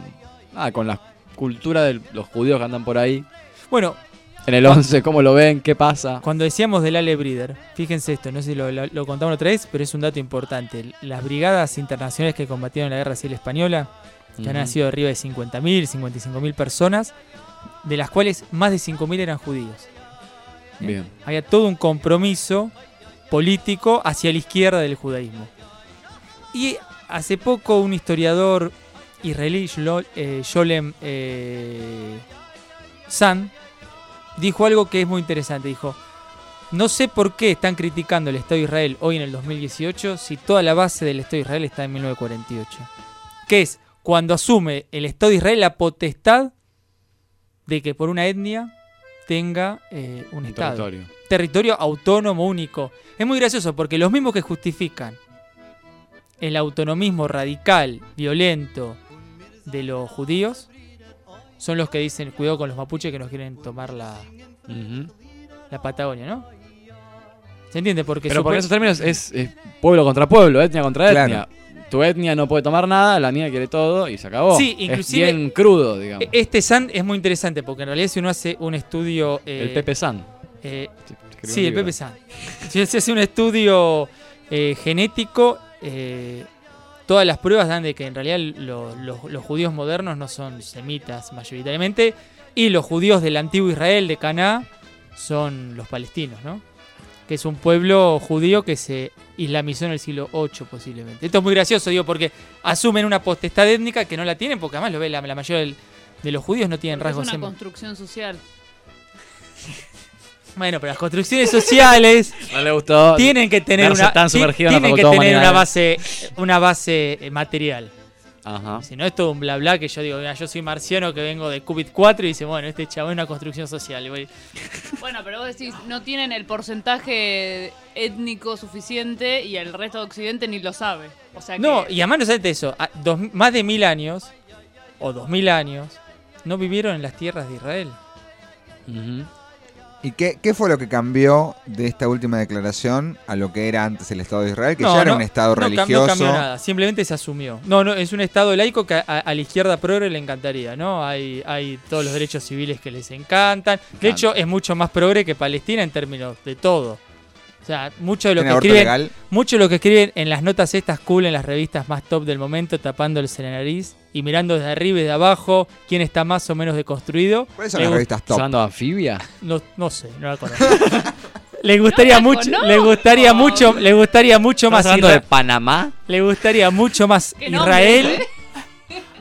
[SPEAKER 3] ah, con la cultura de los judíos que andan por ahí?
[SPEAKER 20] Bueno,
[SPEAKER 3] En el 11, ¿cómo lo ven? ¿Qué pasa?
[SPEAKER 20] Cuando decíamos del Ale Breeder, fíjense esto, no sé si lo, lo- lo contamos otra vez, pero es un dato importante. Las brigadas internacionales que combatieron la guerra civil española, que han
[SPEAKER 3] Ujú.
[SPEAKER 20] sido arriba de 50.000, 55.000 personas, de las cuales más de 5.000 eran judíos.
[SPEAKER 3] Bien.
[SPEAKER 20] Había todo un compromiso político hacia la izquierda del judaísmo. Y hace poco un historiador israelí, eh, Sholem eh, San, dijo algo que es muy interesante. Dijo, no sé por qué están criticando el Estado de Israel hoy en el 2018 si toda la base del Estado de Israel está en 1948. Que es cuando asume el Estado de Israel la potestad de que por una etnia tenga eh, un, Estado.
[SPEAKER 3] territorio.
[SPEAKER 20] Territorio autónomo único. Es muy gracioso porque los mismos que justifican el autonomismo radical, violento de los judíos son los que dicen cuidado con los mapuches que nos quieren tomar la, la Patagonia, ¿no? ¿Se entiende? Porque
[SPEAKER 3] Pero por
[SPEAKER 20] supo-
[SPEAKER 3] esos términos es, es pueblo contra pueblo, etnia contra
[SPEAKER 20] Claro.
[SPEAKER 3] etnia. Tu etnia no puede tomar nada, la mía quiere todo y se acabó.
[SPEAKER 20] Sí,
[SPEAKER 3] Es
[SPEAKER 20] inclusive-
[SPEAKER 3] bien crudo, digamos.
[SPEAKER 20] E- Este SAN es muy interesante porque en realidad si uno hace un estudio... eh,
[SPEAKER 3] El Pepe San.
[SPEAKER 20] eh, sí, el. Pepe San. Si se hace un estudio eh, genético, eh, todas las pruebas dan de que en realidad lo- lo- los judíos modernos no son semitas mayoritariamente y los judíos del antiguo Israel, de Caná, son los palestinos, ¿no? Que es un pueblo judío que se islamizó en el siglo VIII posiblemente. Esto es muy gracioso, digo, porque asumen una potestad étnica que no la tienen, porque además lo ve la, la mayoría del- de los judíos no tienen
[SPEAKER 4] Es
[SPEAKER 20] rasgos
[SPEAKER 4] una
[SPEAKER 20] semi-
[SPEAKER 4] construcción social.
[SPEAKER 20] Bueno, pero las construcciones sociales
[SPEAKER 3] No le gustó.
[SPEAKER 20] tienen que tener una
[SPEAKER 3] tan
[SPEAKER 20] ti-
[SPEAKER 3] sumergido en la
[SPEAKER 20] tienen que tener una base una base eh, material.
[SPEAKER 3] Ajá.
[SPEAKER 20] Si no es todo un bla bla que yo digo, "Mira, yo soy marciano que vengo de Qubit 4 y dice, bueno, este chabón es una construcción social. Y voy-
[SPEAKER 4] Bueno, pero vos decís, no tienen el porcentaje étnico suficiente y el resto de Occidente ni lo sabe. O sea que
[SPEAKER 20] No, y además no solamente eso, a- dos- más de mil años o dos mil años no vivieron en las tierras de Israel.
[SPEAKER 2] ¿Y qué, qué fue lo que cambió de esta última declaración a lo que era antes el Estado de Israel? Que
[SPEAKER 20] No,
[SPEAKER 2] ya era
[SPEAKER 20] no,
[SPEAKER 2] un Estado
[SPEAKER 20] no
[SPEAKER 2] religioso.
[SPEAKER 20] No cambió nada, simplemente se asumió. No, no, es un Estado laico que a, la izquierda progre le encantaría, ¿no? Hay, hay todos los derechos civiles que les encantan. De hecho, es mucho más progre que Palestina en términos de todo. O sea, mucho de lo
[SPEAKER 2] ¿Tiene
[SPEAKER 20] que escriben,
[SPEAKER 2] legal?
[SPEAKER 20] mucho de lo que escriben en las notas estas cool en las revistas más top del momento, tapándose la nariz y mirando desde arriba y de abajo quién está más o menos deconstruido.
[SPEAKER 2] ¿Cuáles son
[SPEAKER 20] Le
[SPEAKER 2] las revistas top?
[SPEAKER 3] ¿Usando anfibia?
[SPEAKER 20] No, no sé, no la conozco. le gustaría mucho,
[SPEAKER 4] conozco.
[SPEAKER 20] le gustaría mucho, le gustaría mucho
[SPEAKER 3] ¿Estamos
[SPEAKER 20] más
[SPEAKER 3] hablando de Panamá?
[SPEAKER 20] le gustaría mucho más
[SPEAKER 4] ¿Qué nombre,
[SPEAKER 20] Israel.
[SPEAKER 4] eh?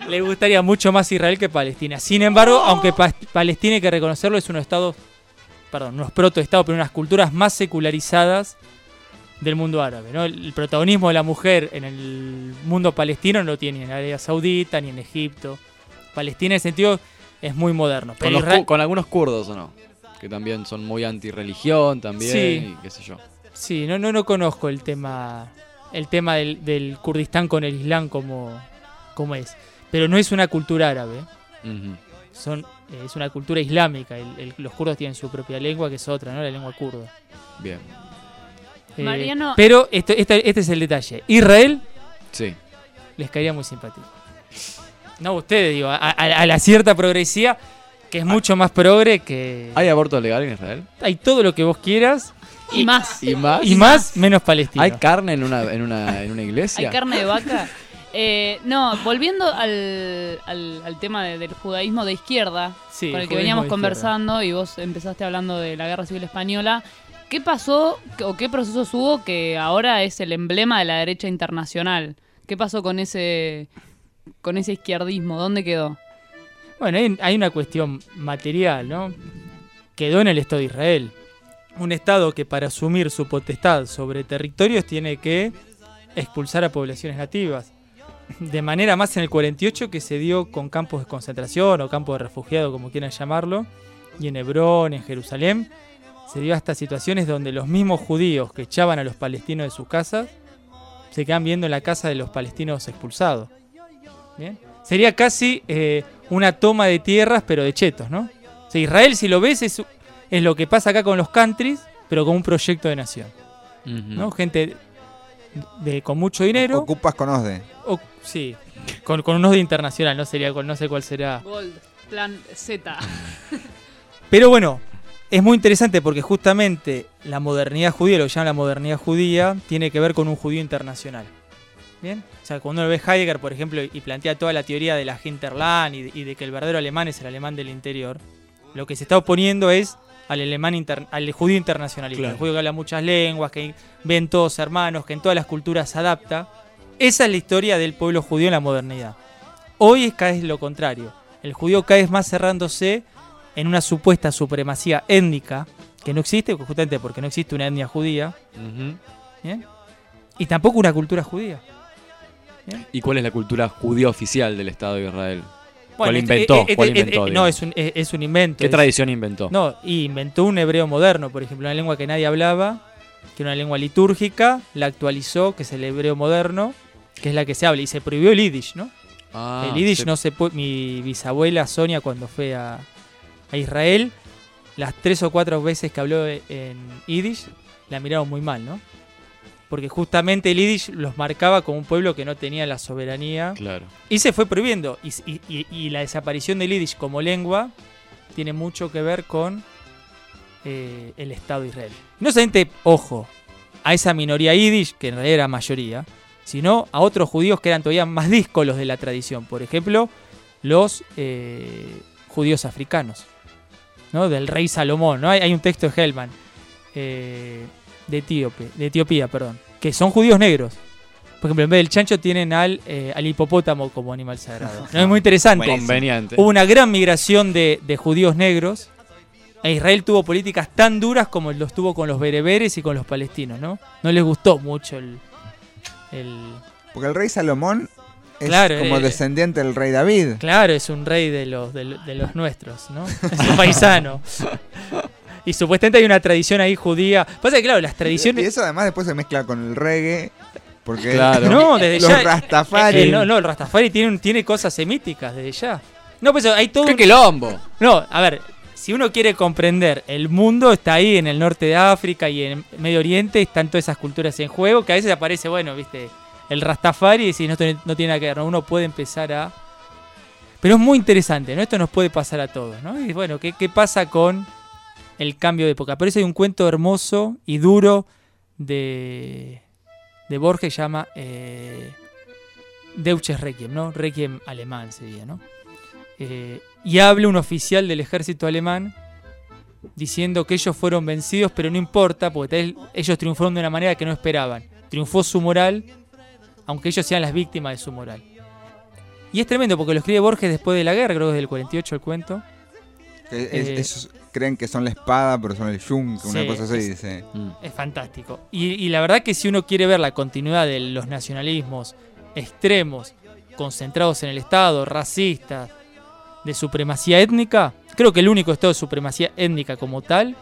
[SPEAKER 20] Le gustaría mucho más Israel que Palestina. Sin embargo, aunque Pa- Palestina hay que reconocerlo, es unos estados, perdón, unos protoestados, pero unas culturas más secularizadas del mundo árabe. ¿no? El, el protagonismo de la mujer en el mundo palestino no lo tiene ni en Arabia Saudita ni en Egipto. Palestina en ese sentido es muy moderno.
[SPEAKER 3] Con,
[SPEAKER 20] Pero Israel-
[SPEAKER 3] con algunos kurdos o no. Que también son muy antirreligión también
[SPEAKER 20] Sí.
[SPEAKER 3] y qué sé yo.
[SPEAKER 20] Sí, no, no, no conozco el tema, el tema del, del Kurdistán con el Islam como, como es. Pero no es una cultura árabe. Son, eh, es una cultura islámica. El- el- los kurdos tienen su propia lengua, que es otra, ¿no? La lengua kurda.
[SPEAKER 3] Bien.
[SPEAKER 20] Eh,
[SPEAKER 4] Mariano-
[SPEAKER 20] Pero esto, este, este es el detalle. Israel
[SPEAKER 3] Sí.
[SPEAKER 20] les caería muy simpático. No, ustedes, digo, a, a- a la cierta progresía, que es mucho más progre que...
[SPEAKER 3] ¿Hay aborto legal en Israel?
[SPEAKER 20] Hay todo lo que vos quieras
[SPEAKER 4] y más.
[SPEAKER 3] ¿Y más?
[SPEAKER 20] y más, menos palestino.
[SPEAKER 3] ¿Hay carne en una, en una, en una iglesia?
[SPEAKER 4] ¿Hay carne de vaca? Eh, no, volviendo al, al- al tema de- del judaísmo de izquierda,
[SPEAKER 20] Sí,
[SPEAKER 4] con
[SPEAKER 20] el
[SPEAKER 4] el que veníamos conversando y vos empezaste hablando de la Guerra Civil Española, ¿qué pasó o qué procesos hubo que ahora es el emblema de la derecha internacional? ¿Qué pasó con ese, con ese izquierdismo? ¿Dónde quedó?
[SPEAKER 20] Bueno, hay, hay una cuestión material, ¿no? Quedó en el Estado de Israel. Un Estado que para asumir su potestad sobre territorios tiene que expulsar a poblaciones nativas. De manera más en el 48 que se dio con campos de concentración o campos de refugiados, como quieran llamarlo, y en Hebrón, en Jerusalén, se dio hasta situaciones donde los mismos judíos que echaban a los palestinos de sus casas se quedan viendo en la casa de los palestinos expulsados. ¿Bien? Sería casi eh, una toma de tierras, pero de chetos, ¿no? O sea, Israel, si lo ves, es, es lo que pasa acá con los countries, pero con un proyecto de nación. ¿no? Gente de, con mucho dinero.
[SPEAKER 2] Ocupas con OSDE.
[SPEAKER 20] O- sí, con, con un OSDE internacional, no sería con, no sé cuál será.
[SPEAKER 4] Gold, plan Z.
[SPEAKER 20] Pero bueno, es muy interesante porque justamente la modernidad judía, lo que llaman la modernidad judía, tiene que ver con un judío internacional. ¿Bien? O sea, cuando uno ve Heidegger, por ejemplo, y plantea toda la teoría de la Hinterland y de, y de que el verdadero alemán es el alemán del interior, lo que se está oponiendo es al alemán inter- al judío internacionalista,
[SPEAKER 3] Claro.
[SPEAKER 20] el judío que habla muchas lenguas, que ven todos hermanos, que en todas las culturas se adapta. Esa es la historia del pueblo judío en la modernidad. Hoy es cada vez lo contrario. El judío cada vez más cerrándose en una supuesta supremacía étnica que no existe, justamente porque no existe una etnia judía. ¿Bien? Y tampoco una cultura judía.
[SPEAKER 3] ¿Y cuál es la cultura judía oficial del Estado de Israel? ¿Cuál
[SPEAKER 20] Bueno,
[SPEAKER 3] inventó? ¿Cuál
[SPEAKER 20] eh,
[SPEAKER 3] inventó,
[SPEAKER 20] no, es un, es, es un invento.
[SPEAKER 3] ¿Qué tradición inventó?
[SPEAKER 20] No, y inventó un hebreo moderno, por ejemplo, una lengua que nadie hablaba, que era una lengua litúrgica, la actualizó, que es el hebreo moderno, que es la que se habla, y se prohibió el yiddish, ¿no?
[SPEAKER 3] Ah,
[SPEAKER 20] el yiddish
[SPEAKER 3] se-
[SPEAKER 20] no se puede. Mi bisabuela Sonia, cuando fue a, a Israel, las tres o cuatro veces que habló en yiddish, la miraron muy mal, ¿no? Porque justamente el yiddish los marcaba como un pueblo que no tenía la soberanía.
[SPEAKER 3] Claro.
[SPEAKER 20] Y se fue prohibiendo. Y, y- y- y la desaparición del yiddish como lengua tiene mucho que ver con eh, el Estado de Israel. No solamente, ojo, a esa minoría yiddish, que en realidad era mayoría, sino a otros judíos que eran todavía más díscolos de la tradición. Por ejemplo, los eh, judíos africanos, ¿no? del rey Salomón. ¿no? Hay, hay un texto de Hellman, eh, de, Etíope, de Etiopía, perdón, que son judíos negros. Por ejemplo, en vez del chancho tienen al, eh, al hipopótamo como animal sagrado. ¿No? Es muy interesante.
[SPEAKER 3] Conveniente.
[SPEAKER 20] Hubo una gran migración de, de judíos negros. E Israel tuvo políticas tan duras como los tuvo con los bereberes y con los palestinos, ¿no? No les gustó mucho el... el-
[SPEAKER 2] Porque el rey Salomón es
[SPEAKER 20] Claro,
[SPEAKER 2] como
[SPEAKER 20] eh,
[SPEAKER 2] descendiente del rey David.
[SPEAKER 20] Claro, es un rey de los, de, lo- de los nuestros, ¿no? Es un paisano. Y supuestamente hay una tradición ahí judía. Pasa que, claro, las tradiciones...
[SPEAKER 2] Y eso además después se mezcla con el reggae. Porque
[SPEAKER 20] No, desde
[SPEAKER 2] los
[SPEAKER 20] ya.
[SPEAKER 2] Rastafari.
[SPEAKER 20] eh, eh, no, no, el Rastafari tiene, tiene cosas semíticas desde ya. No, pues hay todo.
[SPEAKER 3] ¡Qué
[SPEAKER 20] un-
[SPEAKER 3] quilombo!
[SPEAKER 20] No, a ver, si uno quiere comprender el mundo, está ahí en el norte de África y en Medio Oriente, están todas esas culturas en juego, que a veces aparece, bueno, viste, el Rastafari y si no, tiene- no tiene nada que ver, ¿no? uno puede empezar a. Pero es muy interesante, ¿no? Esto nos puede pasar a todos, ¿no? Y bueno, ¿qué, qué pasa con el cambio de época? Por eso hay un cuento hermoso y duro de, de Borges que llama eh, Deutsches Requiem, ¿no? Requiem alemán sería, ¿no? Eh, y habla un oficial del ejército alemán diciendo que ellos fueron vencidos, pero no importa, porque ellos triunfaron de una manera que no esperaban. Triunfó su moral, aunque ellos sean las víctimas de su moral. Y es tremendo porque lo escribe Borges después de la guerra, creo que desde el 48 el cuento.
[SPEAKER 2] Es-
[SPEAKER 20] Eh,
[SPEAKER 2] esos creen que son la espada, pero son el yunque, una
[SPEAKER 20] Sí,
[SPEAKER 2] cosa así,
[SPEAKER 20] es-
[SPEAKER 2] dice.
[SPEAKER 20] Es fantástico. Y, y la verdad que si uno quiere ver la continuidad de los nacionalismos extremos, concentrados en el Estado, racistas, de supremacía étnica, creo que el único Estado de supremacía étnica como tal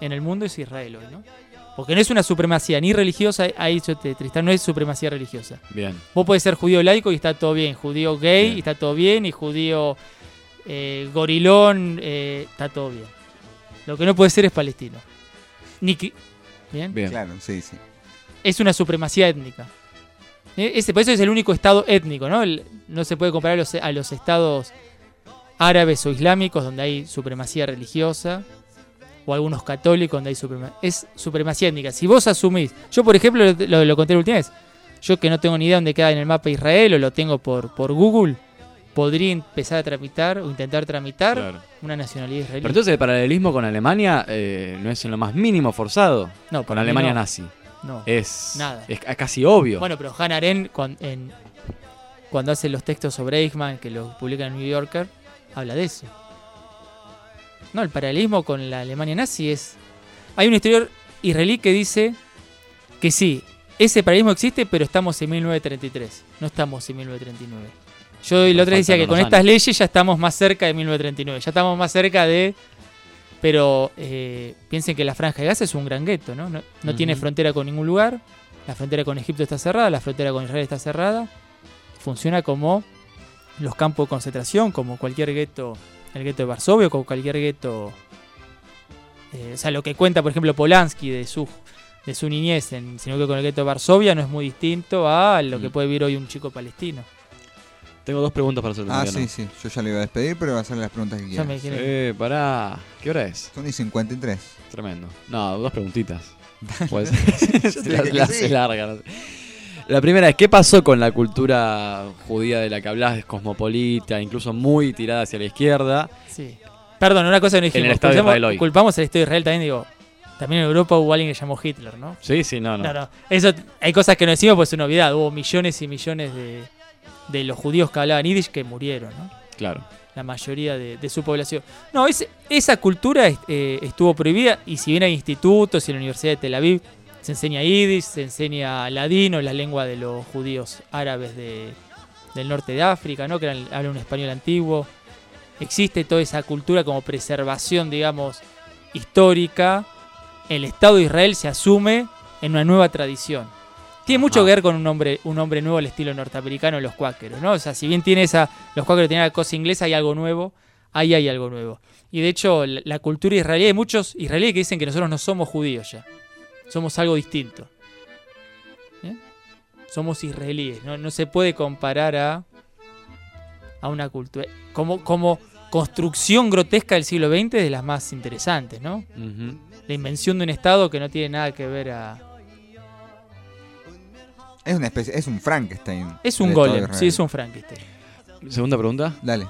[SPEAKER 20] en el mundo es Israel hoy, ¿no? Porque no es una supremacía ni religiosa, ahí yo te Tristán, no es supremacía religiosa.
[SPEAKER 3] Bien.
[SPEAKER 20] Vos podés ser judío laico y está todo bien, judío gay y está todo bien, y judío eh, gorilón eh, está todo bien. Lo que no puede ser es palestino. Ni cri- ¿Bien?
[SPEAKER 2] Claro, sí, sí.
[SPEAKER 20] Es una supremacía étnica. Eh, Ese, por eso es el único estado étnico, ¿no? El- no se puede comparar a los, a los estados árabes o islámicos donde hay supremacía religiosa o algunos católicos donde hay supremacía. Es supremacía étnica. Si vos asumís, yo por ejemplo lo, lo- lo conté la última vez, yo que no tengo ni idea dónde queda en el mapa Israel o lo tengo por, por Google, podría empezar a tramitar o intentar tramitar
[SPEAKER 3] Claro.
[SPEAKER 20] una nacionalidad israelí.
[SPEAKER 3] Pero entonces el paralelismo con Alemania eh, no es en lo más mínimo forzado.
[SPEAKER 20] No,
[SPEAKER 3] con Alemania
[SPEAKER 20] no.
[SPEAKER 3] nazi.
[SPEAKER 20] No.
[SPEAKER 3] Es,
[SPEAKER 20] Nada.
[SPEAKER 3] es ca- casi obvio.
[SPEAKER 20] Bueno, pero Hannah Arendt, cuan- en- cuando hace los textos sobre Eichmann, que los publica en New Yorker, habla de eso. No, el paralelismo con la Alemania nazi es... Hay un historiador israelí que dice que sí, ese paralelismo existe, pero estamos en 1933, no estamos en 1939. Yo la otra decía que con estas leyes ya estamos más cerca de 1939, ya estamos más cerca de Pero eh, piensen que la Franja de Gaza es un gran gueto, ¿no? No, no tiene frontera con ningún lugar. La frontera con Egipto está cerrada, la frontera con Israel está cerrada. Funciona como los campos de concentración, como cualquier gueto, el gueto de Varsovia, o como cualquier gueto. eh, o sea, lo que cuenta, por ejemplo, Polanski de su, de su niñez, en, sino que con el gueto de Varsovia no es muy distinto a lo que
[SPEAKER 3] Mm.
[SPEAKER 20] puede vivir hoy un chico palestino.
[SPEAKER 3] Tengo dos preguntas para hacerte.
[SPEAKER 2] Ah,
[SPEAKER 3] Mariano.
[SPEAKER 2] sí, sí. Yo ya le iba a despedir, pero va a hacerle las preguntas que
[SPEAKER 20] Ya
[SPEAKER 2] quiera.
[SPEAKER 20] me quiere-
[SPEAKER 3] Eh, pará. ¿Qué hora es?
[SPEAKER 2] Son y 53.
[SPEAKER 3] Tremendo. No, dos preguntitas. Pues, se la, la
[SPEAKER 2] sí.
[SPEAKER 3] larga. no sé. La primera es, ¿qué pasó con la cultura judía de la que hablas? Es cosmopolita, incluso muy tirada hacia la izquierda.
[SPEAKER 20] Sí. Perdón, una cosa que no dijimos.
[SPEAKER 3] En el Estado de
[SPEAKER 20] culpamos,
[SPEAKER 3] Israel hoy.
[SPEAKER 20] culpamos al Estado de Israel también, digo. También en Europa hubo alguien que llamó Hitler, ¿no?
[SPEAKER 3] Sí, sí, no, no.
[SPEAKER 20] No, no. Eso, hay cosas que no decimos pues es una obviedad. Hubo millones y millones de, de los judíos que hablaban yiddish que murieron, ¿no?
[SPEAKER 3] Claro.
[SPEAKER 20] La mayoría de, de su población. No, es- esa cultura eh, estuvo prohibida y si bien hay institutos y la Universidad de Tel Aviv se enseña yiddish, se enseña ladino, la lengua de los judíos árabes de- del norte de África, ¿no? Que eran- hablan un español antiguo. Existe toda esa cultura como preservación, digamos, histórica. El Estado de Israel se asume en una nueva tradición. Tiene mucho que ver con un hombre, un hombre nuevo al estilo norteamericano los cuáqueros, ¿no? O sea, si bien tiene esa, los cuáqueros tienen la cosa inglesa, hay algo nuevo, ahí hay algo nuevo. Y de hecho, la, la cultura israelí, hay muchos israelíes que dicen que nosotros no somos judíos ya. Somos algo distinto. ¿Bien? Somos israelíes, ¿no? No se puede comparar a, a una cultura. Como, como construcción grotesca del siglo XX de las más interesantes, ¿no? La invención de un Estado que no tiene nada que ver a,
[SPEAKER 2] Es una especie, es un Frankenstein.
[SPEAKER 20] Es un golem, sí, es un Frankenstein.
[SPEAKER 3] Segunda pregunta.
[SPEAKER 2] Dale.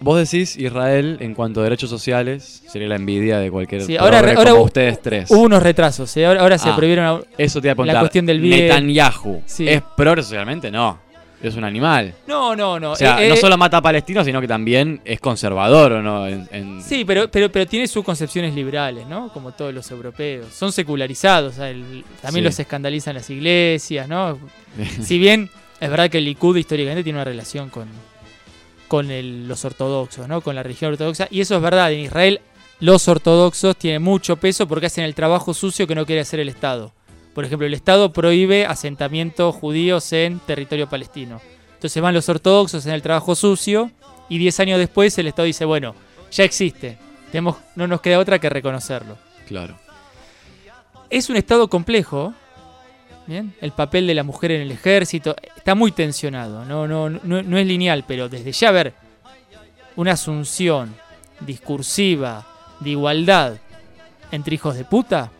[SPEAKER 3] Vos decís Israel en cuanto a derechos sociales sería la envidia de cualquier
[SPEAKER 20] Sí, ahora, ahora
[SPEAKER 3] como ustedes tres.
[SPEAKER 20] Hubo unos retrasos, ¿eh? ahora, ahora se
[SPEAKER 3] Ah,
[SPEAKER 20] prohibieron a-
[SPEAKER 3] Eso te iba a
[SPEAKER 20] la cuestión del bien.
[SPEAKER 3] Netanyahu
[SPEAKER 20] Sí.
[SPEAKER 3] es progre socialmente, no. Es un animal.
[SPEAKER 20] No, no, no.
[SPEAKER 3] O sea,
[SPEAKER 20] eh,
[SPEAKER 3] no
[SPEAKER 20] eh,
[SPEAKER 3] solo mata a palestinos, sino que también es conservador, ¿o no? En- en-
[SPEAKER 20] Sí, pero, pero, pero tiene sus concepciones liberales, ¿no? Como todos los europeos. Son secularizados, o sea, el- también
[SPEAKER 3] Sí.
[SPEAKER 20] los escandalizan las iglesias, ¿no? si bien es verdad que el Likud históricamente tiene una relación con, con el- los ortodoxos, ¿no? Con la religión ortodoxa. Y eso es verdad, en Israel los ortodoxos tienen mucho peso porque hacen el trabajo sucio que no quiere hacer el Estado. Por ejemplo, el Estado prohíbe asentamientos judíos en territorio palestino. Entonces van los ortodoxos en el trabajo sucio y 10 años después el Estado dice, bueno, ya existe. Tenemos, no nos queda otra que reconocerlo.
[SPEAKER 3] Claro.
[SPEAKER 20] Es un Estado complejo. Bien, el papel de la mujer en el ejército está muy tensionado, no, no, no, no es lineal, pero desde ya ver una asunción discursiva de igualdad entre hijos de puta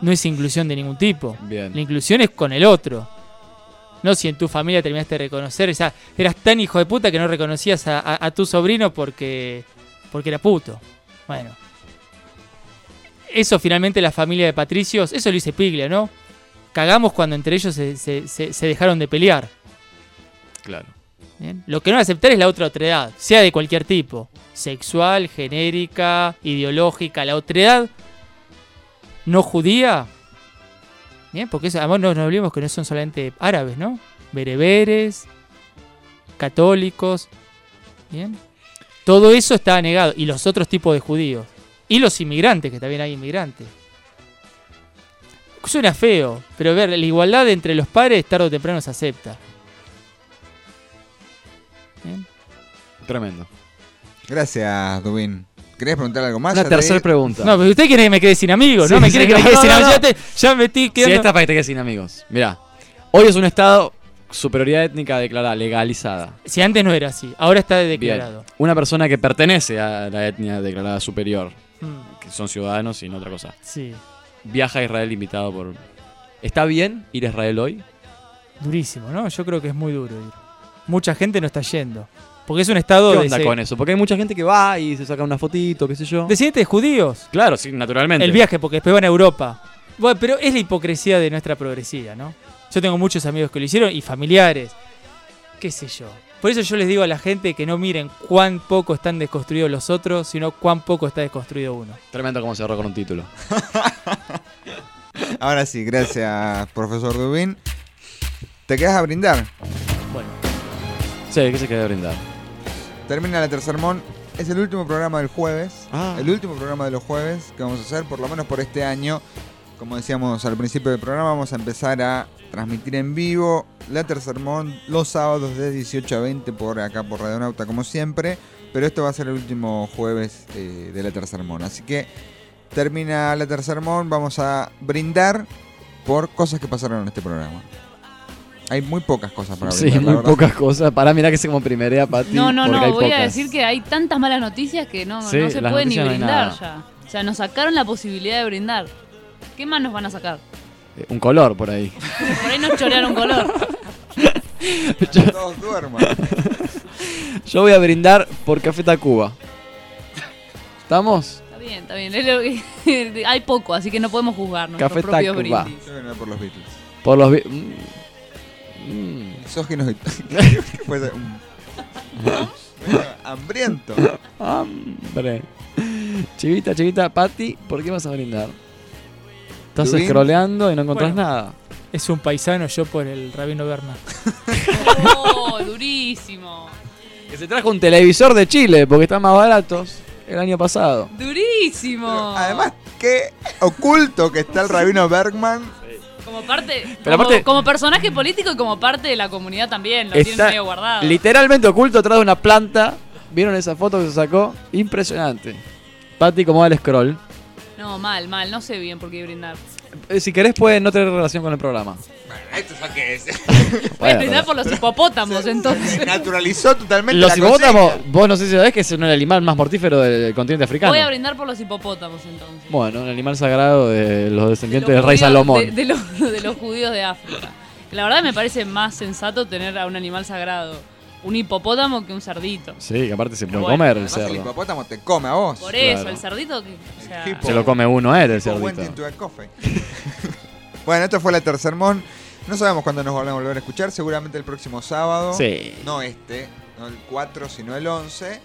[SPEAKER 20] no es inclusión de ningún tipo.
[SPEAKER 3] Bien.
[SPEAKER 20] La inclusión es con el otro. No si en tu familia terminaste de reconocer, esa, eras tan hijo de puta que no reconocías a, a- a tu sobrino porque, porque era puto. Bueno. Eso finalmente la familia de Patricios, eso lo dice Piglia, ¿no? Cagamos cuando entre ellos se, se- se- se dejaron de pelear.
[SPEAKER 3] Claro.
[SPEAKER 20] Bien. Lo que no aceptar es la otra otredad, sea de cualquier tipo. Sexual, genérica, ideológica. La otredad no judía. Bien, porque eso, además no nos olvidemos que no son solamente árabes, ¿no? Bereberes, católicos. Bien. Todo eso está negado. Y los otros tipos de judíos. Y los inmigrantes, que también hay inmigrantes. Suena feo, pero ver, la igualdad entre los pares tarde o temprano se acepta. Bien.
[SPEAKER 3] Tremendo.
[SPEAKER 2] Gracias, Dubín. ¿Querés preguntar algo más? Te
[SPEAKER 3] tercera pregunta.
[SPEAKER 20] No, pero usted quiere que me quede sin amigos, ¿no?
[SPEAKER 3] Sí,
[SPEAKER 20] me
[SPEAKER 3] sí,
[SPEAKER 20] quiere que me quede
[SPEAKER 3] no,
[SPEAKER 20] sin
[SPEAKER 3] no,
[SPEAKER 20] amigos. Ya, te- ya me estoy
[SPEAKER 3] Si
[SPEAKER 20] quedando.
[SPEAKER 3] esta es para que te quedes sin amigos. Mirá. Hoy es un estado superioridad étnica declarada, legalizada.
[SPEAKER 20] Si antes no era así, ahora está
[SPEAKER 3] Bien.
[SPEAKER 20] declarado.
[SPEAKER 3] Una persona que pertenece a la etnia declarada superior,
[SPEAKER 20] Mm.
[SPEAKER 3] que son ciudadanos y no otra cosa.
[SPEAKER 20] Sí.
[SPEAKER 3] Viaja a Israel invitado por. ¿Está bien ir a Israel hoy?
[SPEAKER 20] Durísimo, ¿no? Yo creo que es muy duro ir. Mucha gente no está yendo. Porque es un estado
[SPEAKER 3] ¿Qué
[SPEAKER 20] de,
[SPEAKER 3] onda
[SPEAKER 20] se-
[SPEAKER 3] con eso? Porque hay mucha gente que va y se saca una fotito, qué sé yo.
[SPEAKER 20] descendientes de judíos.
[SPEAKER 3] Claro, sí, naturalmente.
[SPEAKER 20] El viaje, porque después van a Europa. Bueno, pero es la hipocresía de nuestra progresía, ¿no? Yo tengo muchos amigos que lo hicieron y familiares. Qué sé yo. Por eso yo les digo a la gente que no miren cuán poco están desconstruidos los otros, sino cuán poco está desconstruido uno.
[SPEAKER 3] Tremendo como cerró con un título.
[SPEAKER 2] Ahora sí, gracias, profesor Dubín. ¿Te quedas a brindar?
[SPEAKER 20] Bueno.
[SPEAKER 3] Sí, ¿qué se queda brindar?
[SPEAKER 2] Termina la tercer mon es el último programa del jueves.
[SPEAKER 3] Ah.
[SPEAKER 2] El último programa de los jueves que vamos a hacer, por lo menos por este año. Como decíamos al principio del programa, vamos a empezar a transmitir en vivo la Tercermón los sábados de 18 a 20 por acá por Radionauta, como siempre. Pero esto va a ser el último jueves eh, de la Tercermón. Así que termina la Tercermón, vamos a brindar por cosas que pasaron en este programa. Hay muy pocas cosas para
[SPEAKER 3] Sí,
[SPEAKER 2] brindar, la
[SPEAKER 3] muy
[SPEAKER 2] verdad.
[SPEAKER 3] pocas cosas. Para mirar que se como primerea para ti.
[SPEAKER 4] No, no, no, voy a decir que hay tantas malas noticias que no,
[SPEAKER 3] Sí,
[SPEAKER 4] no se puede ni
[SPEAKER 3] no
[SPEAKER 4] brindar ya. O sea, nos sacaron la posibilidad de brindar. ¿Qué más nos van a sacar?
[SPEAKER 3] Eh, Un color por ahí.
[SPEAKER 4] Por ahí nos chorearon color.
[SPEAKER 2] Todos duerman.
[SPEAKER 3] Yo voy a brindar por Café Tacuba. ¿Estamos?
[SPEAKER 4] Está bien, está bien. Es lo que- hay poco, así que no podemos juzgar nuestros
[SPEAKER 3] Café Tacuba.
[SPEAKER 4] brindis.
[SPEAKER 2] Yo voy a brindar por los Beatles.
[SPEAKER 3] Por los... Mm. Mm.
[SPEAKER 2] ¿Qué fue eso? Un- Hambriento.
[SPEAKER 3] Hombre. Chivita, chivita, Pati, ¿por qué vas a brindar? Estás
[SPEAKER 20] Dubín.
[SPEAKER 3] scrolleando y no encontrás
[SPEAKER 20] Bueno.
[SPEAKER 3] nada.
[SPEAKER 20] Es un paisano, yo por el Rabino Berna.
[SPEAKER 4] Oh, durísimo.
[SPEAKER 3] Que se trajo un televisor de Chile porque están más baratos el año pasado.
[SPEAKER 4] Durísimo.
[SPEAKER 2] Además, qué oculto que está el rabino Bergman.
[SPEAKER 4] Como parte,
[SPEAKER 3] Pero
[SPEAKER 4] como,
[SPEAKER 3] aparte-
[SPEAKER 4] como personaje político y como parte de la comunidad también. Lo tienen medio guardado.
[SPEAKER 3] literalmente oculto atrás de una planta. ¿Vieron esa foto que se sacó? Impresionante. Pati, como va el scroll.
[SPEAKER 4] No, mal, mal. No sé bien por qué brindar.
[SPEAKER 3] Eh, si querés puede no tener relación con el programa.
[SPEAKER 2] Esto es que es.
[SPEAKER 4] Voy a
[SPEAKER 3] Bueno,
[SPEAKER 4] brindar por los hipopótamos, entonces.
[SPEAKER 2] Naturalizó totalmente
[SPEAKER 3] Los
[SPEAKER 2] la
[SPEAKER 3] hipopótamos,
[SPEAKER 2] consigna.
[SPEAKER 3] vos no sé si sabés que es el animal más mortífero del continente africano.
[SPEAKER 4] Voy a brindar por los hipopótamos, entonces.
[SPEAKER 3] Bueno, un animal sagrado de los descendientes
[SPEAKER 4] Los
[SPEAKER 3] del rey
[SPEAKER 4] judíos-
[SPEAKER 3] Salomón.
[SPEAKER 4] De, de los, de los judíos de África. La verdad me parece más sensato tener a un animal sagrado, un hipopótamo, que un cerdito.
[SPEAKER 3] Sí, que aparte se puede
[SPEAKER 4] Bueno,
[SPEAKER 3] comer el
[SPEAKER 2] Además, el
[SPEAKER 3] cerdo.
[SPEAKER 2] hipopótamo te come a vos.
[SPEAKER 4] Por eso,
[SPEAKER 3] Claro.
[SPEAKER 4] el cerdito, que, o sea,
[SPEAKER 2] hipo-
[SPEAKER 3] Se lo come uno a él, el cerdito.
[SPEAKER 2] into a coffee. bueno, esto fue la Tercermón. No sabemos cuándo nos van a volver a escuchar. Seguramente el próximo sábado.
[SPEAKER 3] Sí.
[SPEAKER 2] No este, no el 4, sino el 11.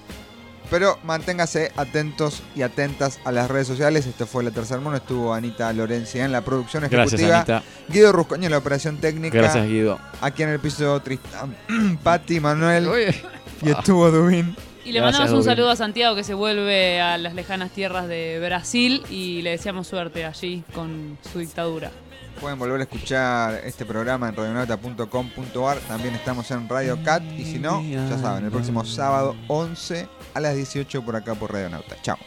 [SPEAKER 2] Pero manténgase atentos y atentas a las redes sociales. Esto fue la Tercermón. Estuvo Anita Lorencia en la producción
[SPEAKER 3] Gracias,
[SPEAKER 2] ejecutiva.
[SPEAKER 3] Anita.
[SPEAKER 2] Guido Ruscoño en la operación técnica.
[SPEAKER 3] Gracias, Guido.
[SPEAKER 2] Aquí en el piso Tristán, Patti, Manuel.
[SPEAKER 3] Oye.
[SPEAKER 2] Y estuvo Dubín.
[SPEAKER 4] Y le
[SPEAKER 3] Gracias,
[SPEAKER 4] mandamos un
[SPEAKER 3] Dubín.
[SPEAKER 4] saludo a Santiago que se vuelve a las lejanas tierras de Brasil y le deseamos suerte allí con su dictadura.
[SPEAKER 2] Pueden volver a escuchar este programa en radionauta.com.ar. También estamos en Radio Cat. Y si no, ya saben, el próximo sábado 11 a las 18 por acá por Radionauta. Chao.